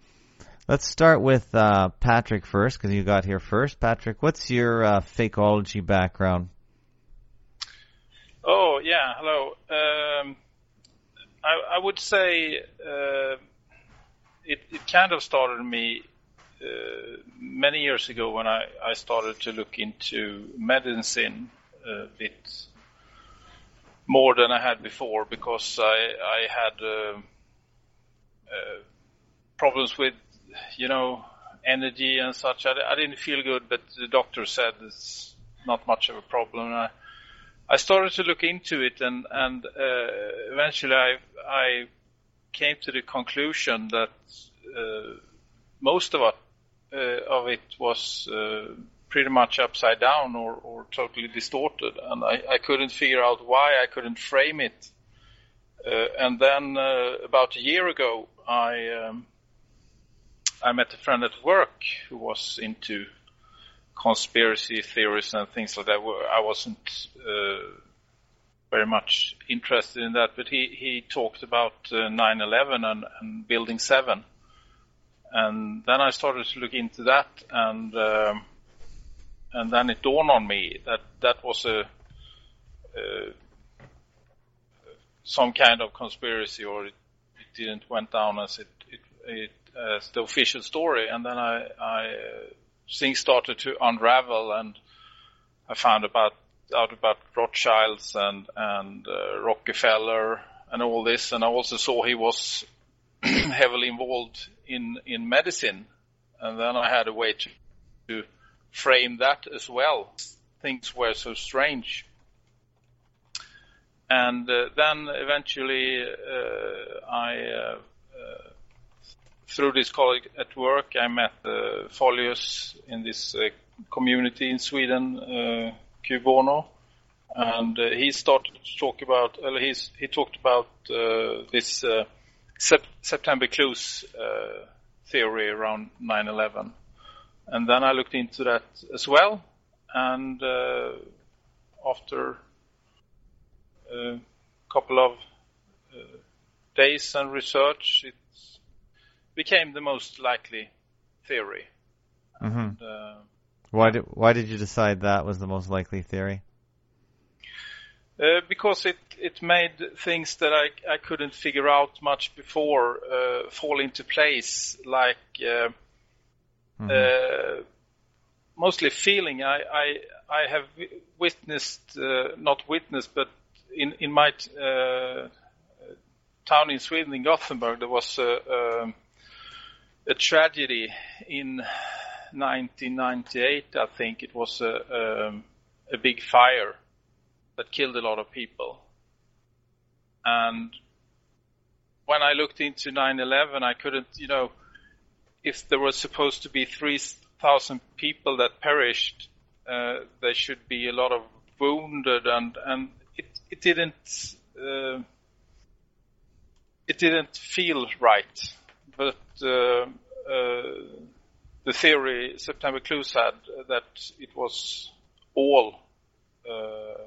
let's start with uh, Patrick first, because you got here first. Patrick, what's your uh, fakeology background? Oh yeah, hello. Um, I, I would say uh, it, it kind of started me uh, many years ago when I, I started to look into medicine a bit more than I had before because I I had uh, uh, problems with you know energy and such. I, I didn't feel good, but the doctor said it's not much of a problem. I, I started to look into it, and and uh, eventually I I came to the conclusion that uh, most of it uh, of it was uh, pretty much upside down or, or totally distorted, and I, I couldn't figure out why. I couldn't frame it. Uh, and then uh, about a year ago, I um, I met a friend at work who was into conspiracy theories and things like that. I wasn't uh, very much interested in that, but he he talked about uh, 9/11 and, and Building Seven, and then I started to look into that, and um, and then it dawned on me that that was a, a some kind of conspiracy, or it, it didn't went down as it, it, it as the official story, and then I, I uh, things started to unravel, and I found about out about Rothschilds and and uh, Rockefeller and all this, and I also saw he was *clears throat* heavily involved in in medicine, and then I had a way to to frame that as well. Things were so strange. And uh, then eventually, uh, I, uh, uh, through this colleague at work, I met uh, Folius in this community in Sweden, uh, Cubono, and he started to talk about. He's, he talked about this Sep- September clues theory around 9/11, and then I looked into that as well, and uh, after a couple of uh, days and research, it became the most likely theory. hmm And, uh, Why did why did you decide that was the most likely theory? Uh, because it it made things that I I couldn't figure out much before uh, fall into place, like uh, uh, mostly feeling. I I I have witnessed, uh, not witnessed, but in in my uh, town in Sweden, in Gothenburg, there was a, um a tragedy in 1998. I think it was a um, a big fire that killed a lot of people. And when I looked into 9/11, I couldn't, you know, if there was supposed to be 3,000 people that perished, uh, there should be a lot of wounded, and and it it didn't uh, it didn't feel right. But uh, uh, the theory September Clues had uh, that it was all uh,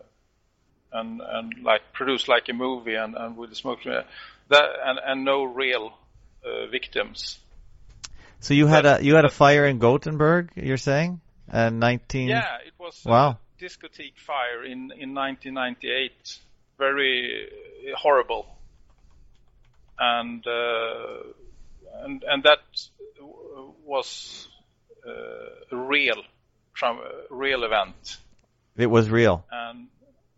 and and like produced like a movie and, and with the smoke that and and no real victims. So you had a you had a fire in Gothenburg. You're saying, uh, nineteen. Yeah, it was Wow. a discotheque fire in in 1998. Very uh, horrible. and uh, and and that was uh, a real, tra- real event. It was real. And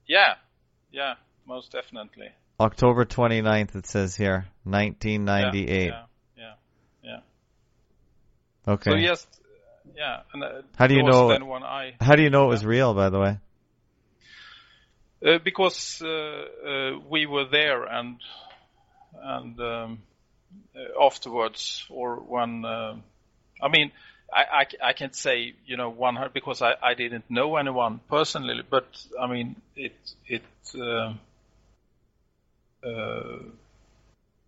yeah, yeah, most definitely. October 29th, it says here, 1998. Yeah, yeah, yeah. Okay. So yes, yeah. And, uh, how do you know? Then when I, how do you know it was real? By the way. Uh, because uh, uh, we were there and and um, uh, afterwards or when uh, I mean I, I, I can't say you know one hundred because I, I didn't know anyone personally but I mean it it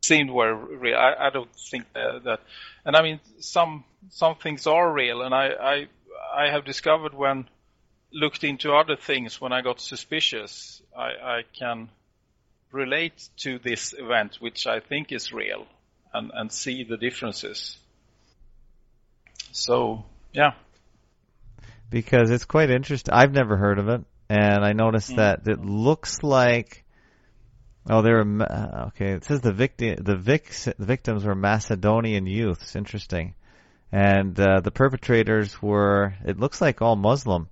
seemed were real I, I don't think that, that and I mean some some things are real and I I, I have discovered when looked into other things when I got suspicious I, I can relate to this event, which I think is real, and, and see the differences. So, yeah. Because it's quite interesting. I've never heard of it, and I noticed Mm. that it looks like. Oh, they were okay. It says the victim, the vic, the victims were Macedonian youths. Interesting, and uh, the perpetrators were. It looks like all Muslim.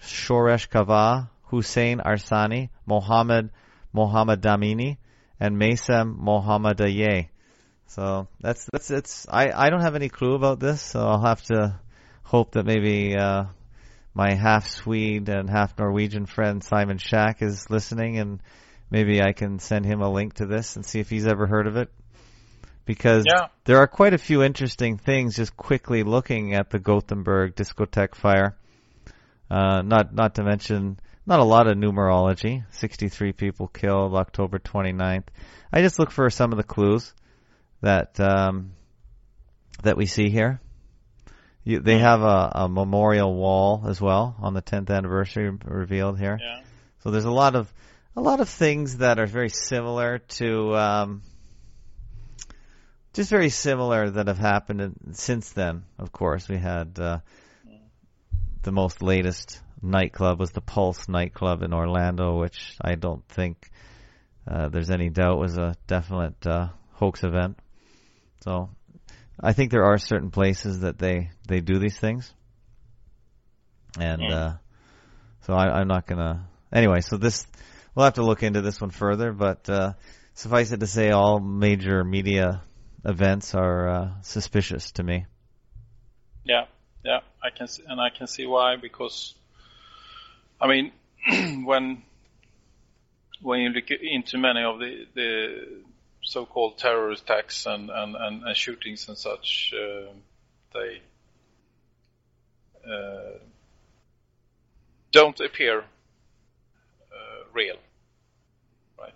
Shoresh Kava, Hussein Arsani, Mohammed Mohammed Damini, and Maysam Mohammadaye. So that's that's it's. I I don't have any clue about this, so I'll have to hope that maybe uh, my half Swede and half Norwegian friend Simon Shack is listening, and maybe I can send him a link to this and see if he's ever heard of it. Because Yeah. there are quite a few interesting things just quickly looking at the Gothenburg discotheque fire. Uh, not not to mention not a lot of numerology. 63 people killed October 29th. I just look for some of the clues that um, that we see here. You, they have a, a memorial wall as well on the 10th anniversary revealed here. Yeah. So there's a lot of a lot of things that are very similar to um, just very similar that have happened in, since then. Of course, we had uh, the most latest nightclub was the Pulse nightclub in Orlando, which I don't think uh, there's any doubt was a definite uh, hoax event. So I think there are certain places that they they do these things, and uh, so I, I'm not gonna. Anyway, so this we'll have to look into this one further, but uh, suffice it to say, all major media events are uh, suspicious to me. Yeah, yeah, I can see, and I can see why because, I mean, *clears throat* when when you look into many of the the so-called terror attacks and and, and, and shootings and such, uh, they uh, don't appear uh, real, right?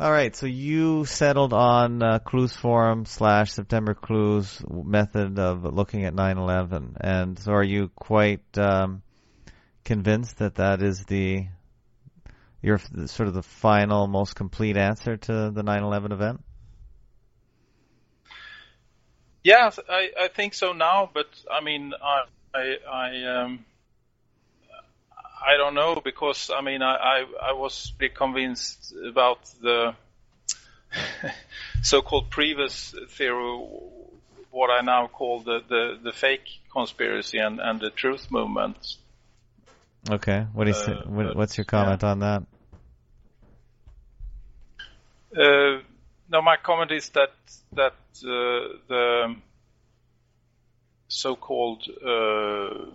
All right, so you settled on uh, Clues Forum slash September Clues method of looking at 9/11, and so are you quite um, convinced that that is the your sort of the final, most complete answer to the 9/11 event? Yeah, I, I think so now, but I mean, I, I, I, um, I don't know because I mean, I, I, I was pretty convinced about the *laughs* so-called previous theory, what I now call the, the, the fake conspiracy and, and the truth movement. Okay, what say, Uh, what, but, what's your comment on that? Uh, no, my comment is that that uh, the so-called uh,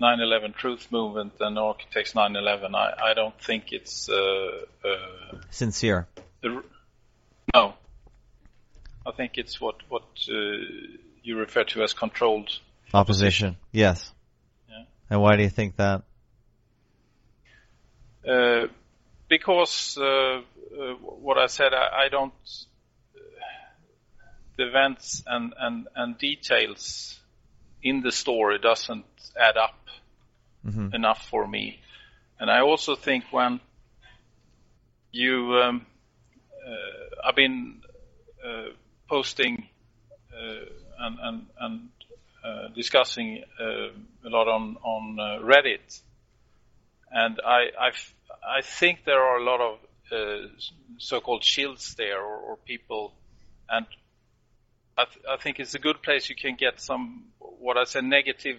9/11 truth movement and architects 9/11, I, I don't think it's uh, uh, Sincere. the, no. I think it's what what uh, you refer to as controlled. Opposition. Yes. Yeah. And why do you think that? Uh, because uh, uh, what I said, I, I don't. The events and, and, and details in the story doesn't add up Mhm. enough for me, and I also think when you, um, uh, I've been uh, posting uh, and and, and uh, discussing uh, a lot on on uh, Reddit. And I, I, I think there are a lot of uh, so-called shields there or, or people, and I, th- I think it's a good place you can get some what I say negative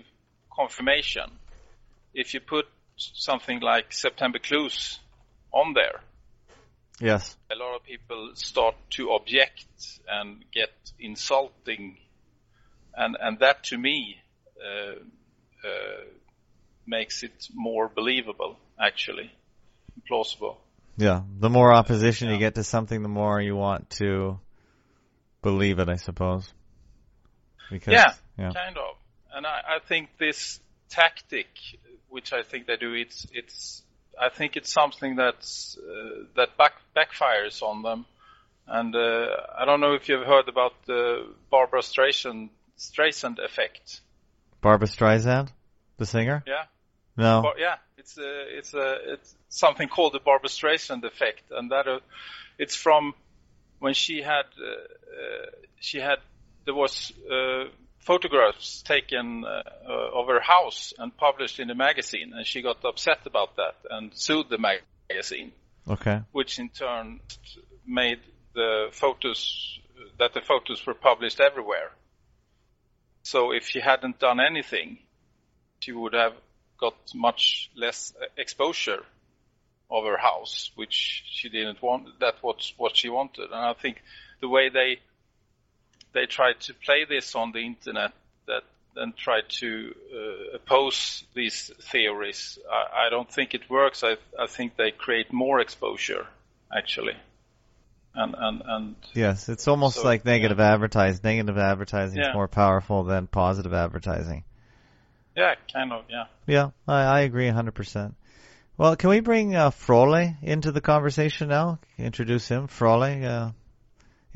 confirmation. If you put something like September Clues on there, Yes. a lot of people start to object and get insulting, and and that to me uh, uh, makes it more believable, actually, plausible. Yeah. The more opposition you get to something, the more you want to believe it, I suppose. Because, yeah, yeah. kind of. And I, I think this tactic, which I think they do, it's it's. I think it's something that's uh, that back backfires on them. And uh, I don't know if you've heard about the Barbara Streisand Streisand effect. Barbara Streisand, the singer? Yeah. No. Bar- yeah, it's a, it's a, it's something called the Barbara Streisand effect, and that uh, it's from when she had uh, uh, she had there was uh, photographs taken uh, of her house and published in the magazine, and she got upset about that and sued the magazine, Okay. which in turn made the photos that the photos were published everywhere. So if she hadn't done anything, she would have got much less exposure of her house, which she didn't want. That was what she wanted, and I think the way they they tried to play this on the internet, that then tried to uh, oppose these theories. I, I don't think it works. I I think they create more exposure, actually, and and and Yes, it's almost So, like negative advertising. Negative advertising is more powerful than positive advertising. yeah, kind of, yeah. Yeah, I, I agree 100%. Well, can we bring uh, Frole into the conversation now? Introduce him. Frole, uh,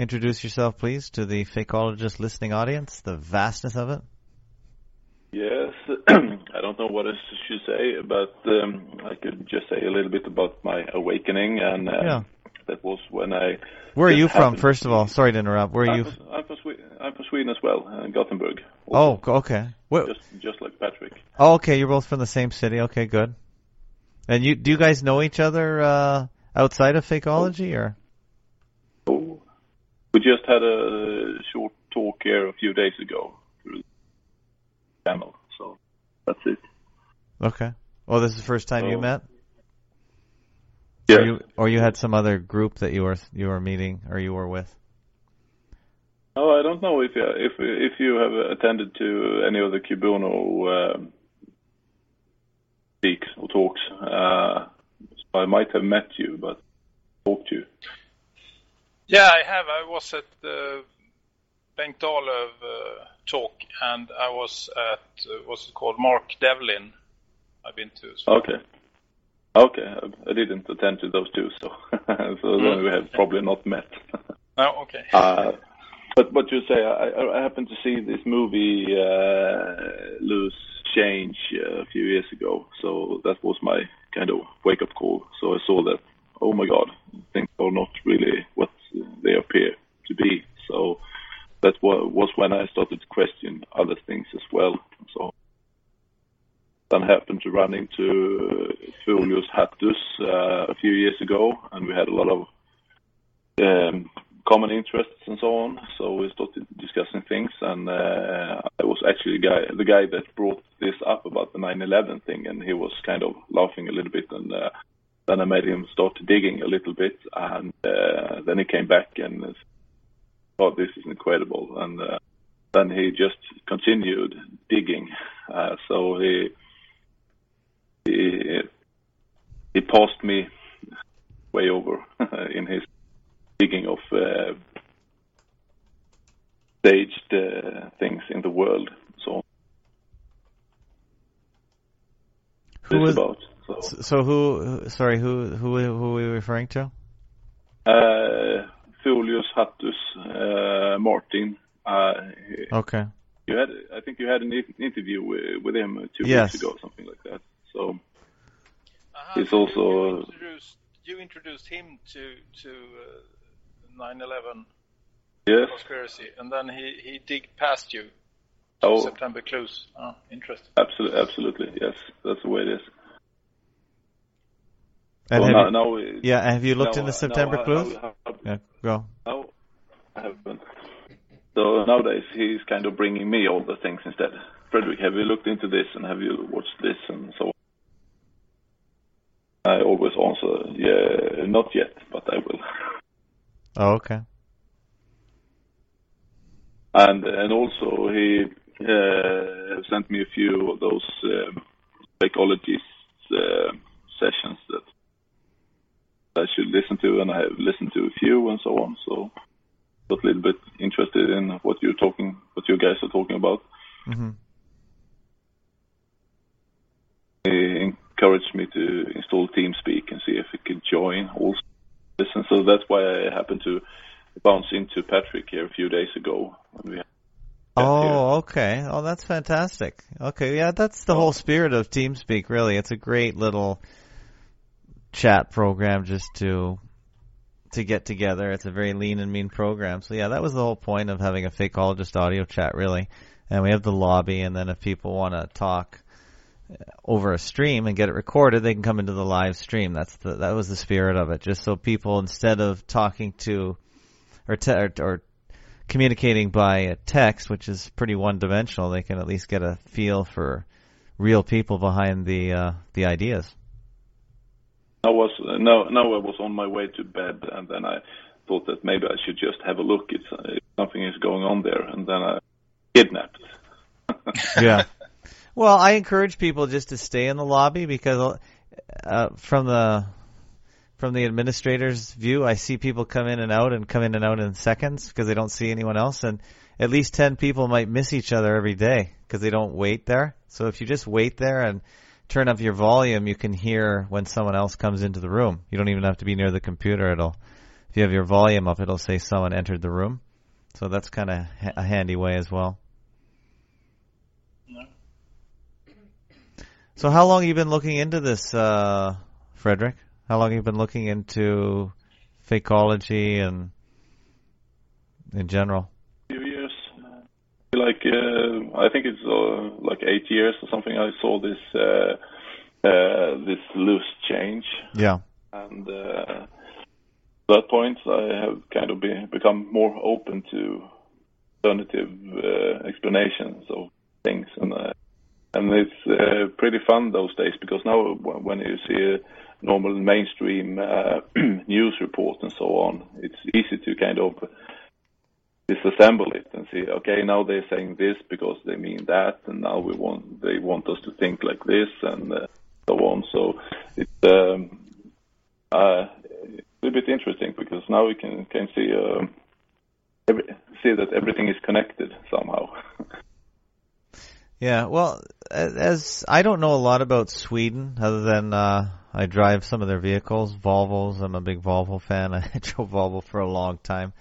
introduce yourself, please, to the fakeologist listening audience, the vastness of it. Yes, *clears throat* I don't know what I should say, but um, I could just say a little bit about my awakening, and uh, Yeah. that was when I. Where are you from, first of all? Sorry to interrupt. Where are I'm you? From, I'm from Sweden. I'm from Sweden as well, uh, Gothenburg. Oh, okay. What, Just, just like Patrick. oh, okay, you're both from the same city. Okay, good. And you, do you guys know each other, uh, outside of fakeology, or? Oh, we just had a short talk here a few days ago through the channel, so that's it. Okay. Well, this is the first time you Oh. met? Yes. Or you, or you had some other group that you were you were meeting or you were with? Oh, I don't know if you, if if you have attended to any of the Kibuno um, speaks or talks. Uh, so I might have met you, but talked to you. Yeah, I have. I was at the Bengt Dahlöf uh, talk, and I was at uh, what's it called, Mark Devlin. I've been to. So. Okay. Okay, I- didn't attend to those two, so *laughs* so then we have probably not met. *laughs* Oh, okay. Uh, but what you say, I, I happened to see this movie uh, Loose Change uh, a few years ago, so that was my kind of wake up call. So I saw that, oh my God, things are not really what they appear to be. So that wa- was when I started to question other things as well. So then happened to run into Folius Hattus uh, a few years ago, and we had a lot of um, common interests and so on. So we started discussing things, and uh, I was actually the guy, the guy that brought this up about the 9/11 thing, and he was kind of laughing a little bit, and uh, then I made him start digging a little bit, and uh, then he came back and thought this is incredible, and uh, then he just continued digging. Uh, so he he he passed me way over *laughs* in his digging of uh, staged uh, things in the world. So Who was about so So who? Sorry, who who who are we referring to? uh, Folius Hattus uh, Martin. Uh, Okay. You had, I think you had an interview with, with him two Yes. weeks ago, something like that. So Uh-huh, he's so also you introduced, you introduced him to to uh, 9/11 yes, conspiracy, and then he he digged past you. to Oh. September clues. Oh, interesting. absolutely, absolutely, yes, that's the way it is. And So have now, you- it- yeah, have you looked now, into uh, September now, clues? Yeah, go. No, I haven't. So nowadays he's kind of bringing me all the things instead. Frederick, have you looked into this and have you watched this and so on? I always answer, yeah, not yet, but I will. Oh, okay. And and also he uh, sent me a few of those um, psychologist uh, sessions that I should listen to, and I have listened to a few and so on. So got a little bit interested in what you're talking, what you guys are talking about. hmm He encouraged me to install TeamSpeak and see if he could join also. Listen, so that's why I happened to bounce into Patrick here a few days ago. When we Oh, okay. Oh, that's fantastic. Okay, yeah, that's the whole spirit of TeamSpeak. Really, it's a great little chat program just to to get together. It's a very lean and mean program. So yeah, that was the whole point of having a fakeologist audio chat, really. And we have the lobby, and then if people want to talk over a stream and get it recorded, they can come into the live stream. That's the that was the spirit of it. Just so people, instead of talking to or te- or, or communicating by a text, which is pretty one-dimensional, they can at least get a feel for real people behind the uh, the ideas. I was uh, no, no, I was on my way to bed, and then I thought that maybe I should just have a look. It's uh, if something is going on there, and then I kidnapped. *laughs* yeah. Well, I encourage people just to stay in the lobby because uh, from the from the administrator's view, I see people come in and out and come in and out in seconds because they don't see anyone else, and at least ten people might miss each other every day because they don't wait there. So if you just wait there and turn up your volume, you can hear when someone else comes into the room. You don't even have to be near the computer. It'll if you have your volume up, it'll say someone entered the room. So that's kind of ha- a handy way as well. So how long have you been looking into this, uh, Frederick? How long have you been looking into fakeology and in general? Like uh, I think it's uh, like eight years or something. I saw this uh, uh, this loose change, Yeah. and uh, at that point I have kind of be, become more open to alternative uh, explanations of things, and uh, and it's uh, pretty fun those days because now when you see a normal mainstream uh, *clears throat* news report and so on, it's easy to kind of disassemble it and see, okay, now they're saying this because they mean that, and now we want they want us to think like this and uh, so on. So it's um, uh, a little bit interesting because now we can can see um, every, see that everything is connected somehow. *laughs* Yeah, well, as I don't know a lot about Sweden other than uh I drive some of their vehicles, Volvos. I'm a big Volvo fan. *laughs* I drove Volvo for a long time,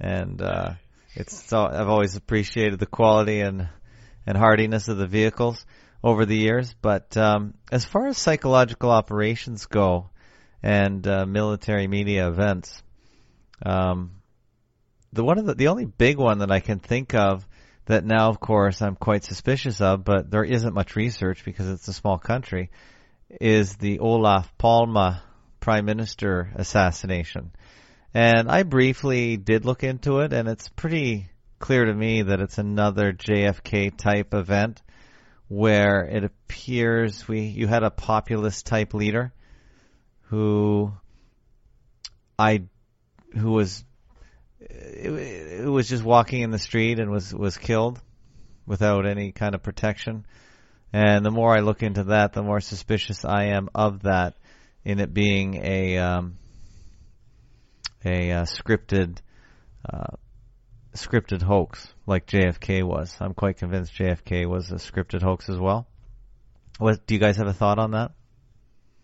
and uh it's so I've always appreciated the quality and and hardiness of the vehicles over the years. But um as far as psychological operations go and uh, military media events, um the one of the the only big one that I can think of that now, of course, I'm quite suspicious of, but there isn't much research because it's a small country, is the Olaf Palme Prime Minister assassination. And I briefly did look into it, and it's pretty clear to me that it's another JFK type event where it appears we you had a populist type leader who I who was it was just walking in the street and was was killed without any kind of protection. And the more I look into that, the more suspicious I am of that, in it being a um, a uh, scripted uh, scripted hoax like JFK was. I'm quite convinced JFK was a scripted hoax as well. What do you guys have a thought on that?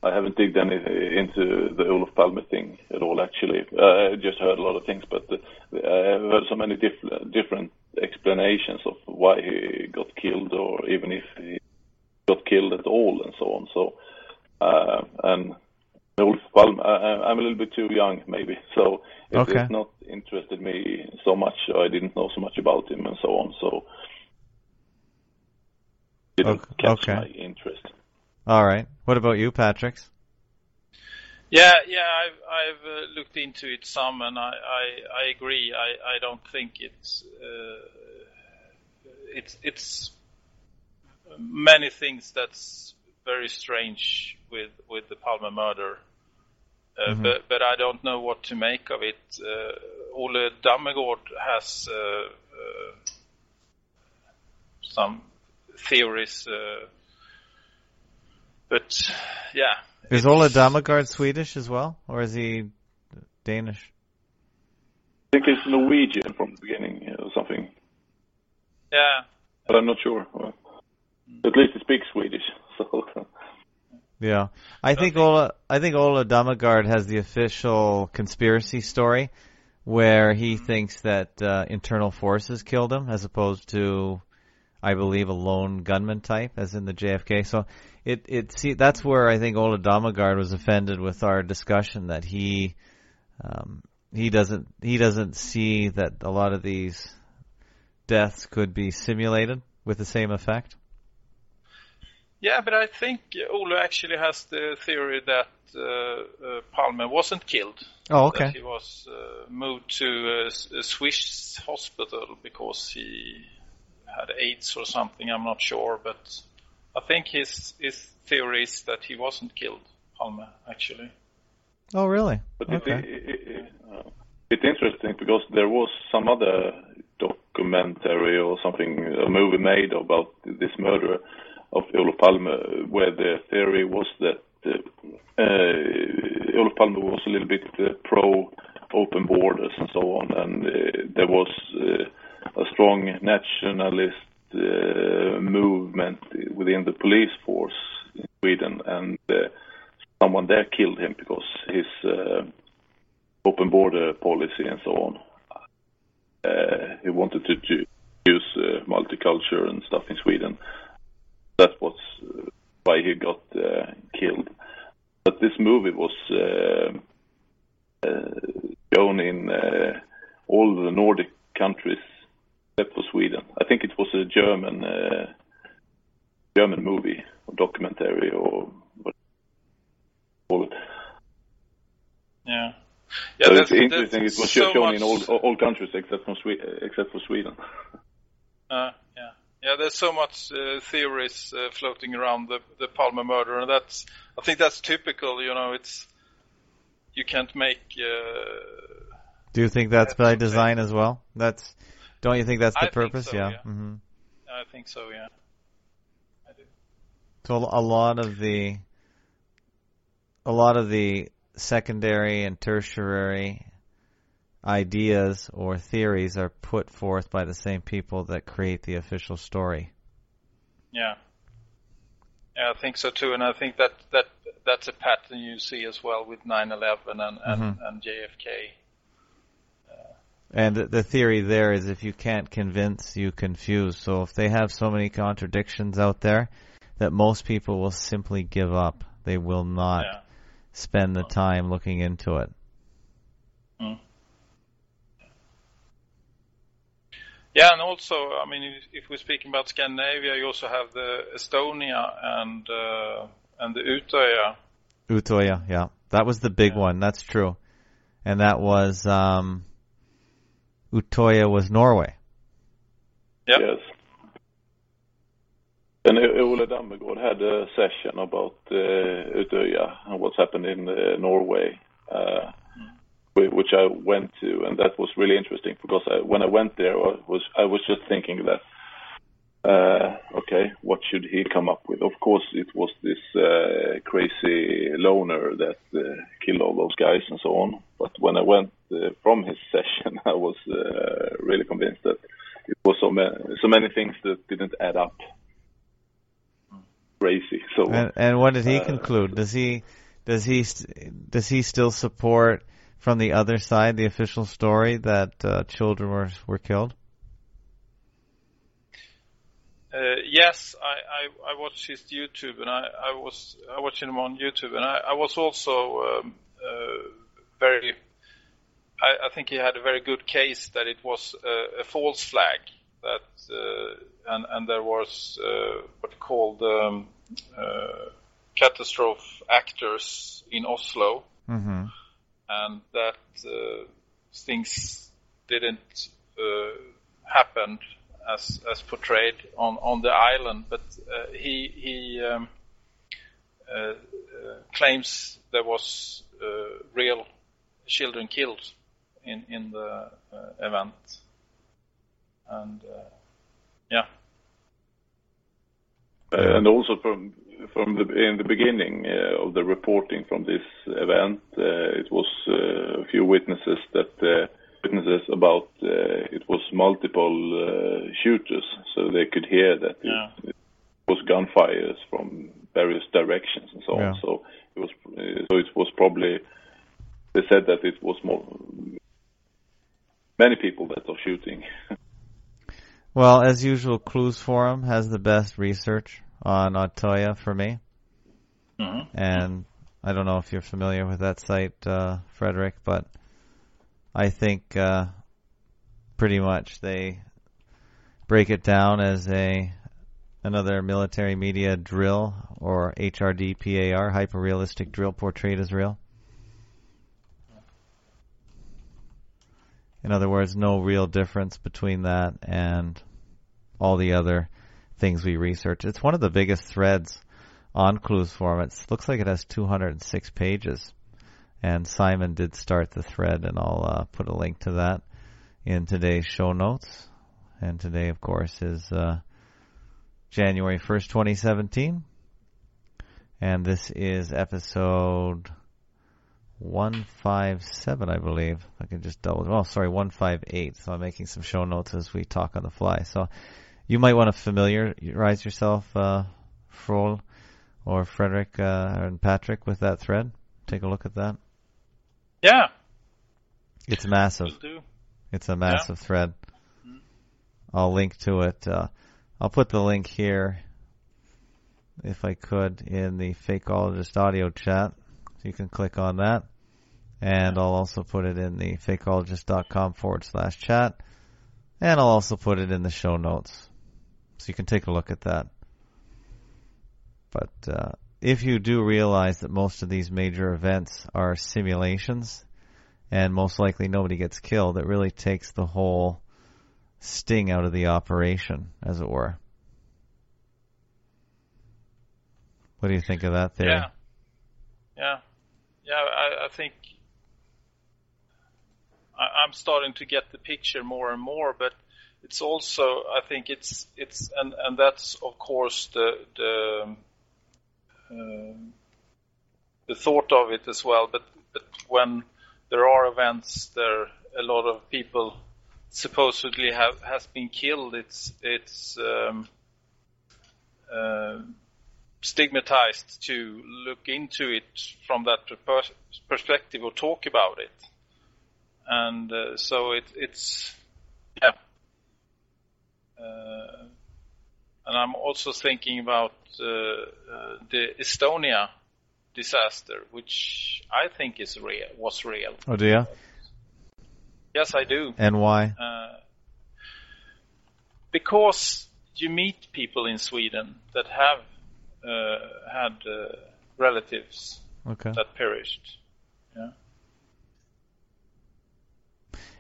I haven't digged any into the Olof Palme thing at all, actually. Uh, I just heard a lot of things, but uh, I've heard so many diff- different explanations of why he got killed, or even if he got killed at all, and so on. So, uh, and Olof Palme, I, I'm a little bit too young, maybe, so it Okay. has not interested me so much. I didn't know so much about him, and so on. So, didn't catch okay. my interest. All right. What about you, Patrick? Yeah, yeah, I've I've uh, looked into it some, and I I, I agree. I I don't think it's uh, it's it's many things that's very strange with with the Palmer murder. Uh, Mhm. But but I don't know what to make of it. Uh, Ole Dammegård has uh, uh, some theories, uh, but yeah, Is Ola Damagard Swedish as well, or is he Danish? I think it's Norwegian from the beginning uh, or something, yeah. but I'm not sure. Well, at least he speaks Swedish, *laughs* so Yeah, I think Ola. I think Ola Damagard has the official conspiracy story, where he thinks that uh, internal forces killed him, as opposed to, I believe, a lone gunman type, as in the JFK. So it it see that's where I think Ola Damagard was offended with our discussion that he um, he doesn't he doesn't see that a lot of these deaths could be simulated with the same effect. Yeah, but I think Ole actually has the theory that uh, uh, Palme wasn't killed. Oh, okay. That he was uh, moved to a, Swiss hospital because he had AIDS or something. I'm not sure, but I think his his theory is that he wasn't killed, Palme, actually. Oh, really? But it, Okay. it, it, uh, it's interesting because there was some other documentary or something, a movie made about this murder of Olof Palme, where the theory was that uh, uh, Olof Palme was a little bit uh, pro open borders and so on, and uh, there was uh, a strong nationalist uh, movement within the police force in Sweden, and someone there killed him because his open border policy and so on. He wanted to, use multiculture and stuff in Sweden. That was uh, why he got uh, killed. But this movie was uh, uh, shown in uh, all the Nordic countries except for Sweden. I think it was a German uh, German movie or documentary or what call it. Yeah. Yeah, so that's- it's interesting. It that's was so shown in all all countries except for Swe- except for Sweden. Uh, yeah, yeah. There's so much uh, theories uh, floating around the the Palmer murder, and that's I think that's typical. You know, it's you can't make. Uh, Do you think that's by design as well? That's don't you think that's the I purpose? so, yeah. yeah. hmm I think so. Yeah. So a lot of the a lot of the secondary and tertiary ideas or theories are put forth by the same people that create the official story. Yeah. Yeah, I think so too, and I think that that that's a pattern you see as well with 9/11 and and, Mhm. and JFK. And the- the theory there is if you can't convince, you confuse. So if they have so many contradictions out there that most people will simply give up. They will not Yeah. spend the time looking into it. Mm. Yeah, and also, I mean, if, if we're speaking about Scandinavia, you also have the Estonia and uh, and the Utöya. Utoya, yeah. That was the big one. That's true. And that was um Utoya was Norway. Yes. And O- Ole Dammegård had a session about uh, Utöya and what's happened in uh, Norway, uh, whi- which I went to, and that was really interesting because I, when I went there, I was I was just thinking that, uh, okay, what should he come up with? Of course, it was this uh, crazy loner that uh, killed all those guys and so on. But when I went uh, from his *laughs* session, I was uh, really convinced that it was so many so many things that didn't add up. Crazy. So And, and what did he uh, conclude? Does he does he does he still support from the other side the official story that uh, children were were killed? Uh, yes, I, I, I watched his YouTube, and I, I was I watched him on YouTube, and I, I was also um, uh, very. I, I think he had a very good case that it was a, a false flag that, uh, and and there was uh, what called um, uh, catastrophe actors in Oslo hmm and that uh, things didn't uh, happen as as portrayed on on the island. But uh, he he um, uh, uh, claims there was real children killed in in the event, and yeah. And also from from the in the beginning uh, of the reporting from this event, uh, it was uh, a few witnesses that uh, witnesses about uh, it was multiple uh, shooters, so they could hear that Yeah. it, it was gunfires from various directions and so Yeah. on. So it was uh, so it was probably they said that it was more many people that are shooting. *laughs* Well, as usual, Clues Forum has the best research on Otoya for me. Mhm. And I don't know if you're familiar with that site, uh, Frederick, but I think uh, pretty much they break it down as a another military media drill or HRDPAR, hyper realistic drill portrayed as real. In other words, no real difference between that and all the other things we research. It's one of the biggest threads on Clues Forum. It looks like it has 206 pages. And Simon did start the thread, and I'll uh, put a link to that in today's show notes. And today, of course, is uh, January 1st, 2017. And this is episode 157, I believe. I can just double. Oh, sorry, 158. So I'm making some show notes as we talk on the fly. So you might want to familiarize yourself, uh, Frohl or Frederick uh, and Patrick, with that thread. Take a look at that. Yeah. It's massive. It's a massive thread. I'll link to it. Uh, I'll put the link here, if I could, in the Fakeologist audio chat. So you can click on that. And I'll also put it in the fakeologist.com forward slash chat. And I'll also put it in the show notes. So you can take a look at that. But uh, if you do realize that most of these major events are simulations, and most likely nobody gets killed, it really takes the whole sting out of the operation, as it were. What do you think of that theory? Yeah. Yeah. Yeah, I, I think I, I'm starting to get the picture more and more, but it's also I think it's it's and and that's of course the the um, the thought of it as well. But but when there are events there a lot of people supposedly have has been killed, it's it's um, uh, stigmatized to look into it from that per- perspective or talk about it. And uh, so it, it's, yeah. Uh, and I'm also thinking about uh, uh, the Estonia disaster, which I think is real, was real. Oh, do you? Yes, I do. And why? Uh, because you meet people in Sweden that have uh, had uh, relatives Okay. that perished. Yeah.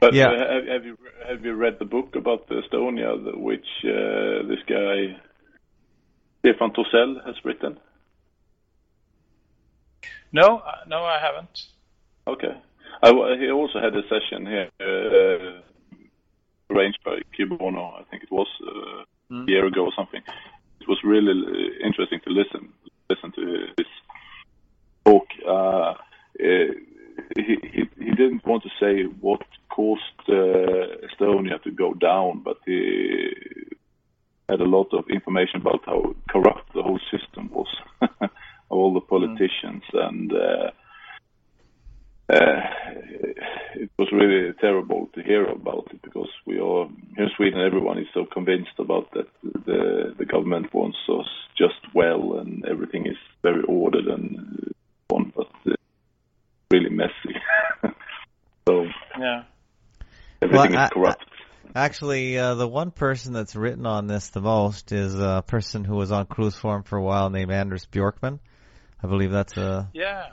But Yeah. uh, have, have you have you read the book about the Estonia, the, which uh, this guy Stefan Torsell has written? No, uh, no, I haven't. Okay. I, w- he also had a session here uh, arranged by Kibono, I think it was uh, Mm. a year ago or something. It was really uh, interesting to listen listen to this talk. Uh, uh, he, he he didn't want to say what caused uh, Estonia to go down, but he had a lot of information about how corrupt the whole system was, *laughs* all the politicians, and uh, uh, it was really terrible to hear about it because we are here in Sweden. Everyone is so convinced about that the the government wants us just well, and everything is very ordered and so on, but uh, really messy. so Yeah. Everything Well, is corrupt. Actually, uh, the one person that's written on this the most is a person who was on Cruise Forum for a while named Anders Bjorkman. I believe that's a Yeah.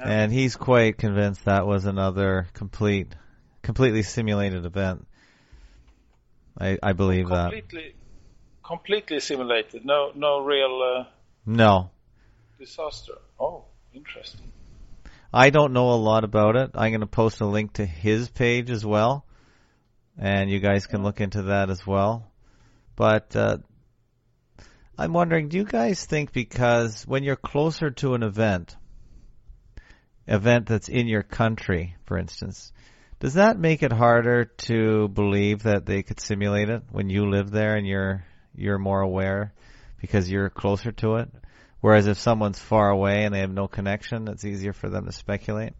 and he's quite convinced that was another complete, completely simulated event. I I believe that. Completely, completely simulated. No, no real uh, No, disaster. Oh, interesting. I don't know a lot about it. I'm going to post a link to his page as well, and you guys can look into that as well. But uh, I'm wondering, do you guys think because when you're closer to an event, event that's in your country, for instance, does that make it harder to believe that they could simulate it when you live there and you're you're more aware because you're closer to it? Whereas if someone's far away and they have no connection, it's easier for them to speculate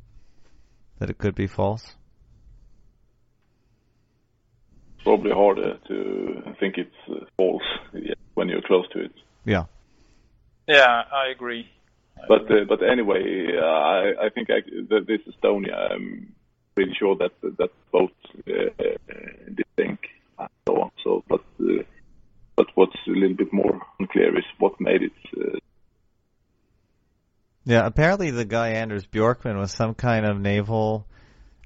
that it could be false. Probably harder to think it's uh, false when you're close to it. Yeah. Yeah, I agree. But uh, but anyway, uh, I I think I, that this Estonia. I'm pretty sure that that both uh, did think and so on. So, but uh, but what's a little bit more unclear is what made it. Uh, Yeah, apparently the guy Anders Bjorkman was some kind of naval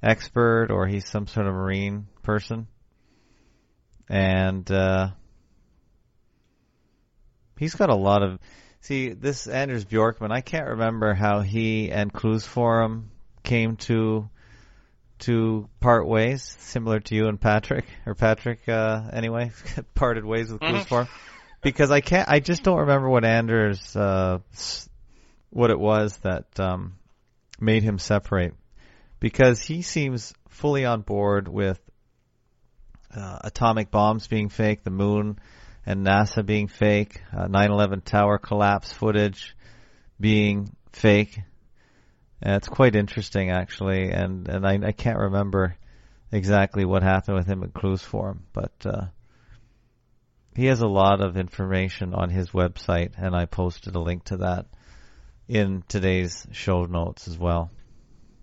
expert or he's some sort of marine person. And uh he's got a lot of see this Anders Bjorkman, I can't remember how he and Clues Forum came to to part ways, similar to you and Patrick or Patrick uh anyway, *laughs* parted ways with Clues Mhm. Forum. Because I can't I just don't remember what Anders uh what it was that um, made him separate because he seems fully on board with uh, atomic bombs being fake, the moon and NASA being fake, uh, 9/11 tower collapse footage being fake. And it's quite interesting actually, and and I, I can't remember exactly what happened with him at Clues Forum, but uh, he has a lot of information on his website, and I posted a link to that in today's show notes as well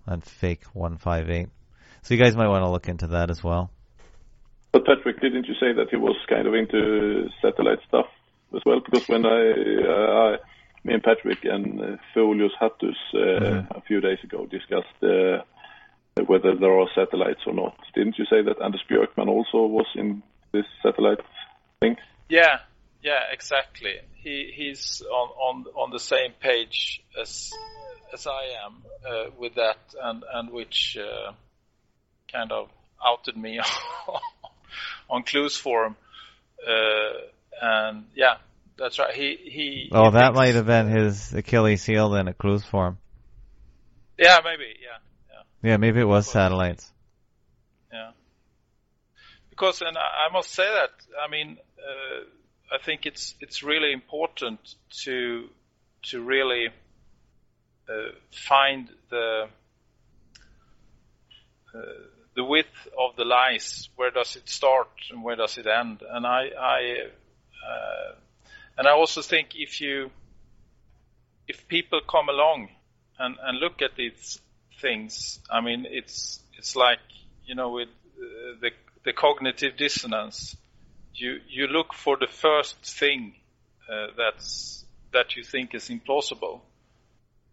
on Fake 158. So you guys might want to look into that as well. But Patrick, didn't you say that he was kind of into satellite stuff as well? Because when I, uh, I me and Patrick and uh, Folius Hattus uh, a few days ago discussed uh, whether there are satellites or not. Didn't you say that Anders Björkman also was in this satellite thing? Yeah, yeah, exactly. He he's on on on the same page as as I am uh, with that, and and which uh, kind of outed me *laughs* on Clues Forum. Uh, and yeah, that's right. He he. Oh, he that thinks- might have been his Achilles heel then at Clues Forum. Yeah, maybe. Yeah, yeah, Yeah, maybe it was satellites. yeah. Because, and I I must say that I mean, uh, I think it's it's really important to to really uh, find the uh, the width of the lies. Where does it start and where does it end? And I, I uh, and I also think if you if people come along and and look at these things, I mean, it's it's like you know with uh, the the cognitive dissonance. You you look for the first thing uh, that's that you think is implausible,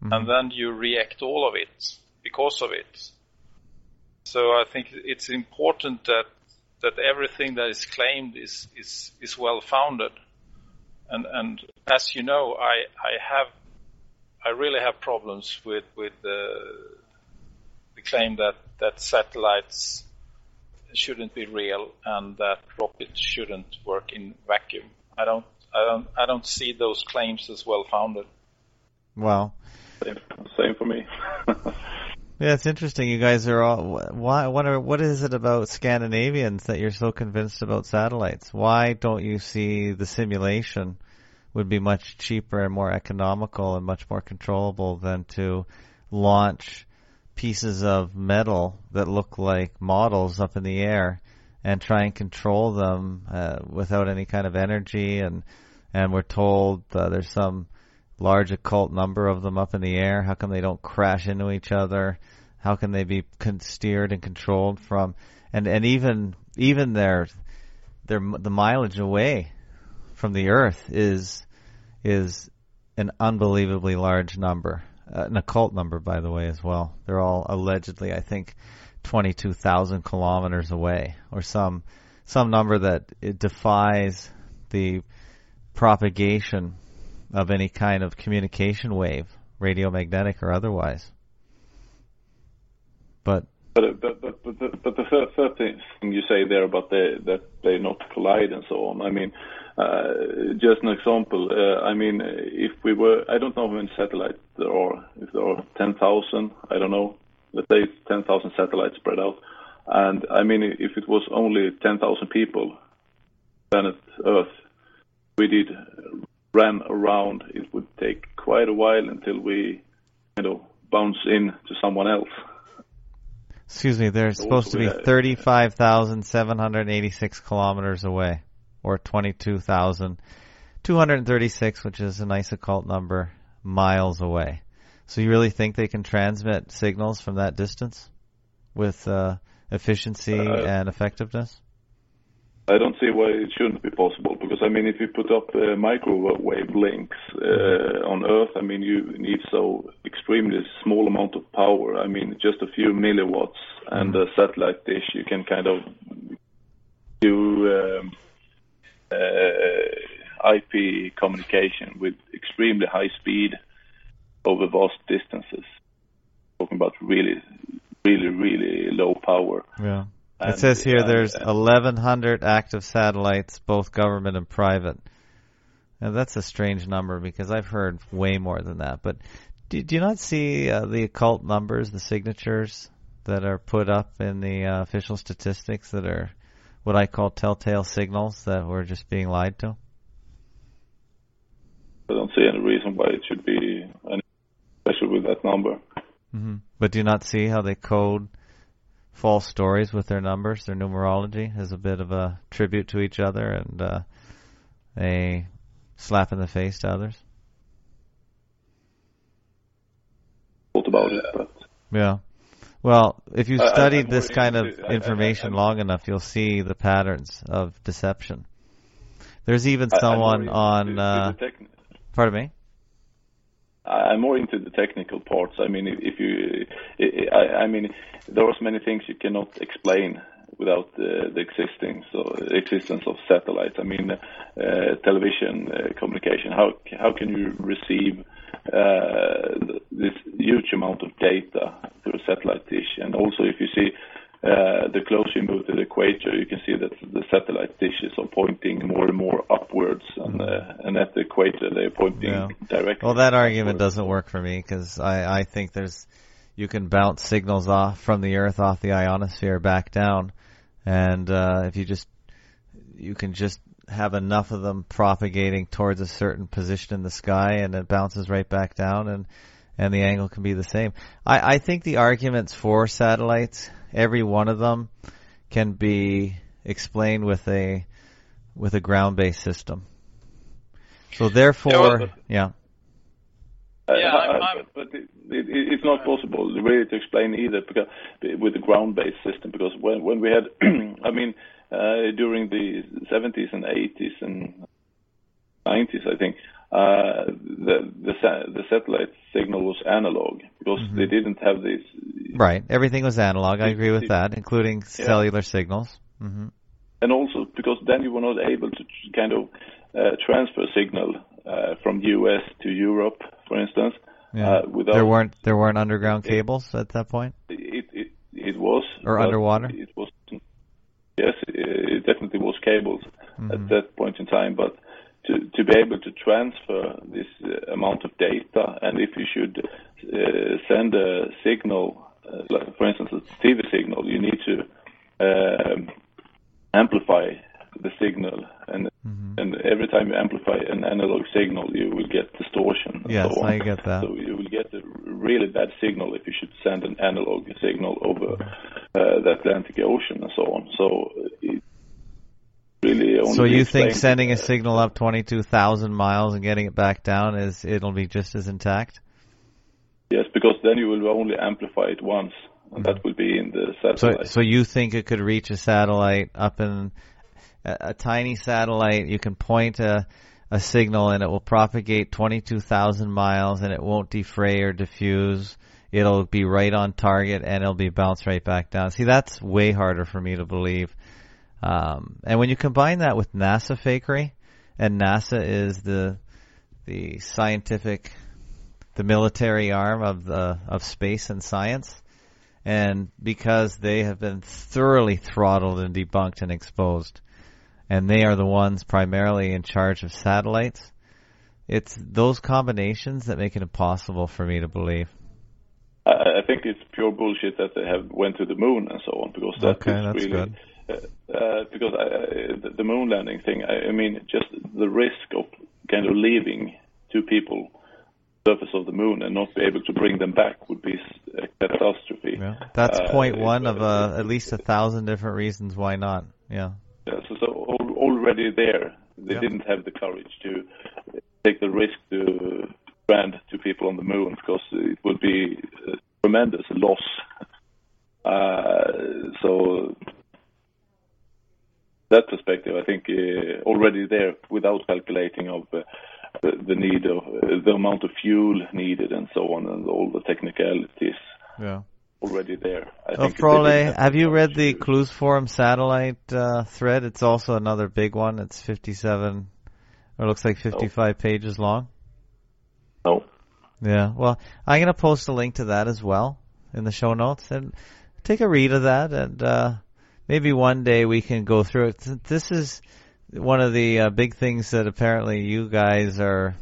and then you react all of it because of it. So I think it's important that that everything that is claimed is is is well founded, and and as you know, I I have I really have problems with with the the claim that that satellites shouldn't be real and that rockets shouldn't work in vacuum. I don't I don't I don't see those claims as well founded. Well, Same, same for me. *laughs* yeah, it's interesting. You guys are all. Why? What are? What is it about Scandinavians that you're so convinced about satellites? Why don't you see the simulation would be much cheaper and more economical and much more controllable than to launch pieces of metal that look like models up in the air and try and control them uh, without any kind of energy and and we're told uh, there's some large occult number of them up in the air how come they don't crash into each other how can they be con- steered and controlled from and and even even their their the mileage away from the earth is is an unbelievably large number uh, an occult number, by the way, as well. They're all allegedly, I think, 22,000 kilometers away, or some some number that it defies the propagation of any kind of communication wave, radiomagnetic or otherwise. But but but but but the, but the third, third thing you say there about the, that they not collide and so on. I mean, uh, just an example. Uh, I mean, if we were, I don't know how many satellites there are. If there are ten thousand, I don't know. Let's say ten thousand satellites spread out. And I mean, if it was only ten thousand people, planet Earth, we did ran around, it would take quite a while until we, you know, bounce in to someone else. Excuse me, they're supposed to be 35,786 kilometers away, or 22,236, which is a nice occult number, miles away. So you really think they can transmit signals from that distance with uh, efficiency Uh, and effectiveness? I don't see why it shouldn't be possible because I mean, if you put up uh, microwave links uh, on Earth, I mean, you need so extremely small amount of power. I mean, just a few milliwatts, and a satellite dish you can kind of do um, uh, IP communication with extremely high speed over vast distances. Talking about really, really, really low power. Yeah. It says here and- there's 1,100 active satellites, both government and private. Now that's a strange number because I've heard way more than that. But do, do you not see uh, the occult numbers, the signatures that are put up in the uh, official statistics that are what I call telltale signals that we're just being lied to? I don't see any reason why it should be any special with that number. hmm But do you not see how they code false stories with their numbers, their numerology, as a bit of a tribute to each other and uh, a slap in the face to others? Thought about it, but Yeah. Well, if you studied this kind of into- I- I- information long enough, you'll see the patterns of deception. There's even someone on. Uh, pardon me. I- I'm more into the technical parts. I mean, if you, I, I- I mean, there are many things you cannot explain without uh, the existing so existence of satellites. I mean, uh, television uh, communication. How how can you receive uh, this huge amount of data through a satellite dish? And also, if you see uh, the closer you move to the equator, you can see that the satellite dishes are pointing more and more upwards, and uh, and at the equator they're pointing Yeah. directly. Well, that argument doesn't work for me because I, I think there's you can bounce signals off from the Earth off the ionosphere back down, and uh, if you just you can just have enough of them propagating towards a certain position in the sky, and it bounces right back down, and and the angle can be the same. I, I think the arguments for satellites, every one of them, can be explained with a with a ground-based system. So therefore, but- yeah. Yeah, I'm- I'm- but it, it, it's not possible really to explain either because, with the ground-based system because when when we had, *clears throat* I mean, uh, during the 70s and 80s and 90s, I think uh, the the the satellite signal was analog because Mm-hmm. they didn't have this. Right. Everything was analog. I agree with that, including cellular signals. hmm And also because then you were not able to kind of uh, transfer signal uh, from the US to Europe, for instance. Yeah. Uh, without there weren't there weren't underground cables at that point, It it it was. or underwater. It was. Yes, it definitely was cables Mhm. at that point in time, but to to be able to transfer this uh, amount of data, and if you should uh, send a signal, uh, like for instance a TV signal, you need to um, amplify the signal, and Mm-hmm. and every time you amplify an analog signal, you will get distortion. Yes, so. I get that. So you will get a really bad signal if you should send an analog signal over uh, the Atlantic Ocean and so on. So it really only So you think sending a signal up twenty two thousand miles and getting it back down is it'll be just as intact? Yes, because then you will only amplify it once, and that will be in the satellite. So so you think it could reach a satellite up in a, a tiny satellite? You can point a a signal and it will propagate 22,000 miles and it won't defray or diffuse. It'll be right on target and it'll be bounced right back down. See, that's way harder for me to believe. Um, and when you combine that with NASA fakery, and NASA is the the scientific, the military arm of the of space and science, and because they have been thoroughly throttled and debunked and exposed, and they are the ones primarily in charge of satellites. It's those combinations that make it impossible for me to believe. I, I think it's pure bullshit that they have went to the moon and so on because that Okay, is that's really good. Uh, uh, because I, I- the, the moon landing thing. I, I mean, just the risk of kind of leaving two people surface of the moon and not be able to bring them back would be a catastrophe. That's Uh, point one of uh, at least a thousand different reasons why not. Yeah. Yeah, so, so already there, they didn't have the courage to take the risk to strand two people on the moon because it would be a tremendous loss. Uh, so that perspective, I think, uh, already there without calculating of uh, the, the need of uh, the amount of fuel needed and so on and all the technicalities Yeah. Already there. I Oh, think Frole, have have you read the Clues Forum satellite uh, thread? It's also another big one. It's 57, or it looks like 55 pages long. No. Yeah. Well, I'm going to post a link to that as well in the show notes and take a read of that and uh, maybe one day we can go through it. This is one of the uh, big things that apparently you guys are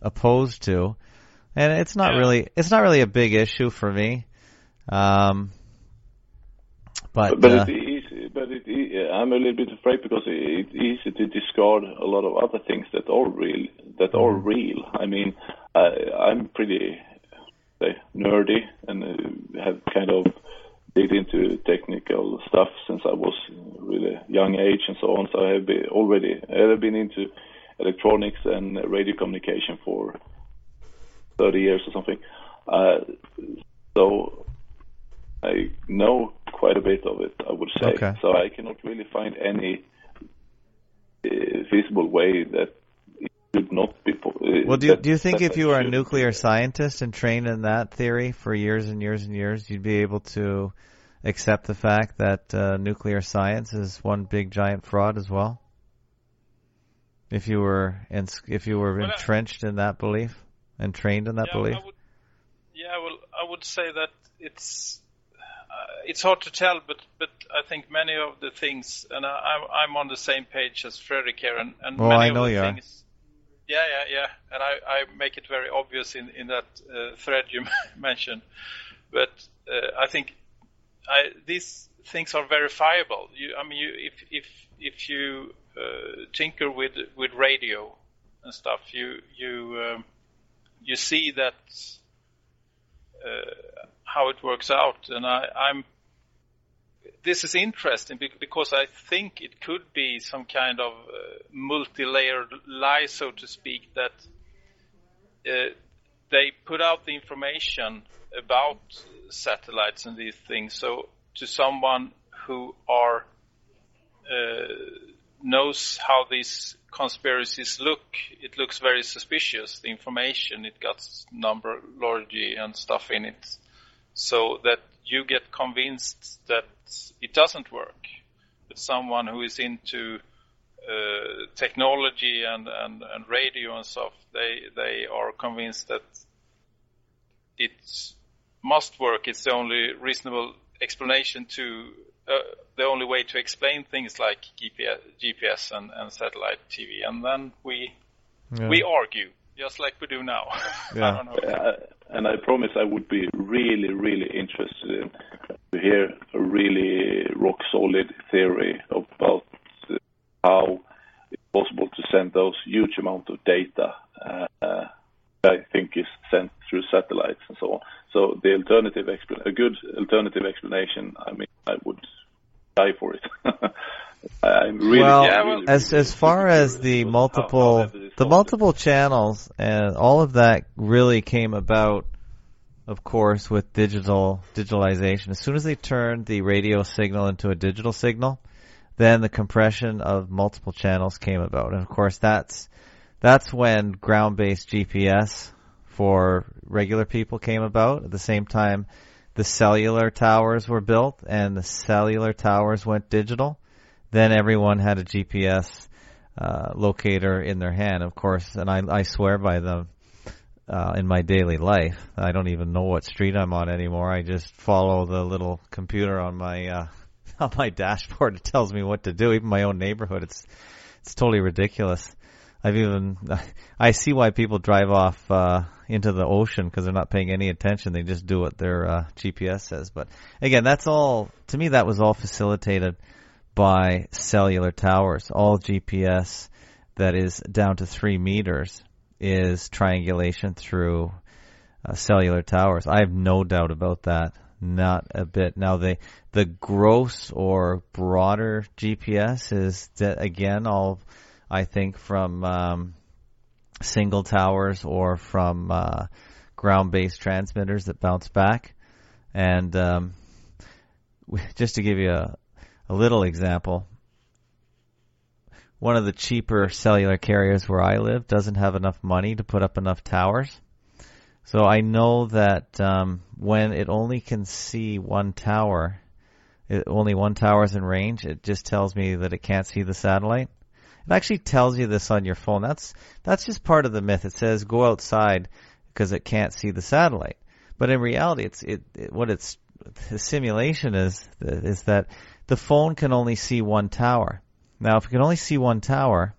opposed to. And it's not really it's not really a big issue for me. Um but, but uh, it's easy. But it, I'm a little bit afraid because it's easy to discard a lot of other things that are real. That are Mm-hmm. real. I mean, I, I'm pretty say, nerdy and uh, have kind of digged into technical stuff since I was really young age and so on. So I have been already I have been into electronics and radio communication for 30 years or something. Uh, so I know quite a bit of it, I would say. Okay. So I cannot really find any uh, feasible way that it should not be. Po- uh, Well, do you, that- do you think that if you were a nuclear scientist and trained in that theory for years and years and years, you'd be able to accept the fact that uh, nuclear science is one big giant fraud as well? If you were in, if you were entrenched in that belief and trained in that Yeah, belief, I would, yeah, well, I would say that it's it's hard to tell, but but I think many of the things, and I, I'm on the same page as Frederick here, and, and Oh, many I of know the you are. things. Yeah, yeah, yeah, and I, I make it very obvious in in that uh, thread you *laughs* mentioned, but uh, I think I, these things are verifiable. You, I mean, you, if if if you uh, tinker with with radio and stuff, you you um, you see that uh, how it works out, and I, I'm. This is interesting because I think it could be some kind of uh, multi-layered lie, so to speak, that uh, they put out the information about satellites and these things. So to someone who are uh, knows how these conspiracies look, it looks very suspicious. The information it got numerology and stuff in it, so that you get convinced that it doesn't work. But someone who is into uh, technology and, and, and radio and stuff, they they are convinced that it must work. It's the only reasonable explanation to uh, the only way to explain things like GPS, GPS and, and satellite TV. And then we Yeah. we argue just like we do now. *laughs* I don't know. Uh, and I promise I would be really, really interested in to hear a really rock solid theory about uh, how it's possible to send those huge amount of data. Uh, I think is sent through satellites and so on. So the alternative, a good alternative explanation. I mean, I would die for it. *laughs* I'm really, well, really, as as far as the multiple the multiple channels and all of that really came about, of course, with digital digitalization. As soon as they turned the radio signal into a digital signal, then the compression of multiple channels came about, and of course, that's that's when ground-based GPS for regular people came about. At the same time, the cellular towers were built and the cellular towers went digital. Then everyone had a GPS uh, locator in their hand, of course, and I, I swear by them uh, in my daily life. I don't even know what street I'm on anymore. I just follow the little computer on my uh, *laughs* on my dashboard. It tells me what to do. Even my own neighborhood, it's it's totally ridiculous. I've even *laughs* I see why people drive off uh, into the ocean because they're not paying any attention. They just do what their uh, GPS says. But again, that's all to me. That was all facilitated by cellular towers. All GPS that is down to three meters is triangulation through uh, cellular towers. I have no doubt about that. Not a bit. Now the the gross or broader GPS is that again all I think from um, single towers or from uh, ground-based transmitters that bounce back. And um, *laughs* just to give you a, a little example, one of the cheaper cellular carriers where I live doesn't have enough money to put up enough towers. So I know that um, when it only can see one tower, it, only one tower is in range, it just tells me that it can't see the satellite. It actually tells you this on your phone. That's that's just part of the myth. It says go outside because it can't see the satellite. But in reality, it's it, it what it's the simulation is is that the phone can only see one tower. Now, if it can only see one tower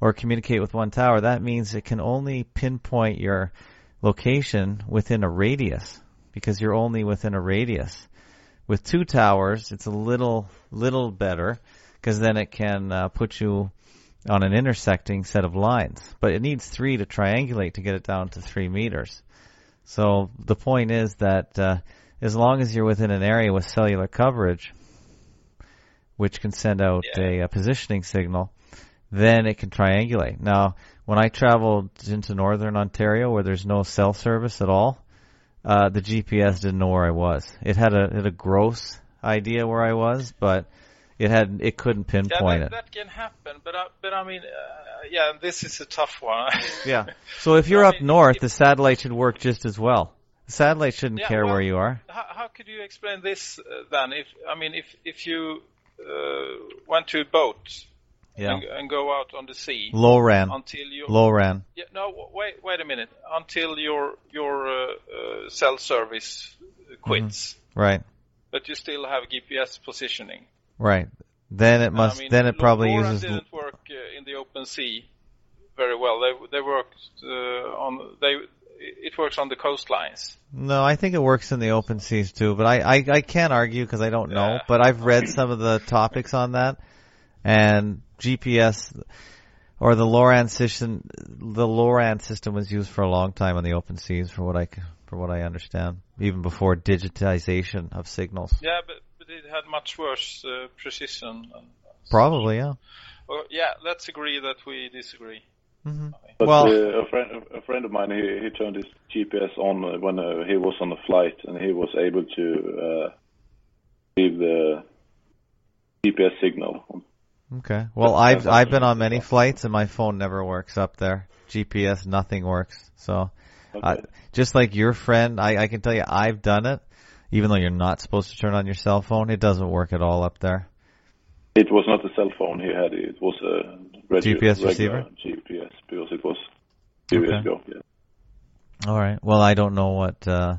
or communicate with one tower, that means it can only pinpoint your location within a radius because you're only within a radius. With two towers, it's a little little better because then it can uh, put you on an intersecting set of lines. But it needs three to triangulate to get it down to three meters. So the point is that uh, as long as you're within an area with cellular coverage, which can send out yeah. a, a, positioning signal, then it can triangulate. Now, when I traveled into northern Ontario where there's no cell service at all, uh, the GPS didn't know where I was. It had a, it had a gross idea where I was, but it had it couldn't pinpoint yeah, that, it. That can happen, but I, but I mean, uh, yeah, this is a tough one. *laughs* yeah. So if you're up mean, north, if, the satellite should work just as well. The satellite shouldn't yeah, care well, where you are. How, how could you explain this uh, then? If I mean, if if you uh, went to a boat yeah. and, and, go out on the sea, low ran until you low ran. Yeah, no, wait, wait a minute. Until your your uh, uh cell service quits. Mm-hmm. Right. But you still have GPS positioning. Right. Then it must. I mean, then it probably LoRaWAN uses. didn't work uh, in the open sea very well. They they worked uh, on they. It works on the coastlines. No, I think it works in the open seas too. But I I, I can't argue because I don't know. Yeah. But I've read some of the topics on that, and GPS or the LoRaN system. The LoRaN system was used for a long time on the open seas, for what I for what I understand, even before digitization of signals. Yeah, but it had much worse uh, precision. Probably, yeah. Well, yeah, let's agree that we disagree. Mm-hmm. But well, uh, a friend, a friend of mine, he, he turned his GPS on uh, when uh, he was on a flight, and he was able to uh, leave the GPS signal. Okay. Well, I've I've been on many flights, and my phone never works up there. GPS, nothing works. So, okay. just like your friend, I, I can tell you, I've done it even though you're not supposed to turn on your cell phone, it doesn't work at all up there. It was not a cell phone he had; it was a regu- GPS receiver. GPS because it was few okay. years ago. Yeah. All right. Well, I don't know what uh,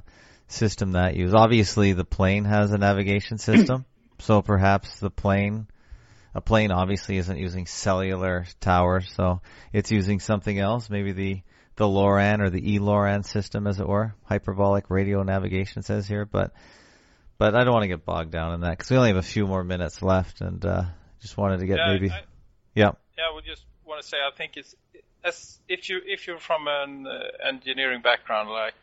system that uses. Obviously, the plane has a navigation system, *clears throat* so perhaps the plane, a plane obviously isn't using cellular towers, so it's using something else. Maybe the the LORAN or the eLORAN system, as it were, hyperbolic radio navigation says here. But but I don't want to get bogged down in that because we only have a few more minutes left, and uh, just wanted to get yeah, maybe. I, yeah. Yeah, I would just want to say I think it's as if you if you're from an uh, engineering background like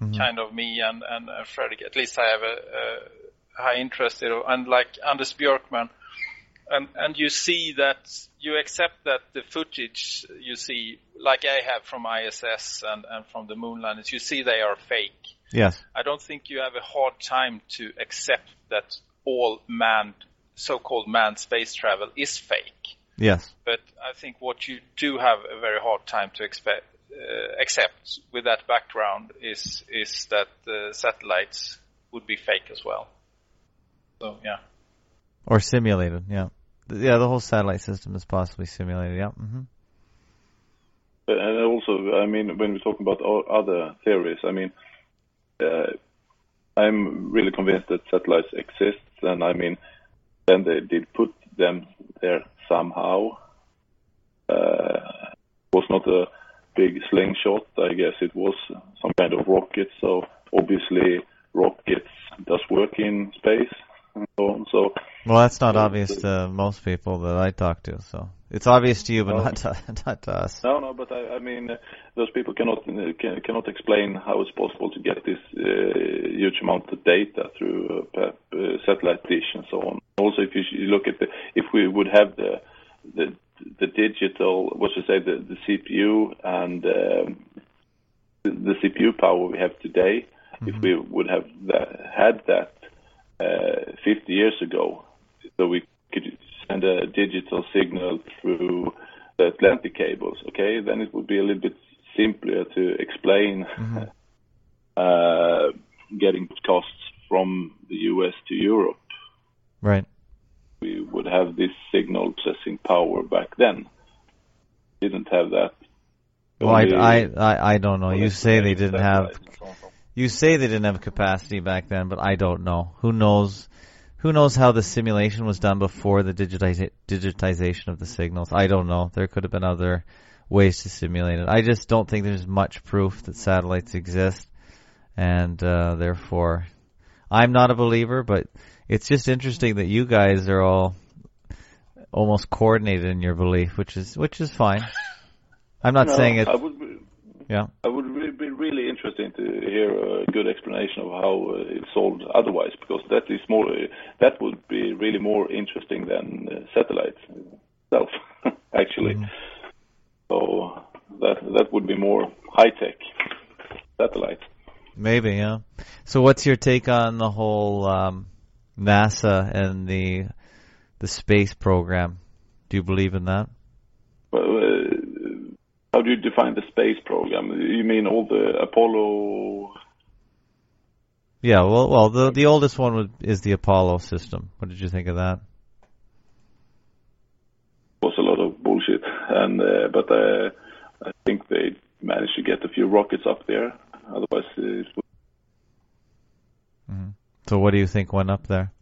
mm-hmm. kind of me and and uh, Fredrik, at least I have a, a high interest in, and like Anders Björkman and and you see that you accept that the footage you see, like I have from ISS and and from the moon landings, you see they are fake. Yes. I don't think you have a hard time to accept that all manned, so-called manned space travel is fake. Yes. But I think what you do have a very hard time to expect, uh, accept with that background is is that the satellites would be fake as well. So yeah. Or simulated, yeah. Yeah, the whole satellite system is possibly simulated, yeah. Mm-hmm. And also, I mean, when we talk about other theories, I mean, uh, I'm really convinced that satellites exist, and I mean, then they did put them there somehow. Uh, was not a big slingshot. I guess it was some kind of rocket. So obviously, rockets does work in space and so on. So well, that's not obvious to most people that I talk to. So it's obvious to you, but no. not to, *laughs* not to us. No, no, but I, I mean, uh, those people cannot uh, can, cannot explain how it's possible to get this uh, huge amount of data through uh, uh, satellite dish and so on. Also, if you look at the, if we would have the the, the digital, what should I say, the, the CPU and um, the, the CPU power we have today, mm-hmm. if we would have that, had that uh, 50 years ago, so we could send a digital signal through the Atlantic cables, okay, then it would be a little bit simpler to explain mm-hmm. *laughs* uh, getting costs from the US to Europe. Right. We would have this signal processing power back then. Didn't have that. Well, I, I, I, I don't know. You say they didn't have. You say they didn't have capacity back then, but I don't know. Who knows? Who knows how the simulation was done before the digitiza- digitization of the signals? I don't know. There could have been other ways to simulate it. I just don't think there's much proof that satellites exist, and uh, therefore, I'm not a believer. But it's just interesting that you guys are all almost coordinated in your belief, which is which is fine. I'm not no, saying it. I would, yeah. I would be really interesting to hear a good explanation of how uh, it's solved otherwise, because that is more that would be really more interesting than uh, satellites itself, *laughs* actually. Mm. So that that would be more high tech satellite. Maybe, yeah. So, what's your take on the whole um, NASA and the the space program? Do you believe in that? Uh, how do you define the space program? You mean all the Apollo? Yeah, well, well, the the oldest one was, is the Apollo system. What did you think of that? Was a lot of bullshit, and uh, but uh, I think they managed to get a few rockets up there. Otherwise, it would. Mm-hmm. So, what do you think went up there?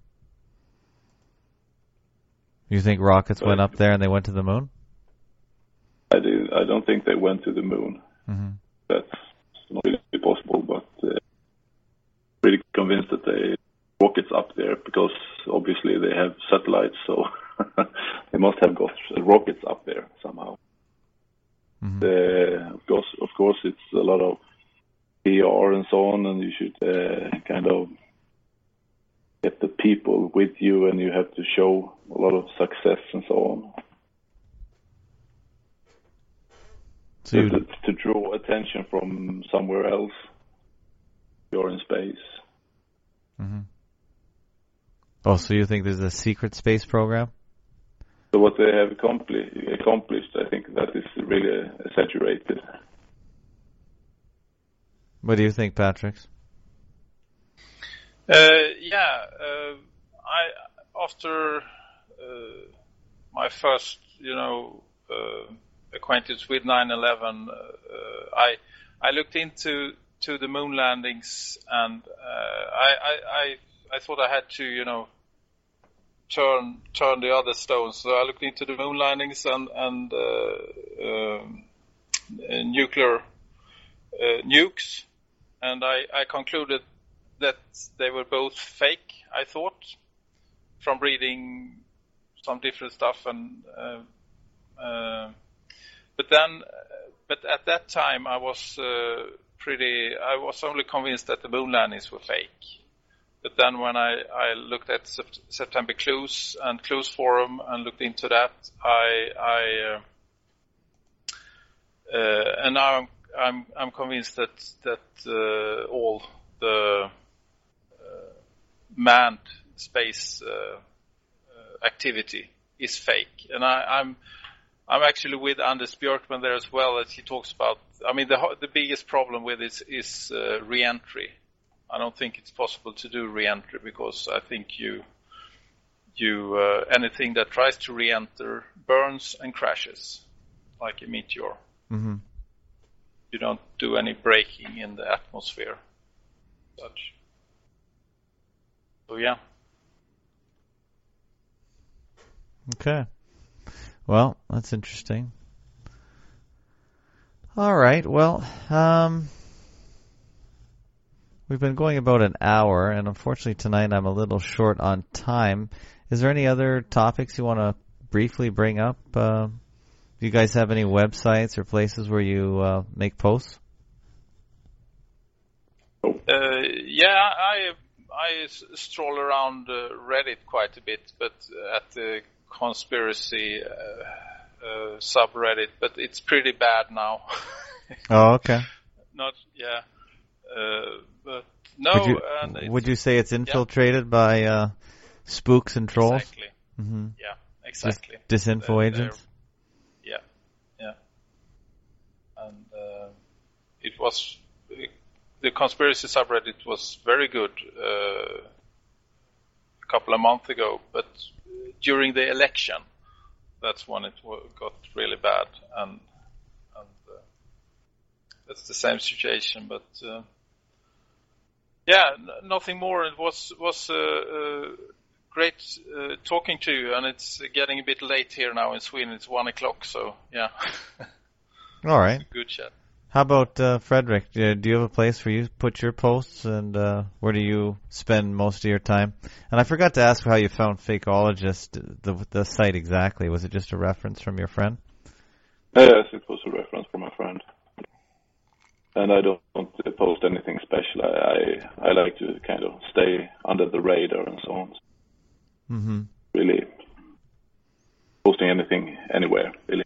You think rockets went up there and they went to the moon? I do. I don't think they went to the moon. Mm-hmm. That's not really possible, but uh, pretty convinced that they rockets up there because obviously they have satellites, so *laughs* they must have got rockets up there somehow. Mm-hmm. Uh, of course, of course, it's a lot of PR and so on, and you should uh, kind of get the people with you, and you have to show a lot of success and so on. So to, to draw attention from somewhere else. You're in space. Mm-hmm. Oh, so you think there's a secret space program? So what they have accomplished, accomplished I think that is really exaggerated. What do you think, Patrick? Uh, yeah, uh, I after uh, my first, you know, uh, acquaintance with 9/11, uh, I I looked into to the moon landings, and uh, I, I I I thought I had to, you know, turn turn the other stones. So I looked into the moon landings and and uh, um, nuclear uh, nukes, and I, I concluded that they were both fake. I thought from reading some different stuff and uh, uh, but then, but at that time, I was uh, pretty. I was only convinced that the moon landings were fake. But then, when I, I looked at September Clues and Clues Forum and looked into that, I, I uh, uh, and now I'm, I'm I'm convinced that that uh, all the uh, manned space uh, activity is fake. And I, I'm I'm actually with Anders Björkman there as well as he talks about. I mean, the the biggest problem with this is uh, reentry. I don't think it's possible to do reentry because I think you you uh, anything that tries to re-enter burns and crashes like a meteor. hmm You don't do any braking in the atmosphere. Such. So yeah. Okay. Well, that's interesting. All right. Well, um, we've been going about an hour, and unfortunately tonight I'm a little short on time. Is there any other topics you want to briefly bring up? Uh, do you guys have any websites or places where you uh, make posts? Uh, yeah, I stroll around uh, Reddit quite a bit, but at the conspiracy uh, uh, subreddit, but it's pretty bad now. *laughs* Oh, okay. Not yeah, uh, but no. would you, and would you say it's infiltrated by uh, spooks and trolls? Exactly. hmm Yeah, exactly. Just disinfo They're- agents. Yeah, yeah. And uh, it was the conspiracy subreddit was very good uh, a couple of months ago, but during the election, that's when it got really bad, and and uh, that's the same situation. But uh, yeah, n- nothing more. It was was uh, uh, great uh, talking to you, and it's getting a bit late here now in Sweden. It's one o'clock, so yeah. *laughs* All right. Good chat. How about uh, Frederick? Do you have a place where you put your posts, and uh, where do you spend most of your time? And I forgot to ask how you found Fakeologist, the the site exactly. Was it just a reference from your friend? Yes, it was a reference from a friend. And I don't post anything special. I, I, I like to kind of stay under the radar and so on. Mm-hmm. Really posting anything anywhere, really.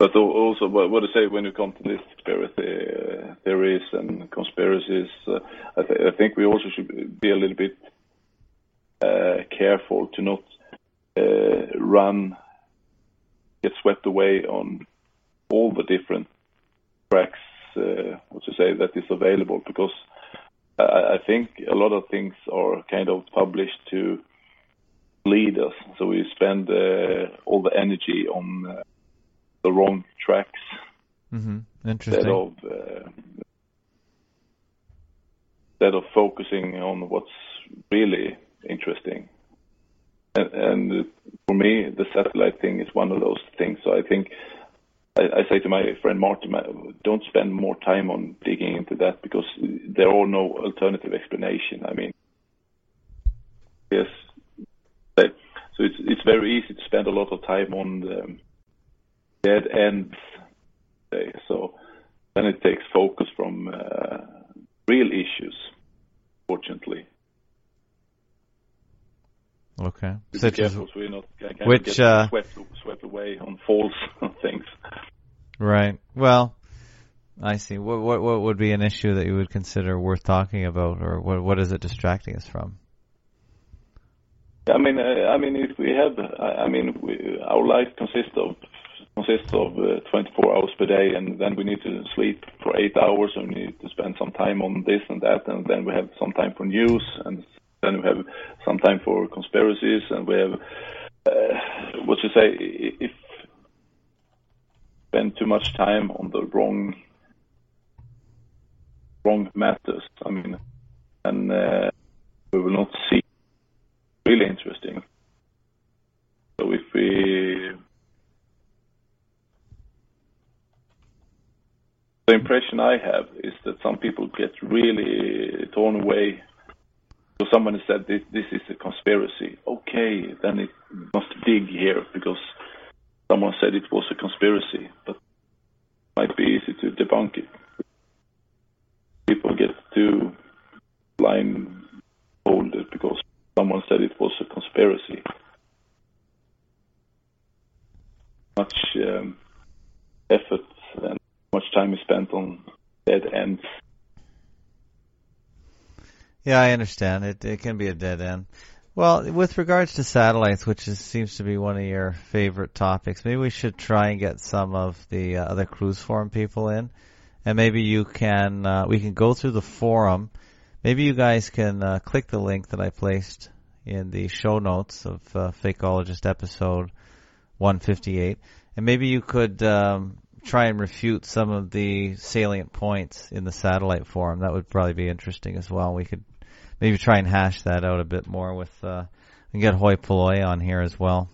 But also, what, to say when you come to this conspiracy uh, theories and conspiracies, uh, I, th- I think we also should be a little bit uh, careful to not run, get swept away on all the different tracks, uh, what to say, that is available because I, I think a lot of things are kind of published to lead us. So we spend uh, all the energy on uh, the wrong tracks Mm-hmm. instead Interesting. of uh, instead of focusing on what's really interesting. And, and for me, the satellite thing is one of those things. So I think I, I say to my friend Martin, don't spend more time on digging into that because there are no alternative explanation. I mean, yes, so it's it's very easy to spend a lot of time on the dead ends. say. So then it takes focus from uh, real issues, fortunately. Okay. Be Such as careful so we're not which uh, swept, swept away on false *laughs* things. right. Well, I see. What what what would be an issue that you would consider worth talking about, or what what is it distracting us from? I mean, uh, I mean, if we have, I I mean, we, our life consists of consists of uh, 24 hours per day, and then we need to sleep for eight hours, and we need to spend some time on this and that, and then we have some time for news, and then we have some time for conspiracies, and we have uh, what to say if spend too much time on the wrong wrong matters. I mean, and uh, we will not see really interesting. So if we the impression I have is that some people get really torn away. So someone said this, this is a conspiracy. Okay, then it must dig here because someone said it was a conspiracy, but it might be easy to debunk it. People get too blindfolded because someone said it was a conspiracy. Much um, effort and much time is spent on dead ends. Yeah, I understand. It it can be a dead end. Well, with regards to satellites, which is, seems to be one of your favorite topics, maybe we should try and get some of the uh, other cruise forum people in, and maybe you can uh, we can go through the forum. Maybe you guys can uh, click the link that I placed in the show notes of uh, Fakeologist episode 158, and maybe you could um, try and refute some of the salient points in the satellite forum. That would probably be interesting as well. We could maybe try and hash that out a bit more with uh, and get Hoi Polloi on here as well.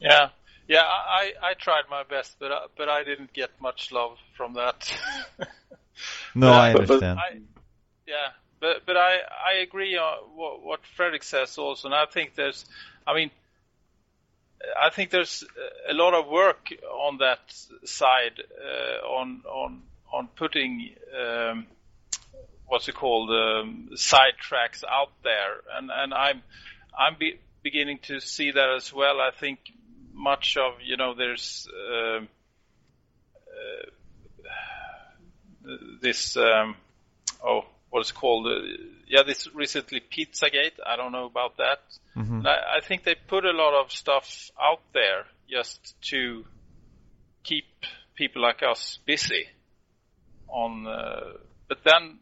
Yeah, yeah, I I tried my best, but I, but I didn't get much love from that. *laughs* no, I understand. I, yeah, but but I I agree on what what Fredrik says also, and I think there's, I mean. I think there's a lot of work on that side uh, on on on putting um, what's it called um, side tracks out there, and and I'm I'm be, beginning to see that as well. I think much of you know there's uh, uh, this um, oh what's it called uh, yeah this recently Pizzagate. I don't know about that. Mm-hmm. I, I think they put a lot of stuff out there just to keep people like us busy on uh, but then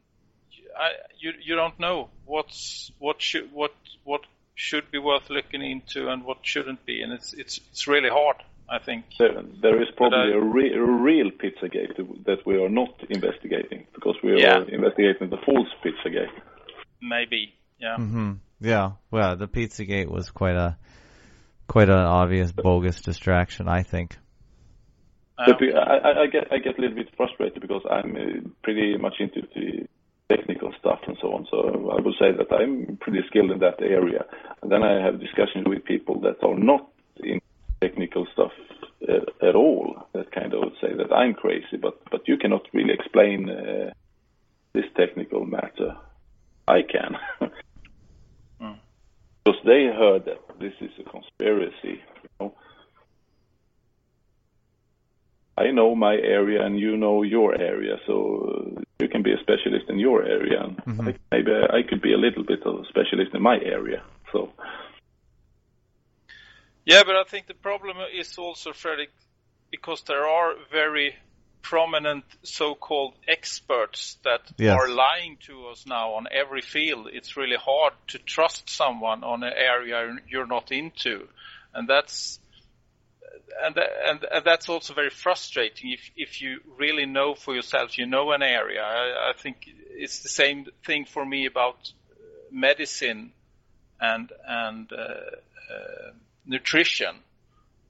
I, you you don't know what's what should what what should be worth looking into and what shouldn't be, and it's it's it's really hard. I think there, there is probably I, a, re- a real Pizzagate that we are not investigating because we are Yeah. investigating the false Pizzagate. maybe yeah. hmm Yeah. Well, the Pizzagate was quite a quite an obvious bogus distraction, I think. I- I get I get a little bit frustrated because I'm uh, pretty much into the technical stuff and so on. So I would say that I'm pretty skilled in that area. And then I have discussions with people that are not in technical stuff uh, at all. That kind of would say that I'm crazy, but but you cannot really explain uh, this technical matter. I can. *laughs* Because they heard that this is a conspiracy, you know. I know my area and you know your area, so uh, you can be a specialist in your area, and Mhm. Maybe I could be a little bit of a specialist in my area. So Yeah, but I think the problem is also, Fredrik, because there are very prominent so-called experts that Yes. are lying to us now on every field. It's really hard to trust someone on an area you're not into, and that's and and, and that's also very frustrating if if you really know for yourself, you know an area. I, I think it's the same thing for me about medicine and and uh, uh, nutrition.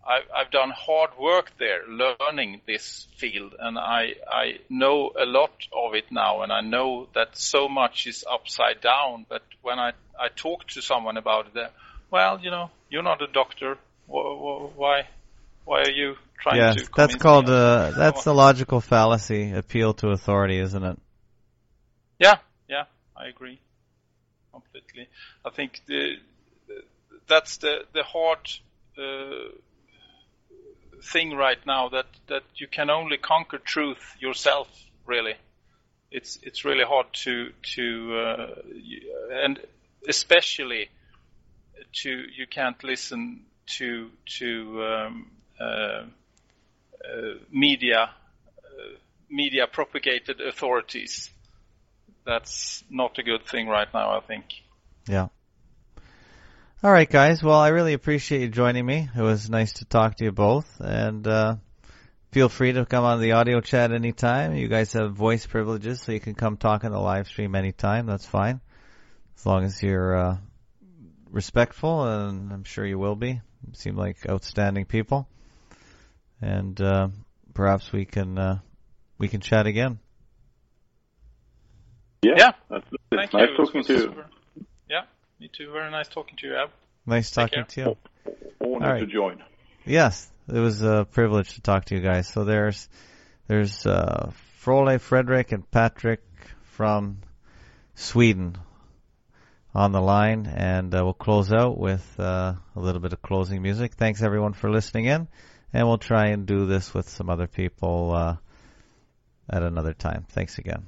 I've, I've done hard work there, learning this field, and I I know a lot of it now, and I know that so much is upside down. But when I I talk to someone about it, well, you know, you're not a doctor. Wh- wh- Why why are you trying yes, to? that's called uh, that's the logical fallacy, appeal to authority, isn't it? Yeah, yeah, I agree completely. I think the, the that's the the hard uh, thing right now that that you can only conquer truth yourself. Really, it's it's really hard to to uh, and especially to you can't listen to to um, uh, uh, media uh, media propagated authorities that's not a good thing right now, I think. Yeah. All right, guys. Well, I really appreciate you joining me. It was nice to talk to you both, and uh, feel free to come on the audio chat anytime. You guys have voice privileges, so you can come talk in the live stream anytime. That's fine, as long as you're uh, respectful, and I'm sure you will be. You seem like outstanding people, and uh, perhaps we can uh, we can chat again. yeah, Yeah. absolutely. Thank nice you. Talking to you. super- Yeah, me too. Very nice talking to you, Ab. Nice Take talking care. to you. Honored All right. to join. Yes, it was a privilege to talk to you guys. So there's there's uh, Frole, Frederick, and Patrick from Sweden on the line, and uh, we'll close out with uh, a little bit of closing music. Thanks everyone for listening in, and we'll try and do this with some other people uh, at another time. Thanks again.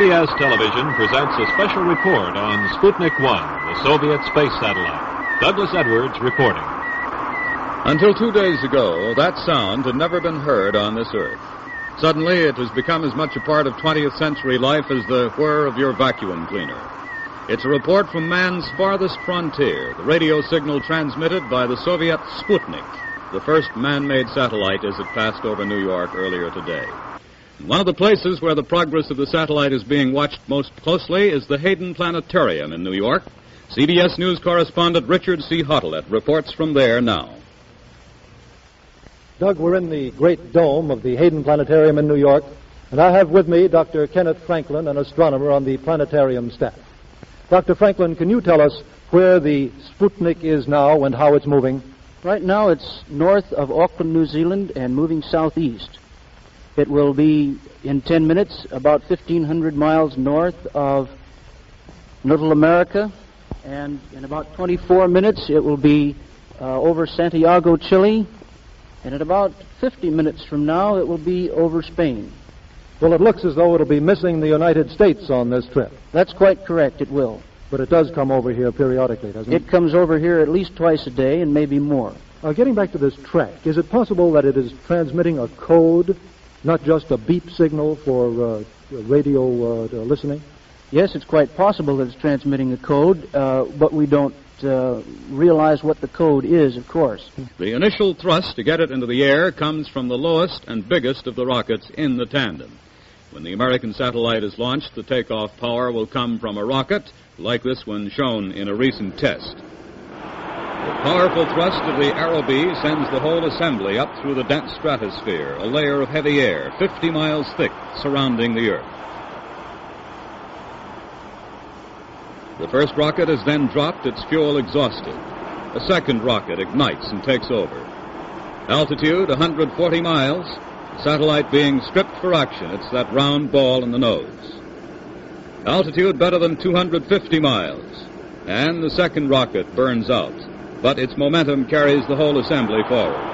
CBS Television presents a special report on Sputnik 1, the Soviet space satellite. Douglas Edwards reporting. Until two days ago, that sound had never been heard on this earth. Suddenly, it has become as much a part of 20th century life as the whir of your vacuum cleaner. It's a report from man's farthest frontier, the radio signal transmitted by the Soviet Sputnik, the first man-made satellite as it passed over New York earlier today. One of the places where the progress of the satellite is being watched most closely is the Hayden Planetarium in New York. CBS News correspondent Richard C. Hottelet reports from there now. Doug, we're in the great dome of the Hayden Planetarium in New York, and I have with me Dr. Kenneth Franklin, an astronomer on the planetarium staff. Dr. Franklin, can you tell us where the Sputnik is now and how it's moving? Right now it's north of Auckland, New Zealand, and moving southeast. It will be in 10 minutes about 1,500 miles north of Little America, and in about 24 minutes it will be uh, over Santiago, Chile, and in about 50 minutes from now it will be over Spain. Well, it looks as though it'll be missing the United States on this trip. That's quite correct, it will. But it does come over here periodically, doesn't it? It comes over here at least twice a day and maybe more. Uh, getting back to this track, is it possible that it is transmitting a code, not just a beep signal for uh, radio uh, listening? Yes, it's quite possible that it's transmitting a code, uh, but we don't uh, realize what the code is, of course. The initial thrust to get it into the air comes from the lowest and biggest of the rockets in the tandem. When the American satellite is launched, the takeoff power will come from a rocket like this one shown in a recent test. Powerful thrust of the Aerobee sends the whole assembly up through the dense stratosphere, a layer of heavy air 50 miles thick surrounding the Earth. The first rocket is then dropped, its fuel exhausted. A second rocket ignites and takes over. Altitude 140 miles, satellite being stripped for action. It's that round ball in the nose. Altitude better than 250 miles, and the second rocket burns out, but its momentum carries the whole assembly forward.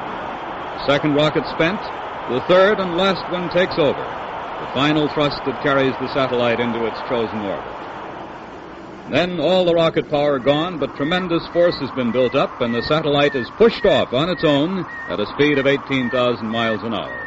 Second rocket spent, the third and last one takes over, the final thrust that carries the satellite into its chosen orbit. Then all the rocket power gone, but tremendous force has been built up, and the satellite is pushed off on its own at a speed of 18,000 miles an hour.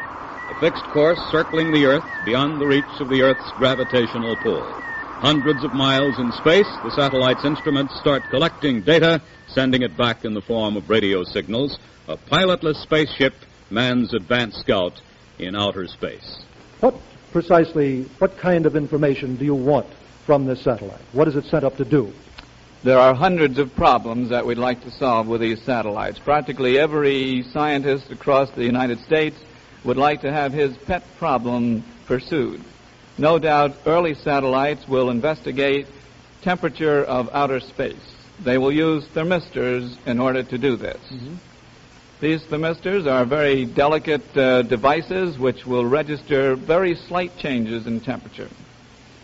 A fixed course circling the Earth beyond the reach of the Earth's gravitational pull. Hundreds of miles in space, the satellite's instruments start collecting data, sending it back in the form of radio signals. A pilotless spaceship, man's advance scout in outer space. What precisely, what kind of information do you want from this satellite? What is it set up to do? There are hundreds of problems that we'd like to solve with these satellites. Practically every scientist across the United States would like to have his pet problem pursued. No doubt early satellites will investigate temperature of outer space. They will use thermistors in order to do this. These thermistors are very delicate uh, devices which will register very slight changes in temperature.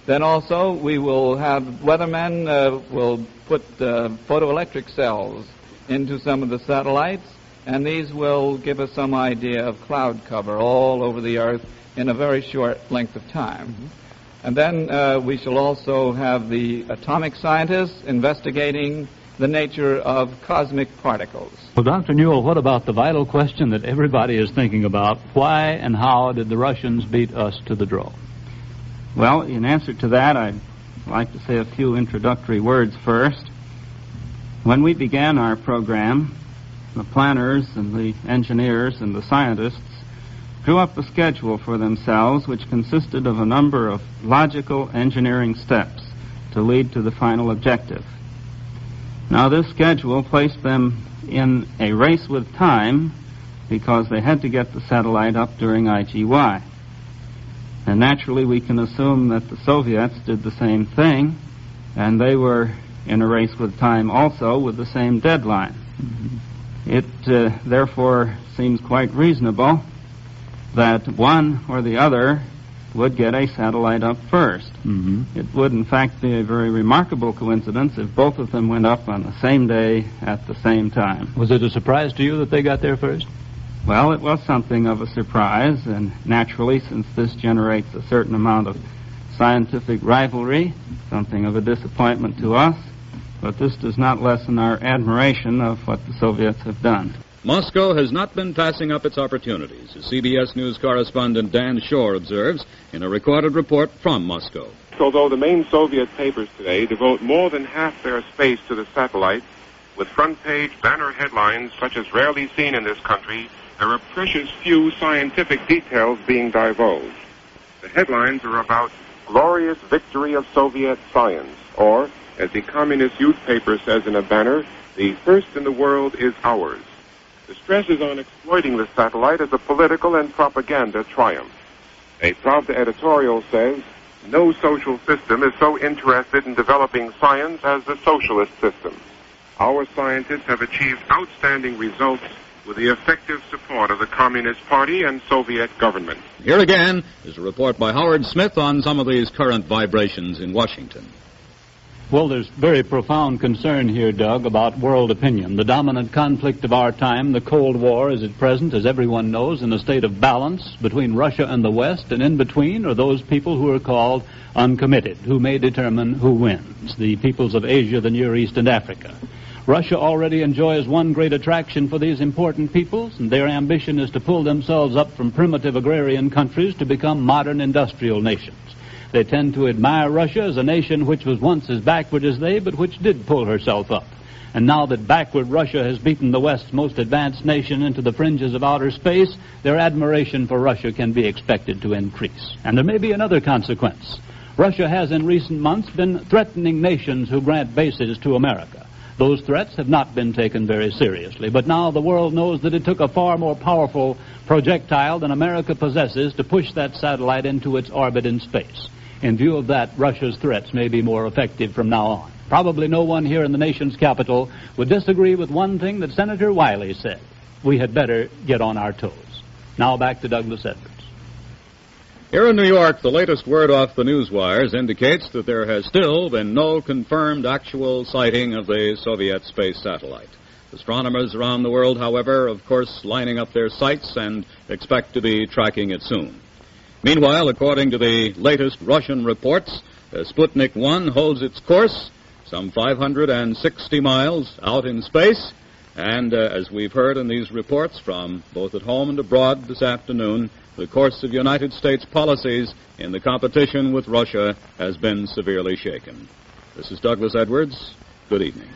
Then also we will have weathermen uh, will put uh, photoelectric cells into some of the satellites, and these will give us some idea of cloud cover all over the Earth in a very short length of time. And then uh, we shall also have the atomic scientists investigating the nature of cosmic particles. Well, Dr. Newell, what about the vital question that everybody is thinking about? Why and how did the Russians beat us to the draw? Well, in answer to that, I'd like to say a few introductory words first. When we began our program, the planners and the engineers and the scientists drew up a schedule for themselves which consisted of a number of logical engineering steps to lead to the final objective. Now, this schedule placed them in a race with time because they had to get the satellite up during IGY. And naturally, we can assume that the Soviets did the same thing, and they were in a race with time also with the same deadline. It uh, therefore seems quite reasonable that one or the other would get a satellite up 1st Mm-hmm. It would, in fact, be a very remarkable coincidence if both of them went up on the same day at the same time. Was it a surprise to you that they got there first? Well, it was something of a surprise, and naturally, since this generates a certain amount of scientific rivalry, something of a disappointment to us, but this does not lessen our admiration of what the Soviets have done. Moscow has not been passing up its opportunities, as CBS News correspondent Dan Shore observes in a recorded report from Moscow. Although the main Soviet papers today devote more than half their space to the satellite, with front page banner headlines such as rarely seen in this country, there are precious few scientific details being divulged. The headlines are about glorious victory of Soviet science, or, as the communist youth paper says in a banner, the first in the world is ours. The stress is on exploiting the satellite as a political and propaganda triumph. A Pravda editorial says, no social system is so interested in developing science as the socialist system. Our scientists have achieved outstanding results with the effective support of the Communist Party and Soviet government. Here again is a report by Howard Smith on some of these current vibrations in Washington. Well, there's very profound concern here, Doug, about world opinion. The dominant conflict of our time, the Cold War, is at present, as everyone knows, in a state of balance between Russia and the West, and in between are those people who are called uncommitted, who may determine who wins, the peoples of Asia, the Near East, and Africa. Russia already enjoys one great attraction for these important peoples, and their ambition is to pull themselves up from primitive agrarian countries to become modern industrial nations. They tend to admire Russia as a nation which was once as backward as they, but which did pull herself up. And now that backward Russia has beaten the West's most advanced nation into the fringes of outer space, their admiration for Russia can be expected to increase. And there may be another consequence. Russia has in recent months been threatening nations who grant bases to America. Those threats have not been taken very seriously, but now the world knows that it took a far more powerful projectile than America possesses to push that satellite into its orbit in space. In view of that, Russia's threats may be more effective from now on. Probably no one here in the nation's capital would disagree with one thing that Senator Wiley said. We had better get on our toes. Now back to Douglas Edwards. Here in New York, the latest word off the news wires indicates that there has still been no confirmed actual sighting of the Soviet space satellite. Astronomers around the world, however, of course, lining up their sights and expect to be tracking it soon. Meanwhile, according to the latest Russian reports, uh, Sputnik 1 holds its course some 560 miles out in space, and uh, as we've heard in these reports from both at home and abroad this afternoon, the course of United States policies in the competition with Russia has been severely shaken. This is Douglas Edwards. Good evening.